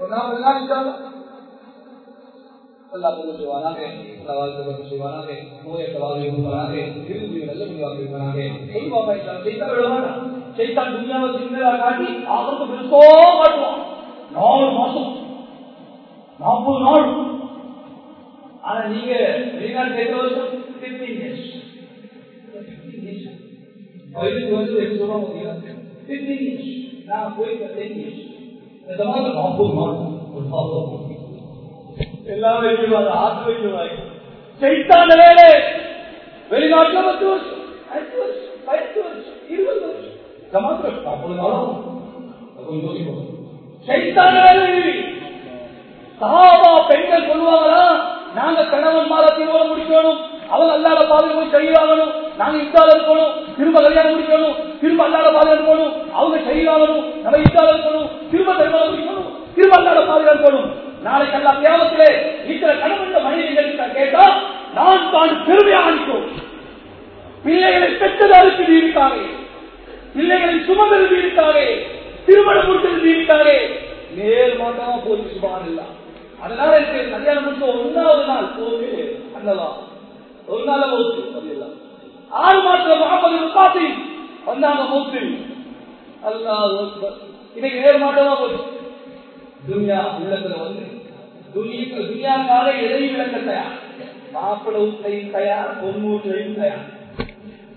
ஒரு பிரயோஜனமான ஆக்குவானாக சொல்லுங்க வேறையா வேறையா நீர் விளையாடுச்சா ஒரு நாற்பது நாள் இன்ஷால்லா அல்லாஹ் கொண்டு செய்வானாக நல்ல வாழ்க்கை கொண்டு செய்வானாக நோயற்ற வாழ்க்கை கொடுப்பானாக இறுதி நல்ல முடிவாக இருப்பானாக செய்வாங்க செய்தான் விடுவானா செய்தான் துணியாவை சின்னதா காட்டி ஆபத்து பெருசோ காட்டுவான் நாலு மாசம் நாற்பது நாள் ஆனா நீங்க வெளிநாட்டு எத்தனை வருஷம் பிப்டீன் இயர்ஸ் வயதுக்கு வந்து எப்படி சொல்லுவாங்க பார்த்தீங்களா பிப்டீன் இயர்ஸ் நான் போய் டென் இயர்ஸ் இந்த மாதிரி நாற்பது ஒரு பாவம் எல்லாம் வைக்கிறாங்க செய்தான வேலை வெளிநாட்டுல பத்து வருஷம் அஞ்சு வருஷம் பதினெட்டு வருஷம் இருபது வருஷம். ஜமாத்துல நாற்பது நாளும் கொஞ்சம் செய்தான வேலை பெண்கள் சொல்லுவாங்களா நாங்க கணவன் மாற திருமணம் முடிக்கணும். அவங்க அல்லாத பாதையில் போய் செய்யலாகணும் நாங்க இத்தால இருக்கணும் திரும்ப கல்யாணம் முடிக்கணும் திரும்ப அல்லாத பாதையில் அவங்க சரியாகணும் நம்ம இத்தால இருக்கணும் திரும்ப திருமணம் முடிக்கணும் திரும்ப அல்லாத பாதையில் இருக்கணும் நாளைக்கு எல்லா தேவத்திலே இருக்கிற கணவன் மனிதர்கள் கேட்டா நான் தான் பெருமையாக அளிக்கும். பிள்ளைகளை அறுத்து நீடித்தாரே. பிள்ளைகளை சுமந்தது நீடித்தாரே. திருமணம் முடித்தது நீடித்தாரே. நேர் மாட்டமா போய் சுபான் இல்ல அதனால எனக்கு கல்யாணம் முடிச்ச ஒன்னாவது நாள் போது அல்லவா ஒரு நாள் போச்சு ஆறு மாசத்துல முகமது முகாசி வந்தாங்க மௌத்து. அல்லாஹ் இன்னைக்கு வேறு மாட்டமா போச்சு. துன்யா உள்ளத்துல வந்து துனியா துனியாக்காக எதையும் விளக்க தயார். மாப்பிள்ள வீட்லையும் தயார் பொண்ணு வீட்லையும் தயார்.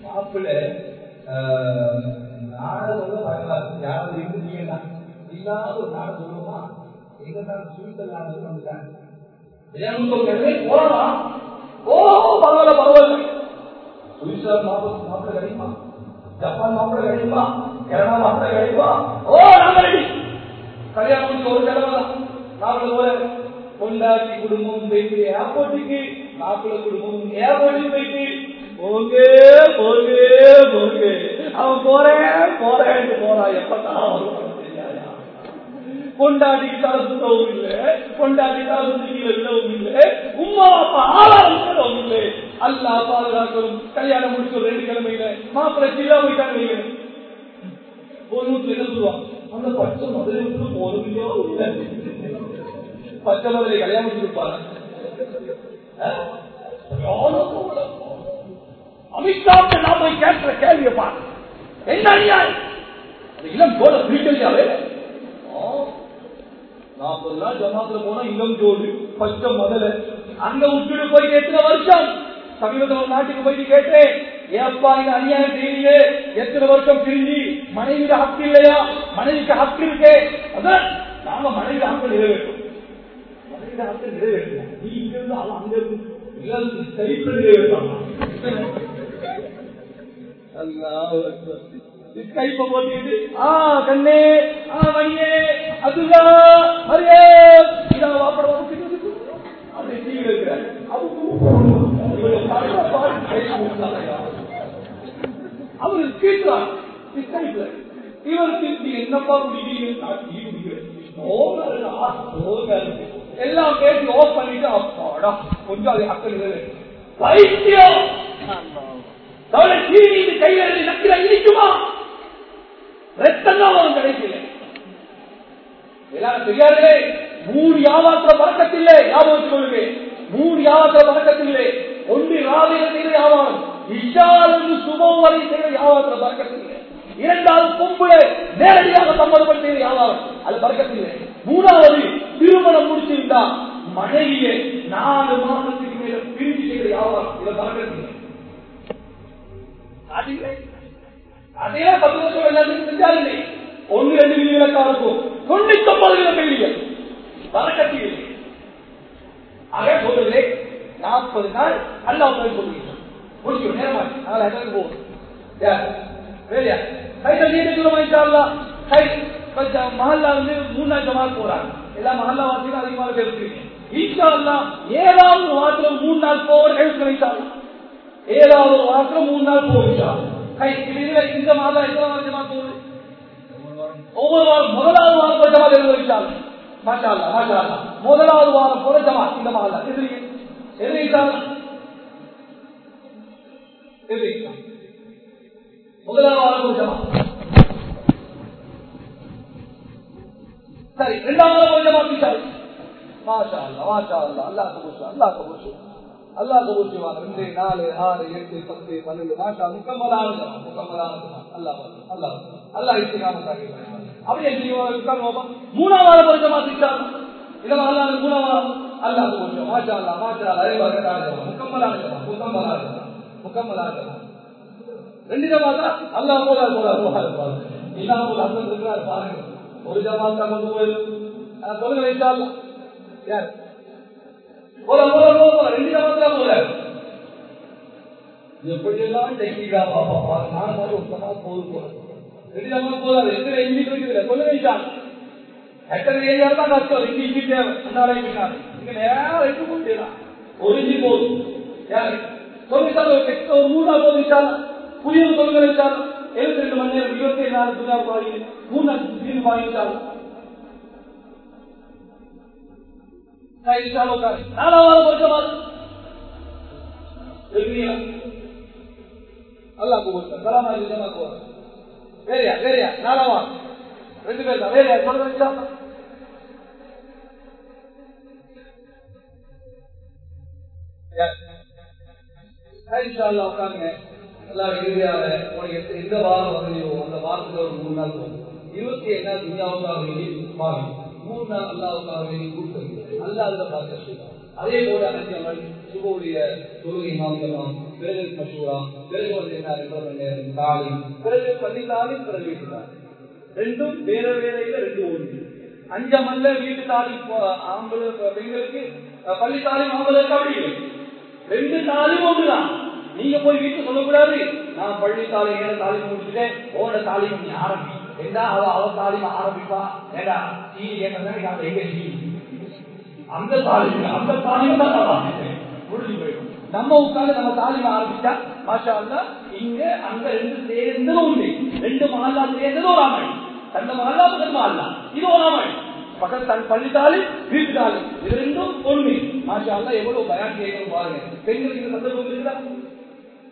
மாப்பிள்ள நாடகம் வரலாறு. யாராவது இருந்தீங்கன்னா இல்லாத ஒரு நாடு சொல்லுமா எங்க தான் சுவிட்சர்லாந்து வந்துட்டாங்க. போறலாம் ஓ பரவாயில்ல பரவாயில்ல. சுவிட்சர்லாந்து மாப்பிள்ள மாப்பிள்ள கிடைக்குமா ஜப்பான் மாப்பிள்ள கிடைக்குமா கனடா மாப்பிள்ள கிடைக்குமா ஓ நாங்க ரெடி கல்யாணம் முடிச்சு ஒரு தடவை தான். மாப்பிள்ள போல கொண்டாட்டி குடும்பம் போயிட்டு ஏர்போர்ட்டுக்கு மாப்பிள்ள குடும்பம் ஏர்போர்ட்டுக்கு போயிட்டு போங்க போங்க போங்க. அவன் போறேன் போறேன் போறான் எப்பதான் வருவான் தெரியாதா கொண்டாடிக்கு தலை சுத்தவும் இல்லை கொண்டாடி தலை சுத்திக்கிற இல்லை உமா அப்பா ஆளாவும் விடவும் இல்லை அல்லா பாதுகாக்கணும் கல்யாணம் முடிச்சு ரெண்டு கிழமையில மாப்பிள்ளை சில்லா போயிட்டாங்க ஒரு நூற்று என்ன அந்த பச்சை போறதுலையோ இல்லை பச்சை கல்யாணம் முடிச்சிருப்பாங்க நான் போய் கேட்கிற கேள்வியை பாரு என்ன அநியாயம்? இளம் நாற்பது நாள் ஜமாத்துல போனா இளம் ஜோடு. பச்சை முதல்ல. அங்க விட்டுட்டு போய் எத்தனை வருஷம். சமீபத்தில் ஒரு நாட்டுக்கு போயிட்டு கேட்டேன். ஏப்பா இந்த அநியாயம் செய்யல எத்தனை வருஷம் பிரிஞ்சு? மனைவிக்கு ஹக்கு இல்லையா? மனைவிக்கு ஹக்கு இருக்கு. அதான் நாம மனைவி ஹக்கு நிறைவேற்றும் மனைவி ஹக்கு நிறைவேற்றும் நீ இங்க இருந்து அவன் அங்க இருந்து சரிப்பு நிறைவேற்றான் கைப்ப போட்டு ஆ கண்ணே ஆ மணியே அதுதா மரியே. இதான் வாப்பட அப்படி டிவியில் இருக்கிறார். அவரு கேட்கிறார் இவர் திருப்பி என்னப்பா குடிக்கிறீங்க எல்லாம் கேட்டு ஆஃப் பண்ணிட்டு அப்பாடா கொஞ்சம் அது அக்கறை பைத்தியம். கையில நக்கில இடிக்குமா? ரத்தம் தான் வரும் கிடைக்கல எல்லாரும் தெரியாதே மூணு யாவாத்திர பழக்கத்தில்லை ஞாபகம் கொள்ளுங்க மூணு யாவாத்திர பழக்கத்தில்லை ஒன்று ராவில செய்த யாவாரம் இஷாலிருந்து சுபம் வரை செய்த யாவாத்திர பழக்கத்தில்லை இரண்டாவது பொம்புல நேரடியாக சம்மதப்பட்டு செய்த யாவாரம் அது பழக்கத்தில்லை மூணாவது திருமணம் முடிச்சிருந்தா மனைவியை நாலு மாதத்துக்கு மேல பிரிஞ்சு செய்த யாவாரம் இதை பழக்கத்தில்லை அதே பத்து வருஷம் எல்லாத்துக்கும் செஞ்சாலே ஒன்னு ரெண்டு விதிவிலக்கா இருக்கும் தொண்ணூத்தி ஒன்பது வித கேள்விகள் வரக்கத்தில் ஆக சொல்றதே நாற்பது நாள் அல்லா சொல்லுங்க முடிச்சு நேரமாச்சு. நாலு போகும் வேலையா? கையில் நீங்க சொல்லுமா கை மஹல்லா வந்து மூணு நாள் ஜமாத் போறாங்க. எல்லா மஹல்லா வாசியும் அதிகமாக பேசுறீங்க ஈஷா அல்லா ஏழாவது வாரத்தில் மூணு நாள் போவோம் கை ஏழாவது வாரத்துல மூணு நாள் இந்த மாதம் வருஷமா போகுது ஒவ்வொரு வாரம். முதலாவது வாரம் போல ஜமாத் நிர்வகிச்சாங்க மாஷா மாஷா முதலாவது வாரம் போல ஜமாத் இந்த மாதம். எதிரி எதிரிச்சாங்க எதிரிச்சாங்க முதலாவது வாரம் போல ஜமாத். சரி இரண்டாவது வாரம் போல ஜமாத் விசாரி மாஷா அல்லா மாஷா அல்லா அல்லா கபூஷா அல்லா கபூஷா அல்லா கபூர் செய்வாங்க. ரெண்டு நாலு ஆறு எட்டு பத்து பன்னெண்டு மாஷா முக்கம்மலான ஜமாத் அல்லா அல்லா அல்லா இஸ்லாமத்தாக்கி அப்படியே செய்வாங்க மூணாவது வருஷமா சிக்ஷாங்க இதெல்லாம் அல்லா மூணாவது அல்லா கபூர் மாஷா அல்லா மாஷா அல்லா அதே மாதிரி முக்கம்மலான ஜமாத் முக்கம்மலான ரெண்டு ஜமாத்தா? அல்லா போதா போதா போதா இல்லாம ஒரு அர்த்தம் இருக்கிறார் பாருங்க. ஒரு ஜமாத்தா கொண்டு வைத்தால் யார்? போல போல போல ரெண்டு ஜமாத்தா போல. எப்படியெல்லாம் டெக்னிக்கா பாப்பா நான் மாதிரி ஒரு போது போல. ரெண்டு ஜமாத் போதாது எத்தனை இங்கிலீஷ் இருக்குது சொல்லுங்க வைத்தால் எத்தனை ஏரியா தான் கஷ்டம். ரெண்டு இங்கிலீஷ் இங்க நேரம் போட்டுலாம் போதும். யாரு? சொல்லிட்டாலும் ஒரு மூணா புதிய சொல்லுங்க எழுபத்தி ரெண்டு மணி நேரம் இருபத்தி நாலு துணா மூணு தீர்வு நாலாவது வருஷமாது அல்லா கூப்பிட்டு சலாமா ஜமா வேறையா வேறையா நாலாவா ரெண்டு பேர் தான் வேறையா சொல்ல உட்காருங்க எல்லாரும் இறுதியாக உங்களுக்கு எந்த வாரம் வரையோ அந்த வாரத்துல ஒரு மூணு நாள் இருபத்தி ஏழு துணியாவுக்காக வேண்டி மூணு அல்லாவுக்காகவே கூப்பிட்டு அல்லா பார்க்க அதே போல அனைத்து சுபவுடைய தொழுகை மாமிக்கலாம் பிறகு பிறகு வந்து என்ன நேரம்? பிறகு பிறகு ரெண்டும் வேற வேறையில ரெண்டு ஒன்று அஞ்சமல்ல வீட்டு தாலி ஆம்பளை பெண்களுக்கு பள்ளி தாலி ஆம்பளுக்கு அப்படி ரெண்டு தாலியும் ஒன்றுதான் நீங்க போய் வீட்டு சொல்லக்கூடாது. நான் பள்ளி தாலிங்க தாலி முடிச்சுட்டேன். ஓட தாலி நீ ஆரம்பி. என்ன அவ அவ ஆரம்பிப்பா ஏடா சீனி கேட்டா எங்க சீனி அந்த தாலிம அந்த தாலிம தான் முடிஞ்சு போயிடும் நம்ம உட்காந்து நம்ம தாலிம ஆரம்பிச்சா மாஷா இங்க அங்க ரெண்டு சேர்ந்ததும் உண்டு ரெண்டு மகல்லா சேர்ந்ததும் ஒரு அமல் தந்த மகல்லா பக்கத்து மகல்லா இது ஒரு அமல் பக்கத்து தன் பள்ளித்தாலி வீட்டுத்தாலி இது ரெண்டும் ஒண்ணு மாஷா எவ்வளவு பயன் கேட்கணும் பாருங்க பெண்களுக்கு இந்த சந்தர்ப்பம் இருக்குதா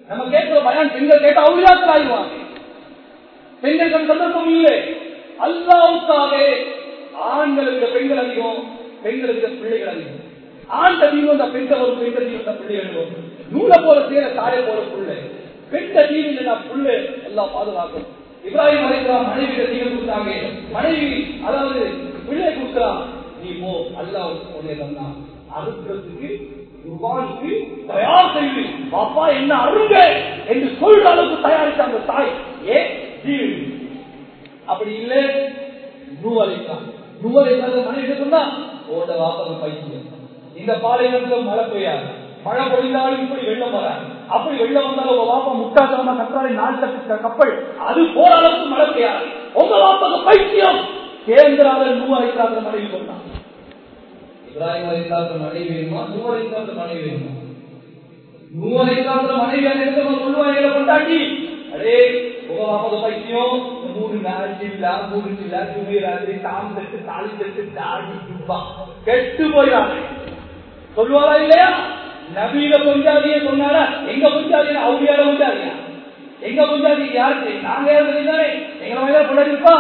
நம்ம கேட்கிற பயன் பெண்கள் கேட்ட அவுளியாக்கள் ஆயிடுவாங்க பெண்களுக்கு சந்தர்ப்பம் இல்லை. அல்லாவுக்காக ஆண்களுக்கு பெண்கள் அதிகம் பெண்களுக்கு பிள்ளைகள் அதிகம். ஆண் தீவு அந்த பெண்கள் ஒரு பெண் அதிகம் அந்த பிள்ளைகள் நூலை போல சேர தாயை போல பிள்ளை. பெண் அதிகம் நான் பிள்ளை எல்லாம் பாதுகாக்கும். இப்ராஹிம் அலைக்கலாம் மனைவி அதிகம் கொடுத்தாங்க. மனைவி அதாவது பிள்ளை கொடுக்கலாம் நீ போ அல்லா உடைய தந்தா. அறுக்கிறதுக்கு குர்பானுக்கு தயார் செய்து பாப்பா என்ன அருங்க என்று சொல்ற அளவுக்கு தயாரித்த அந்த தாய். ஏ அப்படி இல்லை நூவலைத்தான் நூவலைத்தான் மனைவி சொன்னா ஓட வாப்பது பைத்தியம் இந்த பாலைவனத்தில் மழை பெய்யாது. மழை பொழிந்தாலும் இப்படி வெள்ளம் வர அப்படி வெள்ளம் வந்தாலும் உங்க வாப்பா முட்டாத்தனமா கற்றாலே நாள் தட்டு கப்பல். அது போற அளவுக்கு மழை பெய்யாது. உங்க வாப்பது பைத்தியம். கேந்திராத நூவலைத்தாத மனைவி சொன்னான் இப்ராஹிம் அலிஸ்லாத்த மனைவி வேணுமா? நூ அலிஸ்லாத்த மனைவி வேணுமா? நூ அலிஸ்லாத்த மனைவி எடுத்து சொல்லுவாங்க கொண்டாட்டி அடே உங்க பாப்பது பைத்தியம் மூணு நாளைக்கு இல்ல மூணு இல்ல துணி ராத்திரி தாம் தட்டு தாலி தட்டு தாடி கெட்டு போயிடாங்க சொல்லுவாரா இல்லையா? நவீன பொஞ்சாதிய சொன்னாரா? எங்க பொஞ்சாதியா? அவுடியார பொஞ்சாதியா. எங்க பொஞ்சாதி? யாருக்கு? நாங்க யாரு தானே எங்க மாதிரி கொண்டாடி இருப்பா.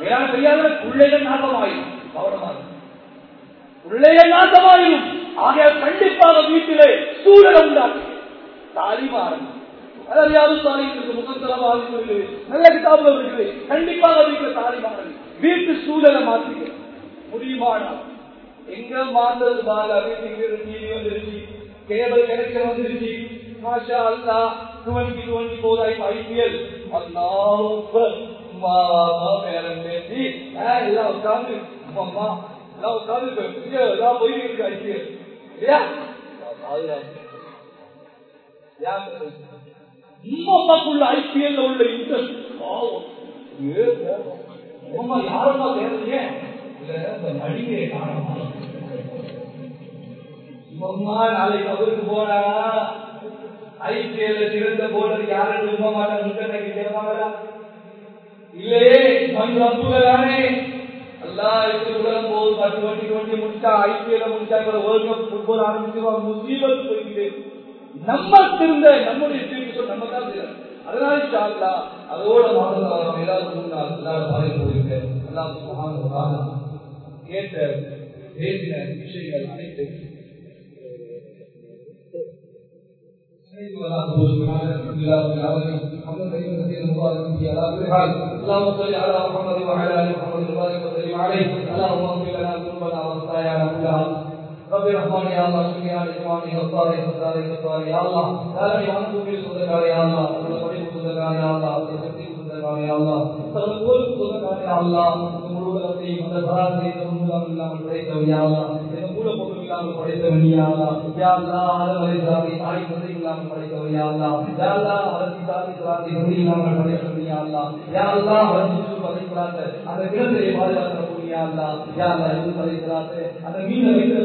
வேற பெரியாத பிள்ளைகள் நாசமாயிரும். கவனமா பிள்ளைகள் நாசமாயிரும். ஆக கண்டிப்பாக வீட்டிலே சூழலை உண்டாக்கு தாலிமாறன் அதாவது யாரும் தாலிம் இருக்கு முகத்தலமாக இருக்குது நல்ல கிதாபுகள் இருக்குது. கண்டிப்பாக வீட்டுல தாலிமாறன் வீட்டு சூழலை மாத்திக்க. முடியுமானா எங்க மாந்தது பால வீட்டுக்கு டிவி வந்துருச்சு. கேபிள் கனெக்ஷன் வந்துருச்சு. மாஷா அல்லா டுவெண்ட்டி டுவெண்ட்டி போதா இப்ப ஐபிஎல் எல்லாம் உட்காந்து அம்மா எல்லாம் உட்காந்து எல்லாம் போயிட்டு இருக்கு ஐபிஎல் இல்லையா? உள்ள ஐபிஎல் உள்ள இன்ட்ரெஸ்ட் யாருமா தேவையே நடிகை காரணமா நாளைக்கு அவருக்கு போனா ஐபிஎல்ல சிறந்த போலர் யாரும் விரும்ப மாட்டாங்க. முன்னணி கேட்பாங்களா? இல்லையே மண் ரப்புகளானே அல்லாஹ் இப்ப போது பத்து வண்டி வண்டி முடிச்சா ஐபிஎல் முடிச்சா இப்ப வேர்ல்ட் கப் ஃபுட்பால் நம்ம திருந்த நம்முடைய தீர்வு நம்ம தான் செய்யணும் அதனால சாப்பிடா அதோட மாதம் ஏதாவது முன்னால் எல்லாரும் பாதை போயிருக்கு எல்லாம் சுகாதார கேட்ட பேசின விஷயங்கள் அனைத்தும் اللهم صل على محمد وعلى ال محمد وبارك وسلم عليه اللهم اغفر لنا ذنوبنا وخطايانا كلها رب رحمان يا الله. شكرا لإخواني وصاري وصاري وصاري يا الله. هذا يعمل في صدقاء يا الله. وصدقاء صدقاء يا الله. وصدقاء صدقاء يا الله. تغلقل صدقاء يا الله. تمرو لغتي مدفعاتي تمرو لغتي يا الله. تمرو لغتي இல்லாமல் படைத்தவன் யா அல்லாஹ் ஆதவரை தாய் தந்தை இல்லாமல் படைத்தவன் அரசி இல்லாமல் படைத்தவன் படைக்கிறாங்க அந்த இது படைக்கிறாங்க அந்த மீன வைத்து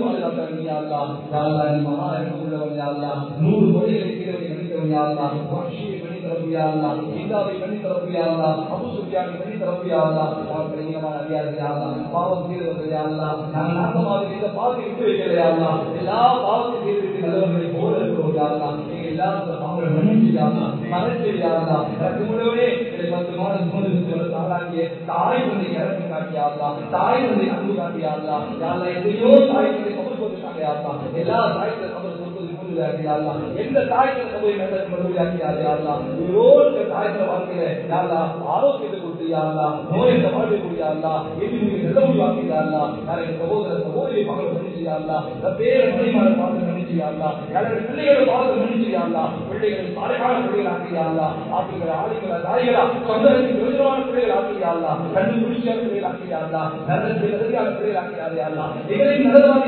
மகா உள்ளவன் யா அல்லாஹ் நூறு கோடிகளை கீழே கணித்தவன் யா அல்லாஹ் வஷியை கணித்தவன் யா அல்லாஹ் இந்தாவை கணித்தவன் யா அல்லாஹ் அபு சுஃபியானை கணித்தவன் யா அல்லாஹ் அவர்கள் இனமான அதிகாரி யா அல்லாஹ் பாவம் செய்தவர்கள் யா அல்லாஹ் நாங்கள் நாசமாக செய்த பாவத்தை விட்டு வைக்கல யா அல்லாஹ் எல்லா பாவத்தை செய்திருக்கு நல்லவர்களை போல இருக்கிறோம் யா அல்லாஹ் நீங்க எல்லாரும் பாவங்களை மன்னிச்சு யா அல்லாஹ் மறைச்சு யா அல்லாஹ் எனக்கு முன்னவே இதை பத்து மாதம் மூணு தாளாகிய தாய் வந்து இறந்து காட்டியா அல்லாஹ் தாய் வந்து அன்பு காட்டியா அல்லாஹ் யா அல்லாஹ் எதையோ தாய் வந்து கபல் போட்டுட்டாங்க யா அல்லாஹ் எல்லா தாய்க்கு கபல் சொல்வது முன்னிலையாக்கியா அல்லாஹ் எந்த தாய்க்கு கபல் நல்லது முன்னிலையாக்கியா யா அல்லாஹ் ஓருக்கு தாய்க்கு வாழ்க்கையில யா அல்லாஹ் ஆரோக்கியத்தை கொடுத்து யா அல்லாஹ் நோயை வாழ்க்கை கொடுத்து யா அல்லாஹ் எது நீங்க நல்ல முடிவாக்கி யா அல்லாஹ் யாரை சகோதர சகோதரி மகள் மன்னிச்சு பேர மணிமார பார்த்து மன்னிச்சு யா பிள்ளைகளை பார்த்து மன்னிச்சு பிள்ளைகளை சாலையான பிள்ளைகள் ஆக்கி யா அல்லாஹ் தாய்களா சொந்தத்தின் விருதமான பிள்ளைகள் ஆக்கி கண்டு முடிச்சியான பிள்ளைகள் ஆக்கி யா நல்லதான பிள்ளைகள் நல்லதான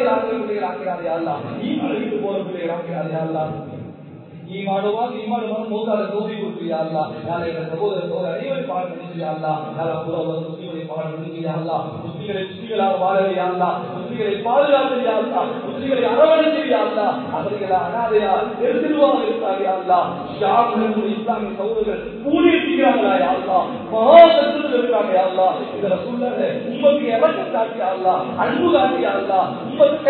பிள்ளைகள் போற பிள்ளைகள் யா அல்லாஹ் மூத்தால தோதி கொடுத்தியா நாளை எங்கள் சகோதர சகோதர அனைவரும் பாடம் பண்ணிச்சியா நாளை புறவர் முஸ்லிம்களை பாடம் பண்ணிச்சியா அல்லா முஸ்லிம்களை முஸ்லிம்களாக வாழலையா அல்லா முஸ்லிம்களை பாதுகாத்தியா அல்லா முஸ்லிம்களை நெருசிலுவாக இருக்காங்க ஷாபுடன் இஸ்லாமிய சகோதரர்கள் கூடியிருக்கிறாங்களா அல்லா மகா கருத்தில் இருக்காங்க அல்லா இதுல சொல்லுங்க உங்களுக்கு இறக்கம் காட்டியா அன்பு காட்டியா உங்களுக்கு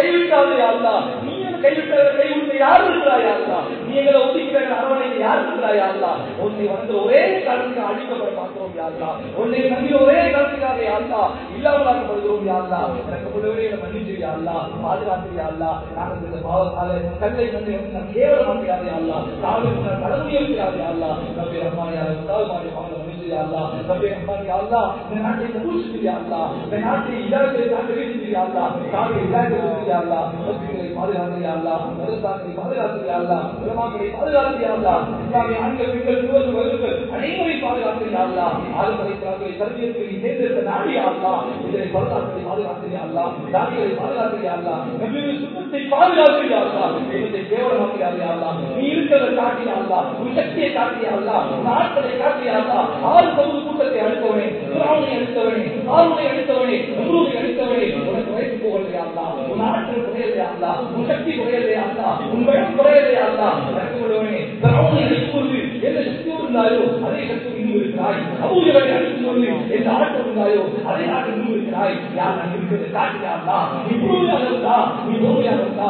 நீ கைவிட்ட கைவிட்டு யார் இருக்கிறாயா அல்லா நீ எங்களை ஒதுக்கிற அரவணையில் யார் இருக்கிறாயா அல்லா உன்னை வந்து ஒரே காரணத்துக்கு அழிக்கப்பட பார்க்கிறோம் யாருலா உன்னை நம்பி ஒரே காரணத்துக்காக யாருலா இல்லாமலாக்கப்படுகிறோம் யாருலா எனக்கு முழுவதே மன்னிச்சு யாருலா பாதுகாத்து யாருலா நாங்கள் இந்த பாவத்தால கல்லை கண்டு நான் கேவலமாக யாரு யாருலா தாழ்வு கடமையும் யாரு யாருலா நம்பி ரஹ்மான் யாரு உதாவது மாதிரி பாவம் மன்னிச்சு யாருலா நம்பி ரஹ்மான் யாருலா இந்த நாட்டை கபூல் யாருலா இந்த நாட்டை இதாக்கத்தை நாட்டை வீழ்ச்சி யாருலா நாட்டை இதாக்கத்தை யாருலா முஸ்லிம்களை பாதுகாத்து யாருலா மதத்தாக்களை பாதுகாத்து யாருலா உலமாக்களை பாதுகாத்து யாருலா இஸ்லாமிய ஆண்கள் பெண்கள் அனைவரை பாதுகாத்து யாருலா ஆளுமலை தாக்களை சர்வியத்தை தேர்ந்தெடுத்த நாடி யாருலா இதனை பாதுகாத்து பாதுகாத்து யாருலா தாடிகளை பாதுகாத்து யாருலா நபியின் சுத்தத்தை பாதுகாத்து நீ இருக்கிறத காட்டி யாருலா உன் சக்தியை காட்டி நாட்களை காட்டி ஆறு பகுதி கூட்டத்தை அழுத்தவனே சுராவனை அழுத்தவனே ஆறுனை அழுத்தவனே நம்பூரை அழுத்தவனே உனக்கு வயசு உன் ஆற்றல் குறையலையாங்களா உன் சக்தி குறையலையாங்களா உன் பயம் குறையலையாங்களா எனக்கு விடுவனே சுராவனை சக்தி இருந்தாயோ அதே சக்தி இன்னும் இருக்கிறாய். அபூஜகளை அழித்து சொல்லி எந்த ஆற்றல் இருந்தாயோ அதே இன்னும் இருக்கிறாய். யார் நான் இருக்கிறது? நீ இருந்தா நீ இருந்தா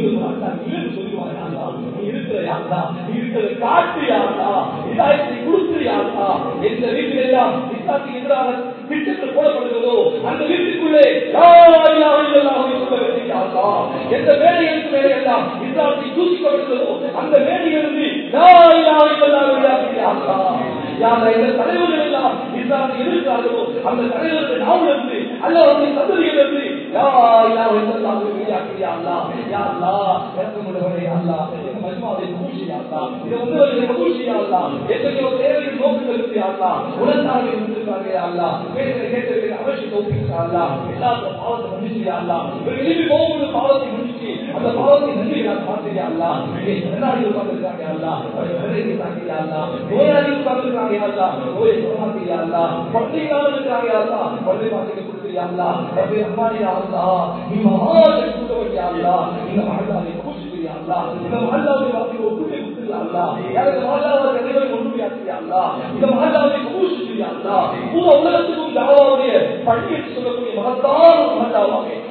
சொல்லுவாங்க சொல்லுவாங்க யாருதா நீ காட்டு யாருதா இதாயத்தை கொடுத்து யாருதா எந்த வீட்டில் எல்லாம் இஸ்லாத்துக்கு எதிராக திட்டங்கள் போடப்படுகிறதோ அந்த வீட்டுக்குள்ளே எந்த வேலைகளுக்கு வேலை எல்லாம் இஸ்லாத்தை தூசிக்கப்படுகிறதோ அந்த வேலையிலிருந்து தலைவர்கள் எல்லாம் இஸ்லாத்தை எதிர்க்கிறார்களோ அந்த தலைவர்கள் நாவிலிருந்து அல்ல அவருடைய خوشی மகளாவை கூட்டுறியா இந்த மகளாவை வாக்கி ஒப்புமை கொடுத்துருக்கா அல்லா எனக்கு மகல்லாவை கதைகளை கொண்டு யாத்தியா அல்லா இந்த மகல்லாவை கபூல் செய்யா அல்லா பூரா உலகத்துக்கும் தாவாவுடைய பள்ளியில் சொல்லக்கூடிய மகத்தான மகல்லாவாக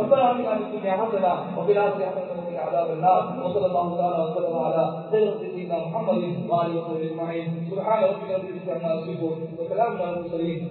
ربنا اتنا في الدنيا حسنه وفي الاخره حسنه وقنا عذاب النار وصلى الله تعالى وسلم على خير سيدنا محمد وعلى اله وصحبه اجمعين سبحان ربك رب العزه عما يصفون وسلام على المرسلين